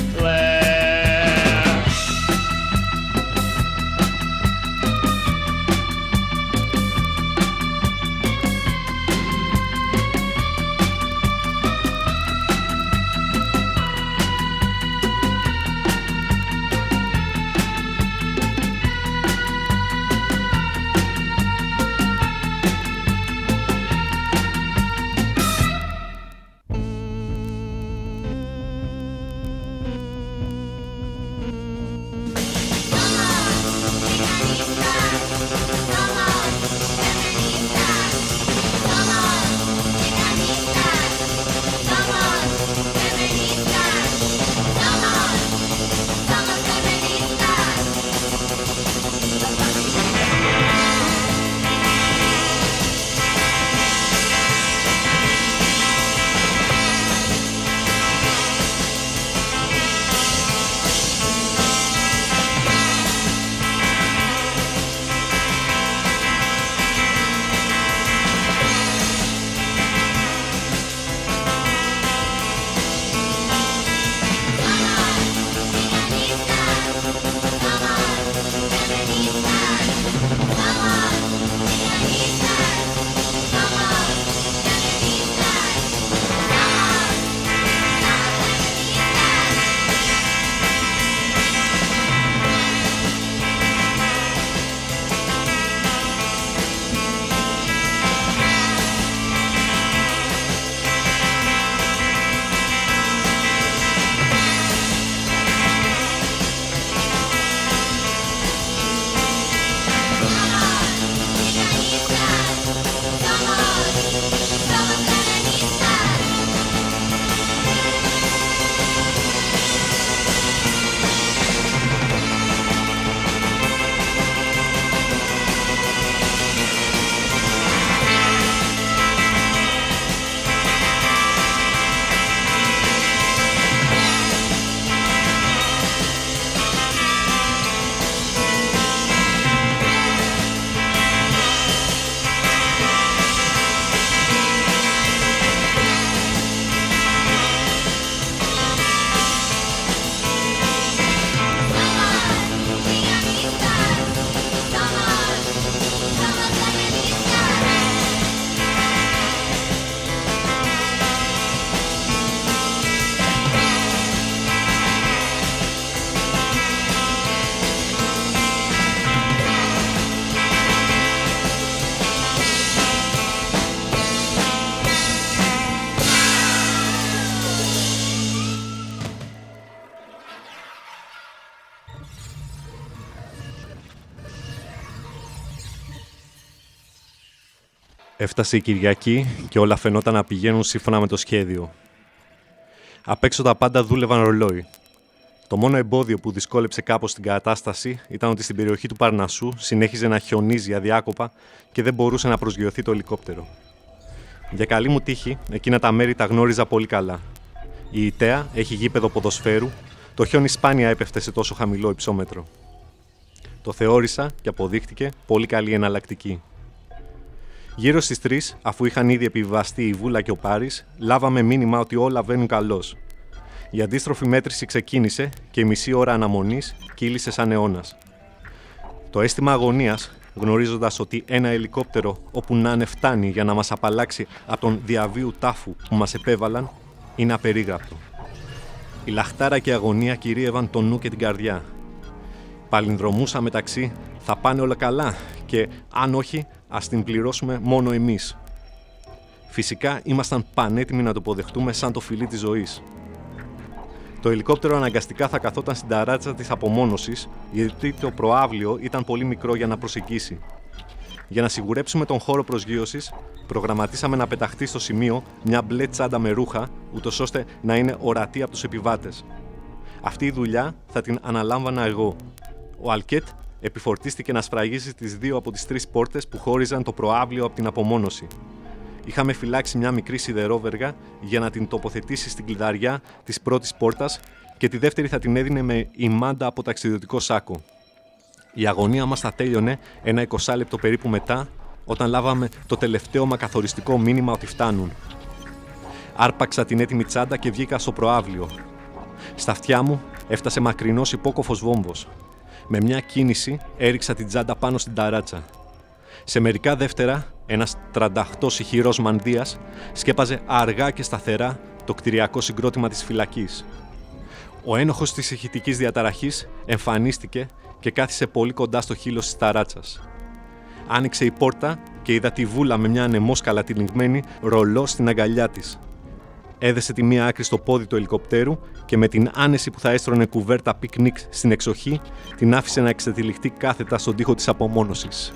Έφτασε η Κυριακή και όλα φαινόταν να πηγαίνουν σύμφωνα με το σχέδιο. Απ' έξω τα πάντα δούλευαν ρολόι. Το μόνο εμπόδιο που δυσκόλεψε κάπως την κατάσταση ήταν ότι στην περιοχή του Παρνασσού συνέχιζε να χιονίζει αδιάκοπα και δεν μπορούσε να προσγειωθεί το ελικόπτερο. Για καλή μου τύχη, εκείνα τα μέρη τα γνώριζα πολύ καλά. Η Ιταία έχει γήπεδο ποδοσφαίρου, το χιόνι σπάνια έπεφτε σε τόσο χαμηλό υψόμετρο. Το θεώρησα και αποδείχτηκε πολύ καλή εναλλακτική. Γύρω στις 3, αφού είχαν ήδη επιβιβαστεί η Βούλα και ο Πάρης, λάβαμε μήνυμα ότι όλα βαίνουν καλώς. Η αντίστροφη μέτρηση ξεκίνησε και η μισή ώρα αναμονής κύλησε σαν αιώνας. Το αίσθημα αγωνίας γνωρίζοντας ότι ένα ελικόπτερο όπου να είναι φτάνει για να μας απαλλάξει από τον διαβίου τάφου που μας επέβαλαν, είναι απερίγραπτο. Η λαχτάρα και η αγωνία κυρίευαν το νου και την καρδιά. Παλινδρομούσα μεταξύ θα πάνε όλα καλά και αν όχι ας την πληρώσουμε μόνο εμείς. Φυσικά ήμασταν πανέτοιμοι να το αποδεχτούμε σαν το φιλί της ζωής. Το ελικόπτερο αναγκαστικά θα καθόταν στην ταράτσα της απομόνωσης γιατί το προάβλιο ήταν πολύ μικρό για να προσεγγίσει. Για να σιγουρέψουμε τον χώρο προσγείωσης, προγραμματίσαμε να πεταχτεί στο σημείο μια μπλε τσάντα με ρούχα, ούτως ώστε να είναι ορατή από τους επιβάτες. Αυτή η δουλειά θα την αναλάμβανα εγώ. Ο Αλκέτ επιφορτίστηκε να σφραγίσει τις δύο από τις τρεις πόρτες που χώριζαν το προάβλιο από την απομόνωση. Είχαμε φυλάξει μια μικρή σιδερόβεργα για να την τοποθετήσει στην κλειδαριά της πρώτης πόρτας και τη δεύτερη θα την έδινε με ημάντα από ταξιδιωτικό σάκο. Η αγωνία μας θα τέλειωνε ένα 20 λεπτό περίπου μετά, όταν λάβαμε το τελευταίο μα καθοριστικό μήνυμα ότι φτάνουν. Άρπαξα την έτοιμη τσάντα και βγήκα στο προάβλιο. Στα αυτιά μου έφτασε μακρινός υπόκοφος βόμβος. Με μια κίνηση έριξα την τσάντα πάνω στην ταράτσα. Σε μερικά δεύτερα, ένας τρανταχτός ηχηρός μανδύας σκέπαζε αργά και σταθερά το κτηριακό συγκρότημα της φυλακής. Ο ένοχος της ηχητικής διαταραχής εμφανίστηκε και κάθισε πολύ κοντά στο χείλος της ταράτσας. Άνοιξε η πόρτα και είδα τη βούλα με μια ανεμόσκαλα τυλιγμένη ρολό στην αγκαλιά της. Έδεσε τη μία άκρη στο πόδι του ελικοπτέρου και με την άνεση που θα έστρωνε κουβέρτα πικνίκ στην εξοχή, την άφησε να εξετυλιχτεί κάθετα στον τοίχο της απομόνωσης.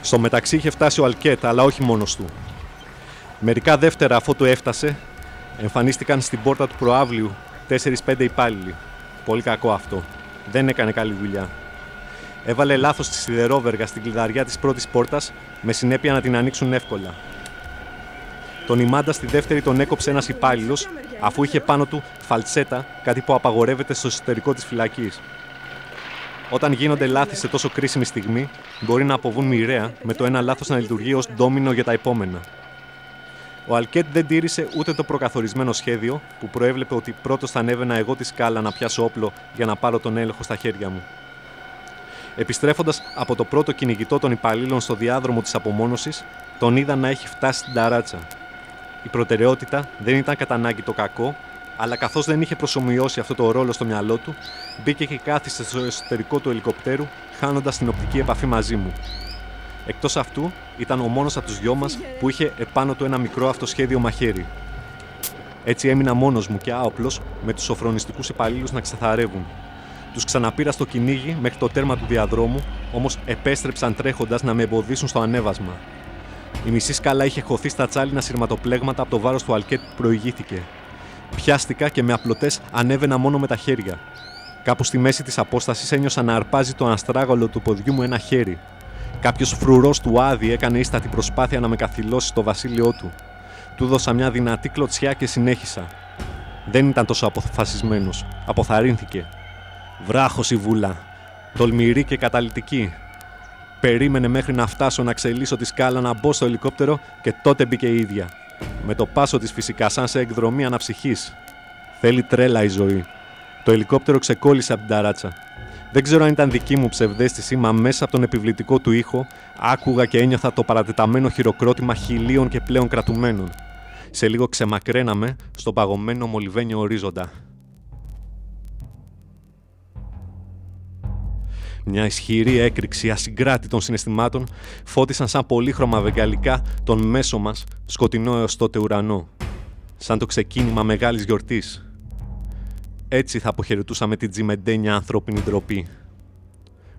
Στο μεταξύ είχε φτάσει ο Αλκέτ, αλλά όχι μόνος του. Μερικά δεύτερα αφού του έφτασε, εμφανίστηκαν στην πόρτα του προάβλιου 4-5 υπάλληλοι. Πολύ κακό αυτό. Δεν έκανε καλή δουλειά. Έβαλε λάθος τη σιδερόβεργα στην κλειδαριά της πρώτης πόρτας, με συνέπεια να την ανοίξουν εύκολα. Τον ημάντα στη δεύτερη τον έκοψε ένας υπάλληλος, αφού είχε πάνω του φαλτσέτα, κάτι που απαγορεύεται στο εσωτερικό της φυλακής. Όταν γίνονται λάθη σε τόσο κρίσιμη στιγμή, μπορεί να αποβούν μοιραία, με το ένα λάθος να λειτουργεί ως ντόμινο για τα επόμενα. Ο Αλκέτ δεν τήρησε ούτε το προκαθορισμένο σχέδιο που προέβλεπε ότι πρώτος θα ανέβαινα εγώ τη σκάλα να πιάσω όπλο για να πάρω τον έλεγχο στα χέρια μου. Επιστρέφοντας από το πρώτο κυνηγητό των υπαλλήλων στο διάδρομο της απομόνωσης, τον είδα να έχει φτάσει στην ταράτσα. Η προτεραιότητα δεν ήταν κατά ανάγκη το κακό, αλλά καθώς δεν είχε προσωμιώσει αυτό το ρόλο στο μυαλό του, μπήκε και κάθισε στο εσωτερικό του ελικοπτέρου, χάνοντας την οπτική επαφή μαζί μου. Εκτός αυτού, ήταν ο μόνος από τους δυο μας που είχε επάνω του ένα μικρό αυτοσχέδιο μαχαίρι. Έτσι έμεινα μόνος μου και άοπλος με τους σοφρονιστικούς υπαλλήλους να ξεθαρεύουν. Τους ξαναπήρα στο κυνήγι μέχρι το τέρμα του διαδρόμου, όμως επέστρεψαν τρέχοντας να με εμποδίσουν στο ανέβασμα. Η μισή σκάλα είχε χωθεί στα τσάλινα σειρματοπλέγματα από το βάρος του αλκέτ που προηγήθηκε. Πιάστηκα και με απλωτές ανέβαινα μόνο με τα χέρια. Κάπου στη μέση της απόστασης ένιωσα να αρπάζει το αστράγαλο του ποδιού μου ένα χέρι. Κάποιος φρουρός του άδει έκανε ίστατη προσπάθεια να με καθυλώσει στο βασίλειό του. Του δώσα μια δυνατή κλωτσιά και συνέχισα. Δεν ήταν τόσο αποφασισμένος. Αποθαρρύνθηκε. Βράχος η βούλα. Τολμηρή και καταλητική. Περίμενε μέχρι να φτάσω να ξελίσω τη σκάλα να μπω στο ελικόπτερο και τότε μπήκε η ίδια. Με το πάσο της φυσικά, σαν σε εκδρομή αναψυχής. Θέλει τρέλα η ζωή. Το ελικόπτερο ξεκόλλησε από την ταράτσα. Δεν ξέρω αν ήταν δική μου ψευδέστηση, μα μέσα από τον επιβλητικό του ήχο άκουγα και ένιωθα το παρατεταμένο χειροκρότημα χιλίων και πλέον κρατουμένων. Σε λίγο ξεμακραίναμε στο παγωμένο μολυβένιο ορίζοντα. Μια ισχυρή έκρηξη ασυγκράτητων συναισθημάτων φώτισαν σαν πολύχρωμα βεγγαλικά τον μέσο μας σκοτεινό έως τότε ουρανό. Σαν το ξεκίνημα μεγάλης γιορτής. Έτσι θα αποχαιρετούσαμε την τζιμεντένια ανθρώπινη ντροπή.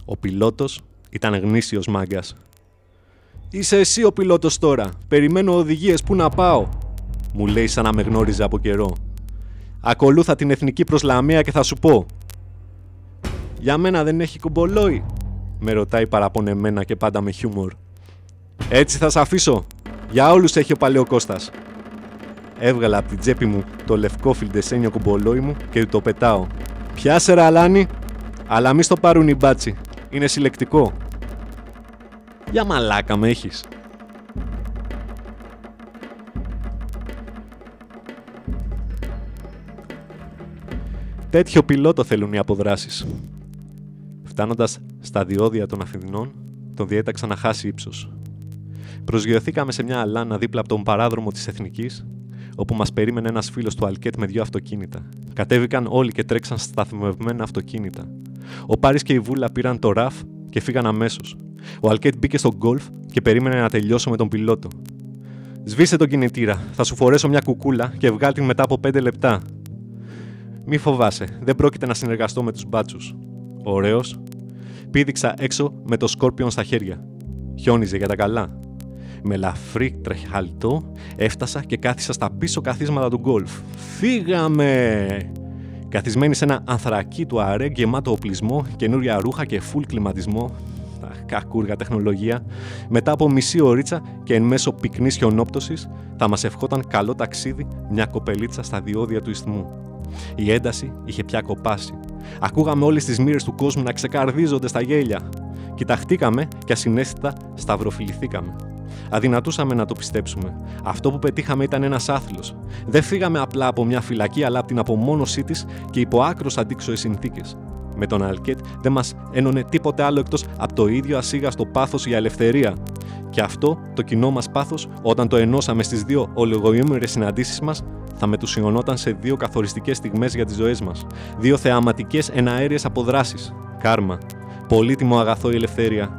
Ο πιλότος ήταν γνήσιος μάγκας. «Είσαι εσύ ο πιλότος τώρα. Περιμένω οδηγίες που να πάω», μου λέει σαν να με γνώριζε από καιρό. «Ακολούθα την εθνική προσλαμία και θα σου πω», για μένα δεν έχει κουμπολόι, με ρωτάει παραπονεμένα και πάντα με χιούμορ. Έτσι θα σε αφήσω. Για όλους έχει ο Παλαιοκώστας. Έβγαλα από την τσέπη μου το λευκό φιλτεσένιο κουμπολόι μου και το πετάω. Πιάσε ραλάνι, αλλά μη στο πάρουν οι μπάτσι. Είναι συλλεκτικό. Για μαλάκα με έχεις. Τέτοιο πιλότο θέλουν οι αποδράσεις. Φτάνοντας στα διόδια των Αθηνών, τον διέταξα να χάσει ύψος. Προσγειωθήκαμε σε μια αλάνα δίπλα από τον παράδρομο της Εθνικής όπου μας περίμενε ένας φίλος του Αλκέτ με δύο αυτοκίνητα. Κατέβηκαν όλοι και τρέξαν στα σταθμευμένα αυτοκίνητα. Ο Πάρης και η Βούλα πήραν το ραφ και φύγαν αμέσως. Ο Αλκέτ μπήκε στο γκολφ και περίμενε να τελειώσω με τον πιλότο. Σβήσε τον κινητήρα. Θα σου φορέσω μια κουκούλα και βγάλ την μετά από 5 λεπτά. Μη φοβάσαι, δεν πρόκειται να συνεργαστώ με τους μπάτσους. Ωραίος. Πήδηξα έξω με το σκόρπιον στα χέρια. Χιόνιζε για τα καλά. Με ελαφρύ τρεχαλτό έφτασα και κάθισα στα πίσω καθίσματα του γκολφ. Φύγαμε! Καθισμένη σε ένα ανθρακί του αρέ γεμάτο οπλισμό, καινούρια ρούχα και φουλ κλιματισμό, Αχ, κακούργα τεχνολογία, μετά από μισή ωρίτσα και εν μέσω πυκνής χιονόπτωσης, θα μας ευχόταν καλό ταξίδι μια κοπελίτσα στα διόδια του ισθμού. Η ένταση είχε πια κοπάσει. Ακούγαμε όλες τις μοίρες του κόσμου να ξεκαρδίζονται στα γέλια. Κοιταχτήκαμε και ασυναίσθητα σταυροφιληθήκαμε. Αδυνατούσαμε να το πιστέψουμε. Αυτό που πετύχαμε ήταν ένας άθλο. Δεν φύγαμε απλά από μια φυλακή, αλλά από την απομόνωσή της και υπό άκρος αντίξωες συνθήκες. Με τον Αλκέτ δεν μας ένωνε τίποτε άλλο εκτός από το ίδιο ασίγαστο πάθος για ελευθερία. Και αυτό το κοινό μας πάθος, όταν το ενώσαμε στις δύο ολιγοήμερες συναντήσεις μας, θα μετουσιωνόταν σε δύο καθοριστικές στιγμές για τις ζωές μας. Δύο θεαματικές εναέριες αποδράσεις. Κάρμα. Πολύτιμο αγαθό η ελευθερία.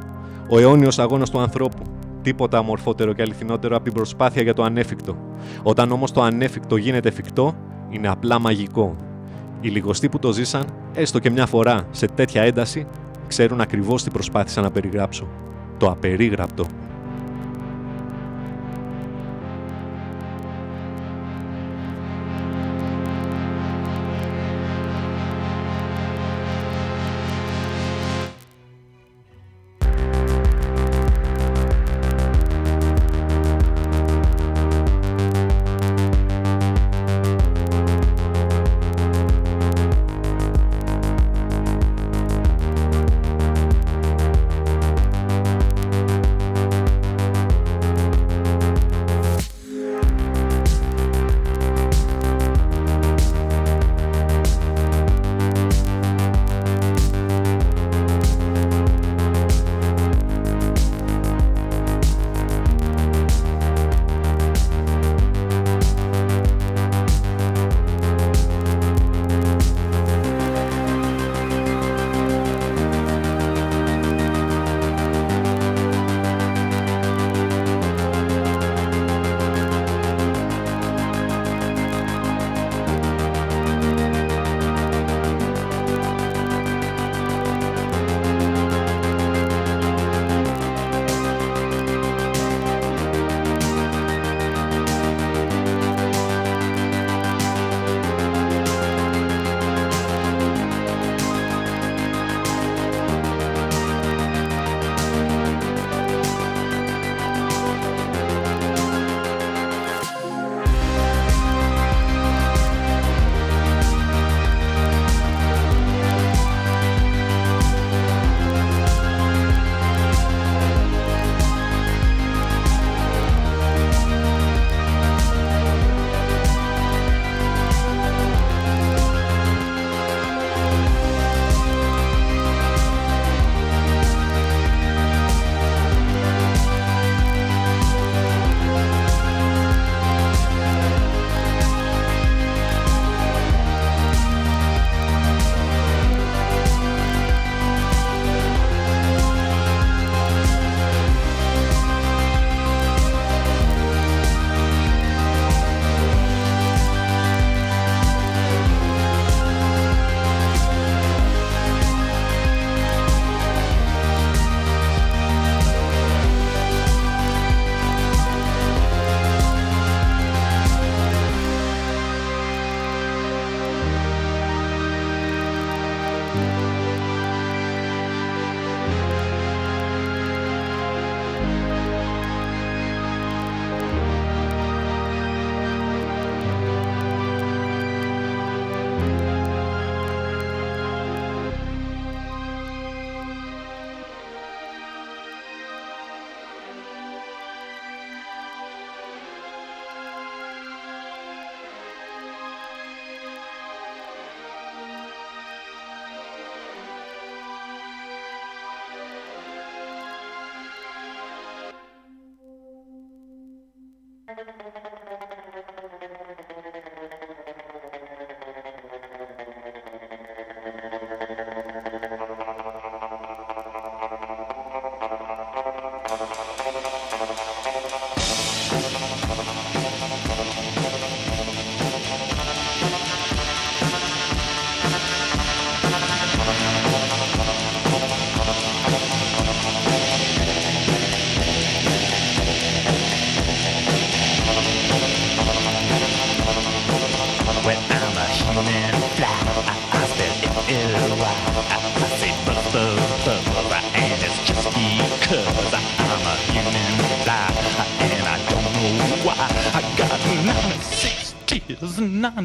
Ο αιώνιος αγώνας του ανθρώπου. Τίποτα αμορφότερο και αληθινότερο από την προσπάθεια για το ανέφικτο. Όταν όμως το ανέφικτο γίνεται εφικτό, είναι απλά μαγικό. Οι λιγοστοί που το ζήσαν, έστω και μια φορά σε τέτοια ένταση, ξέρουν ακριβώς τι προσπάθησα να περιγράψω. Το απερίγραπτο.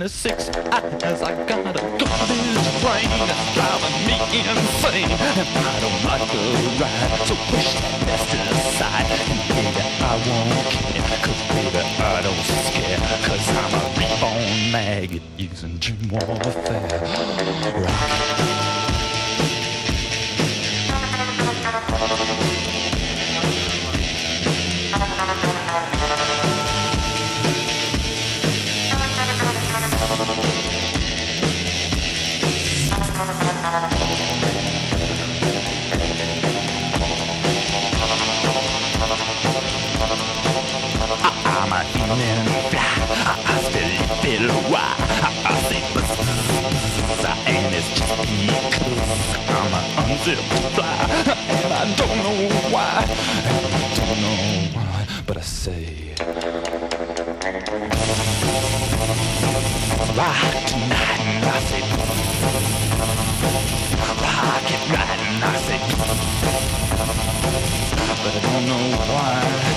In 96 as I got a garbage brain that's driving me insane. And I don't like a ride, so push that mess to the side. And baby, I won't care, cause baby, I don't scare. Cause I'm a reborn maggot using gym warfare. Don't know why. And I don't know why, but I say. Rock tonight, and I say. Rock it right, and I say. But I don't know why.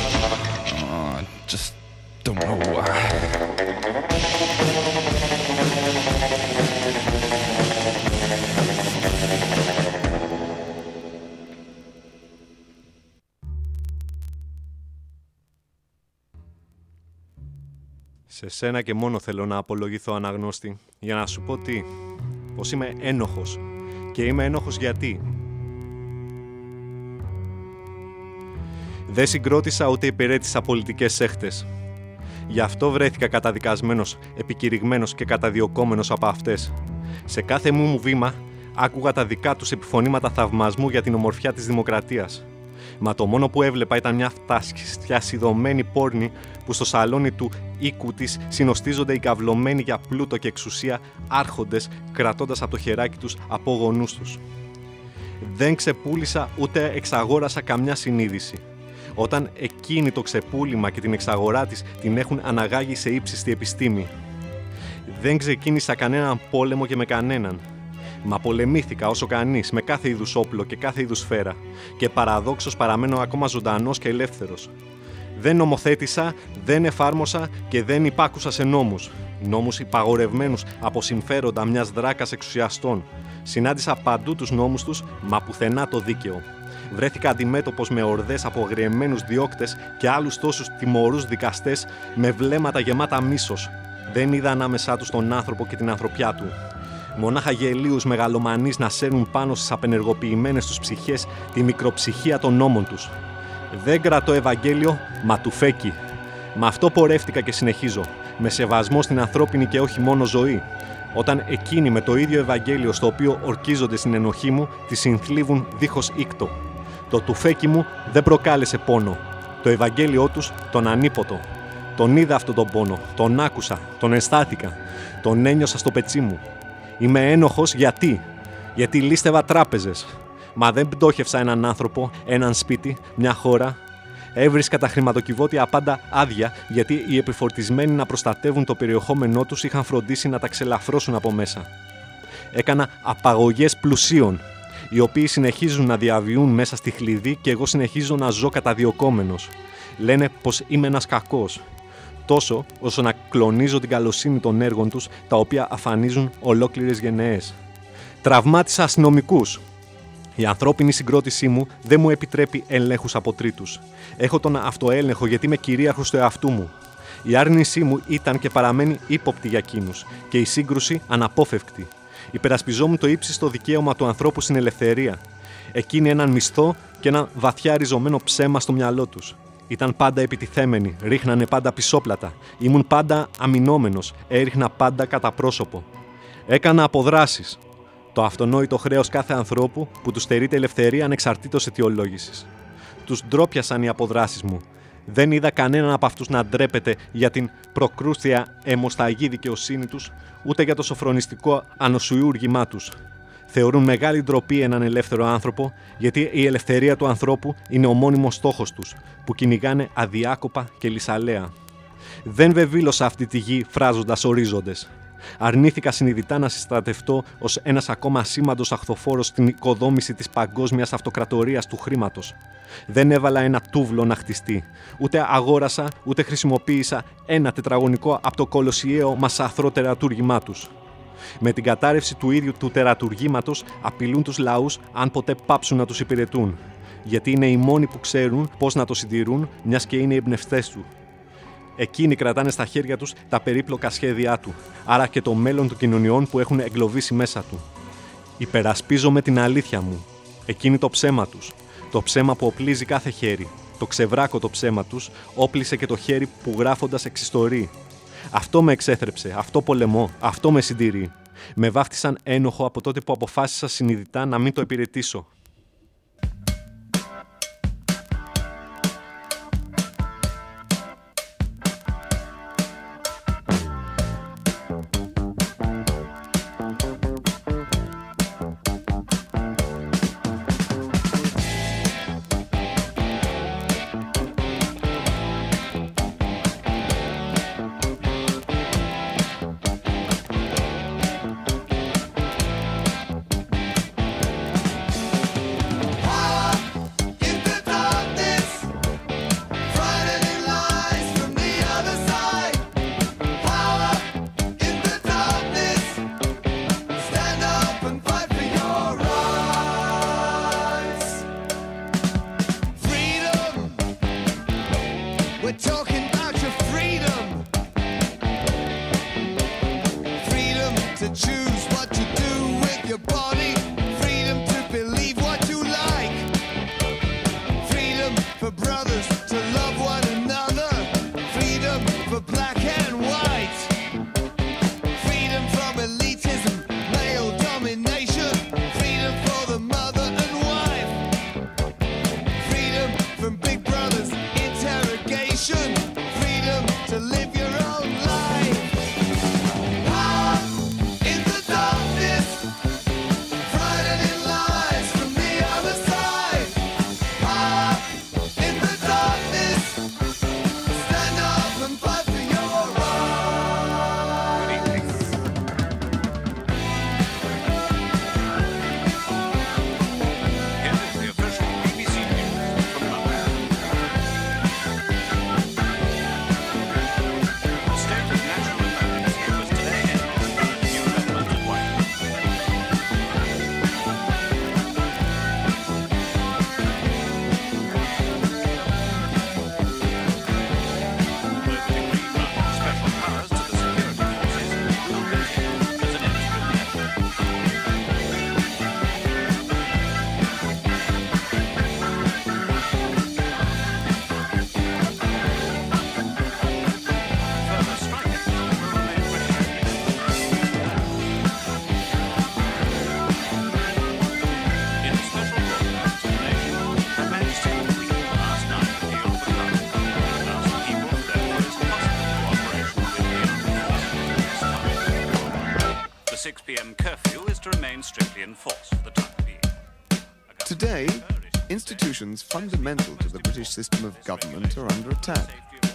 Σε σένα και μόνο θέλω να απολογηθώ αναγνώστη για να σου πω τι, πως είμαι ένοχος και είμαι ένοχος γιατί. Δεν συγκρότησα ούτε υπηρέτησα πολιτικές σέχτες. Γι' αυτό βρέθηκα καταδικασμένος, επικηρυγμένος και καταδιωκόμενος από αυτές. Σε κάθε μου μου βήμα άκουγα τα δικά τους επιφωνήματα θαυμασμού για την ομορφιά της δημοκρατίας. Μα το μόνο που έβλεπα ήταν μια φτάσια σιδωμένη πόρνη που στο σαλόνι του οίκου της συνοστίζονται οι καυλωμένοι για πλούτο και εξουσία άρχοντες κρατώντας από το χεράκι τους απόγονούς τους. Δεν ξεπούλησα ούτε εξαγόρασα καμιά συνείδηση. Όταν εκείνη το ξεπούλημα και την εξαγορά της την έχουν αναγάγει σε ύψιστη επιστήμη. Δεν ξεκίνησα κανέναν πόλεμο και με κανέναν. Μα πολεμήθηκα όσο κανείς με κάθε είδους όπλο και κάθε είδους σφαίρα, και παραδόξως παραμένω ακόμα ζωντανός και ελεύθερος. Δεν νομοθέτησα, δεν εφάρμοσα και δεν υπάκουσα σε νόμους. Νόμους υπαγορευμένους από συμφέροντα μιας δράκας εξουσιαστών. Συνάντησα παντού τους νόμους τους, μα πουθενά το δίκαιο. Βρέθηκα αντιμέτωπος με ορδές από αγριεμένους διώκτες και άλλους τόσους τιμωρούς δικαστές με βλέμματα γεμάτα μίσος. Δεν είδα ανάμεσά τους τον άνθρωπο και την ανθρωπιά του. Μονάχα γελίους μεγαλομανείς να σέρνουν πάνω στις απενεργοποιημένες τους ψυχές τη μικροψυχία των νόμων τους. Δεν κρατώ Ευαγγέλιο, μα του φέκει. Με αυτό πορεύτηκα και συνεχίζω, με σεβασμό στην ανθρώπινη και όχι μόνο ζωή. Όταν εκείνοι με το ίδιο Ευαγγέλιο στο οποίο ορκίζονται στην ενοχή μου, τη συνθλίβουν δίχως ήκτο. Το τουφέκι μου δεν προκάλεσε πόνο. Το Ευαγγέλιό τους τον ανίποτο. Τον είδα αυτόν τον πόνο, τον άκουσα, τον αισθάθηκα, τον ένιωσα στο πετσί μου. Είμαι ένοχος γιατί. Γιατί λίστευα τράπεζες. Μα δεν πτώχευσα έναν άνθρωπο, έναν σπίτι, μια χώρα. Έβρισκα τα χρηματοκιβώτια πάντα άδεια γιατί οι επιφορτισμένοι να προστατεύουν το περιεχόμενό τους είχαν φροντίσει να τα ξελαφρώσουν από μέσα. Έκανα απαγωγές πλουσίων, οι οποίοι συνεχίζουν να διαβιούν μέσα στη χλειδί και εγώ συνεχίζω να ζω καταδιωκόμενος. Λένε πως είμαι ένας κακός. Τόσο όσο να κλονίζω την καλοσύνη των έργων τους, τα οποία αφανίζουν ολόκληρες γενναίες. Τραυμάτισα αστυνομικούς. Η ανθρώπινη συγκρότησή μου δεν μου επιτρέπει ελέγχους από τρίτους. Έχω τον αυτοέλεγχο γιατί είμαι κυρίαρχος του εαυτού μου. Η άρνησή μου ήταν και παραμένει ύποπτη για εκείνους και η σύγκρουση αναπόφευκτη. Υπερασπιζόμουν το ύψιστο δικαίωμα του ανθρώπου στην ελευθερία. Εκείνοι έναν μισθό και ένα βαθιά ριζωμένο ψέμα στο μυαλό τους. Ήταν πάντα επιτιθέμενοι, ρίχνανε πάντα πισόπλατα. Ήμουν πάντα αμυνόμενος, έριχνα πάντα κατά πρόσωπο. Έκανα αποδράσεις. Το αυτονόητο χρέος κάθε ανθρώπου που τους στερείται ελευθερία ανεξαρτήτως αιτιολόγησης. Τους ντρόπιασαν οι αποδράσεις μου. Δεν είδα κανέναν από αυτούς να ντρέπεται για την προκρούστια αιμοσταγή δικαιοσύνη τους, ούτε για το σοφρονιστικό ανοσιούργημά τους. Θεωρούν μεγάλη ντροπή έναν ελεύθερο άνθρωπο, γιατί η ελευθερία του ανθρώπου είναι ο μόνιμος στόχος τους, που κυνηγάνε αδιάκοπα και λυσαλέα. Δεν βεβήλωσα αυτή τη γη φράζοντας ορίζοντες. Αρνήθηκα συνειδητά να συστρατευτώ ως ένας ακόμα σήμαντο αχθοφόρος στην οικοδόμηση της παγκόσμιας αυτοκρατορίας του χρήματος. Δεν έβαλα ένα τούβλο να χτιστεί. Ούτε αγόρασα, ούτε χρησιμοποίησα ένα τετραγωνικό από το κολοσιαίο μασαθρό τερατούργημά τους. Με την κατάρρευση του ίδιου του τερατουργήματος απειλούν τους λαούς αν ποτέ πάψουν να τους υπηρετούν. Γιατί είναι οι μόνοι που ξέρουν πώς να το συντηρούν, μιας και είναι οι εμπνευστές του. Εκείνοι κρατάνε στα χέρια τους τα περίπλοκα σχέδιά του, άρα και το μέλλον των κοινωνιών που έχουν εγκλωβίσει μέσα του. Υπερασπίζομαι την αλήθεια μου. Εκείνη το ψέμα τους. Το ψέμα που οπλίζει κάθε χέρι. Το ξεβράκο το ψέμα τους όπλισε και το χέρι που γράφοντας εξιστορεί. Αυτό με εξέθρεψε, αυτό πολεμώ, αυτό με συντηρεί. Με βάφτισαν ένοχο από τότε που αποφάσισα συνειδητά να μην το υπηρετήσω. Strictly in force for the time being. Today, institutions fundamental to the British system of government are under attack.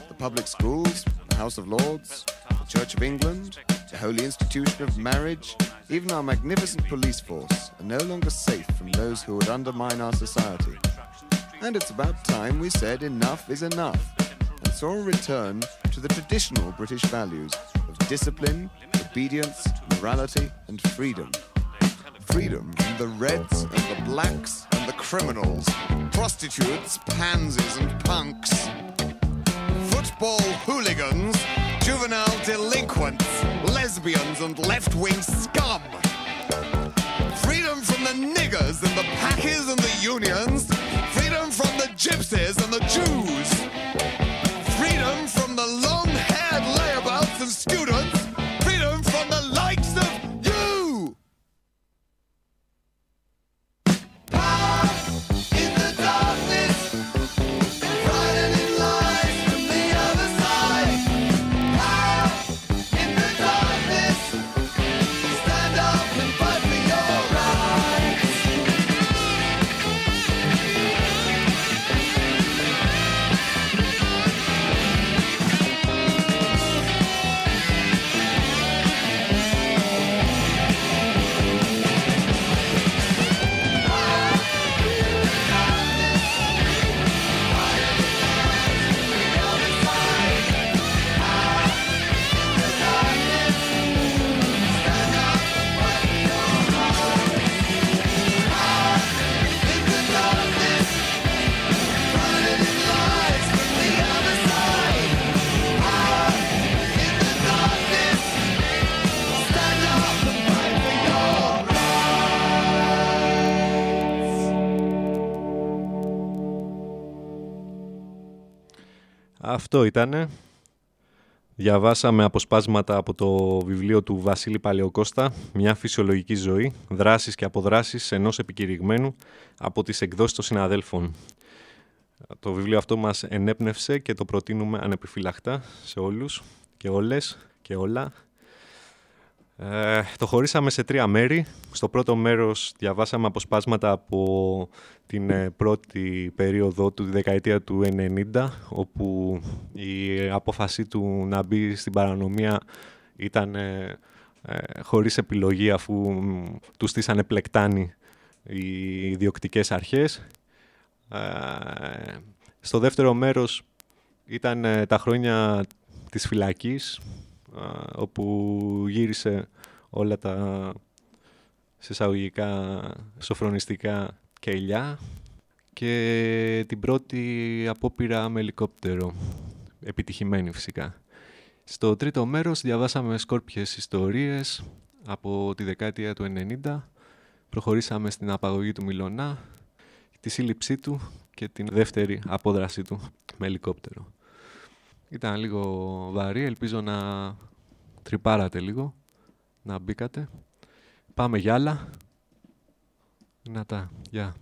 The public schools, the House of Lords, the Church of England, the holy institution of marriage, even our magnificent police force are no longer safe from those who would undermine our society. And it's about time we said enough is enough and saw a return to the traditional British values of discipline, obedience, morality, and freedom. Freedom from the reds and the blacks and the criminals, prostitutes, pansies, and punks, football hooligans, juvenile delinquents, lesbians, and left wing scum. Freedom from the niggers and the packers and the unions, freedom from the gypsies and the Jews, freedom from the long haired layabouts and students, Αυτό ήταν. Διαβάσαμε αποσπάσματα από το βιβλίο του Βασίλη Παλαιοκώστα «Μια φυσιολογική ζωή, δράσεις και αποδράσεις ενός επικηρυγμένου από τις εκδόσεις των συναδέλφων». Το βιβλίο αυτό μας ενέπνευσε και το προτείνουμε ανεπιφυλακτά σε όλους και όλες και όλα. Ε, το χωρίσαμε σε τρία μέρη. Στο πρώτο μέρος διαβάσαμε αποσπάσματα από την ε, πρώτη περίοδο του δεκαετία του 90, όπου η απόφαση του να μπει στην παρανομία ήταν ε, ε χωρίς επιλογή αφού τους στήσανε πλεκτάνη οι ιδιοκτικές αρχές. Στο δεύτερο μέρος ήταν τα χρόνια της φυλακής, όπου γύρισε όλα τα συσσαγωγικά σοφρονιστικά κελιά και την πρώτη απόπειρα με ελικόπτερο, επιτυχημένη φυσικά. Στο τρίτο μέρος διαβάσαμε σκόρπιες ιστορίες από τη δεκαετία του 90, προχωρήσαμε στην απαγωγή του Μιλονά, τη σύλληψή του και την δεύτερη απόδρασή του με ελικόπτερο. Ήταν λίγο βαρύ, ελπίζω να τρυπάρατε λίγο, να μπήκατε. Πάμε για άλλα. τα Γεια.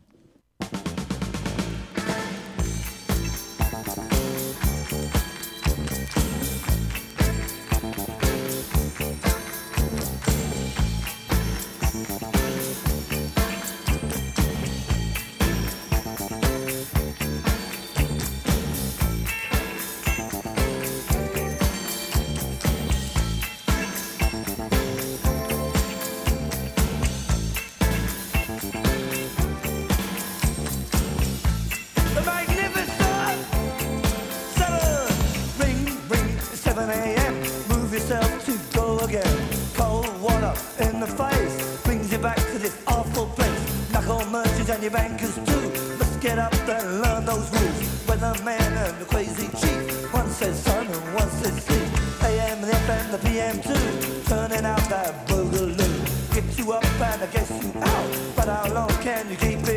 the pm2 turning out that boogaloo. Get you up and I guess you out, but how long can you keep it?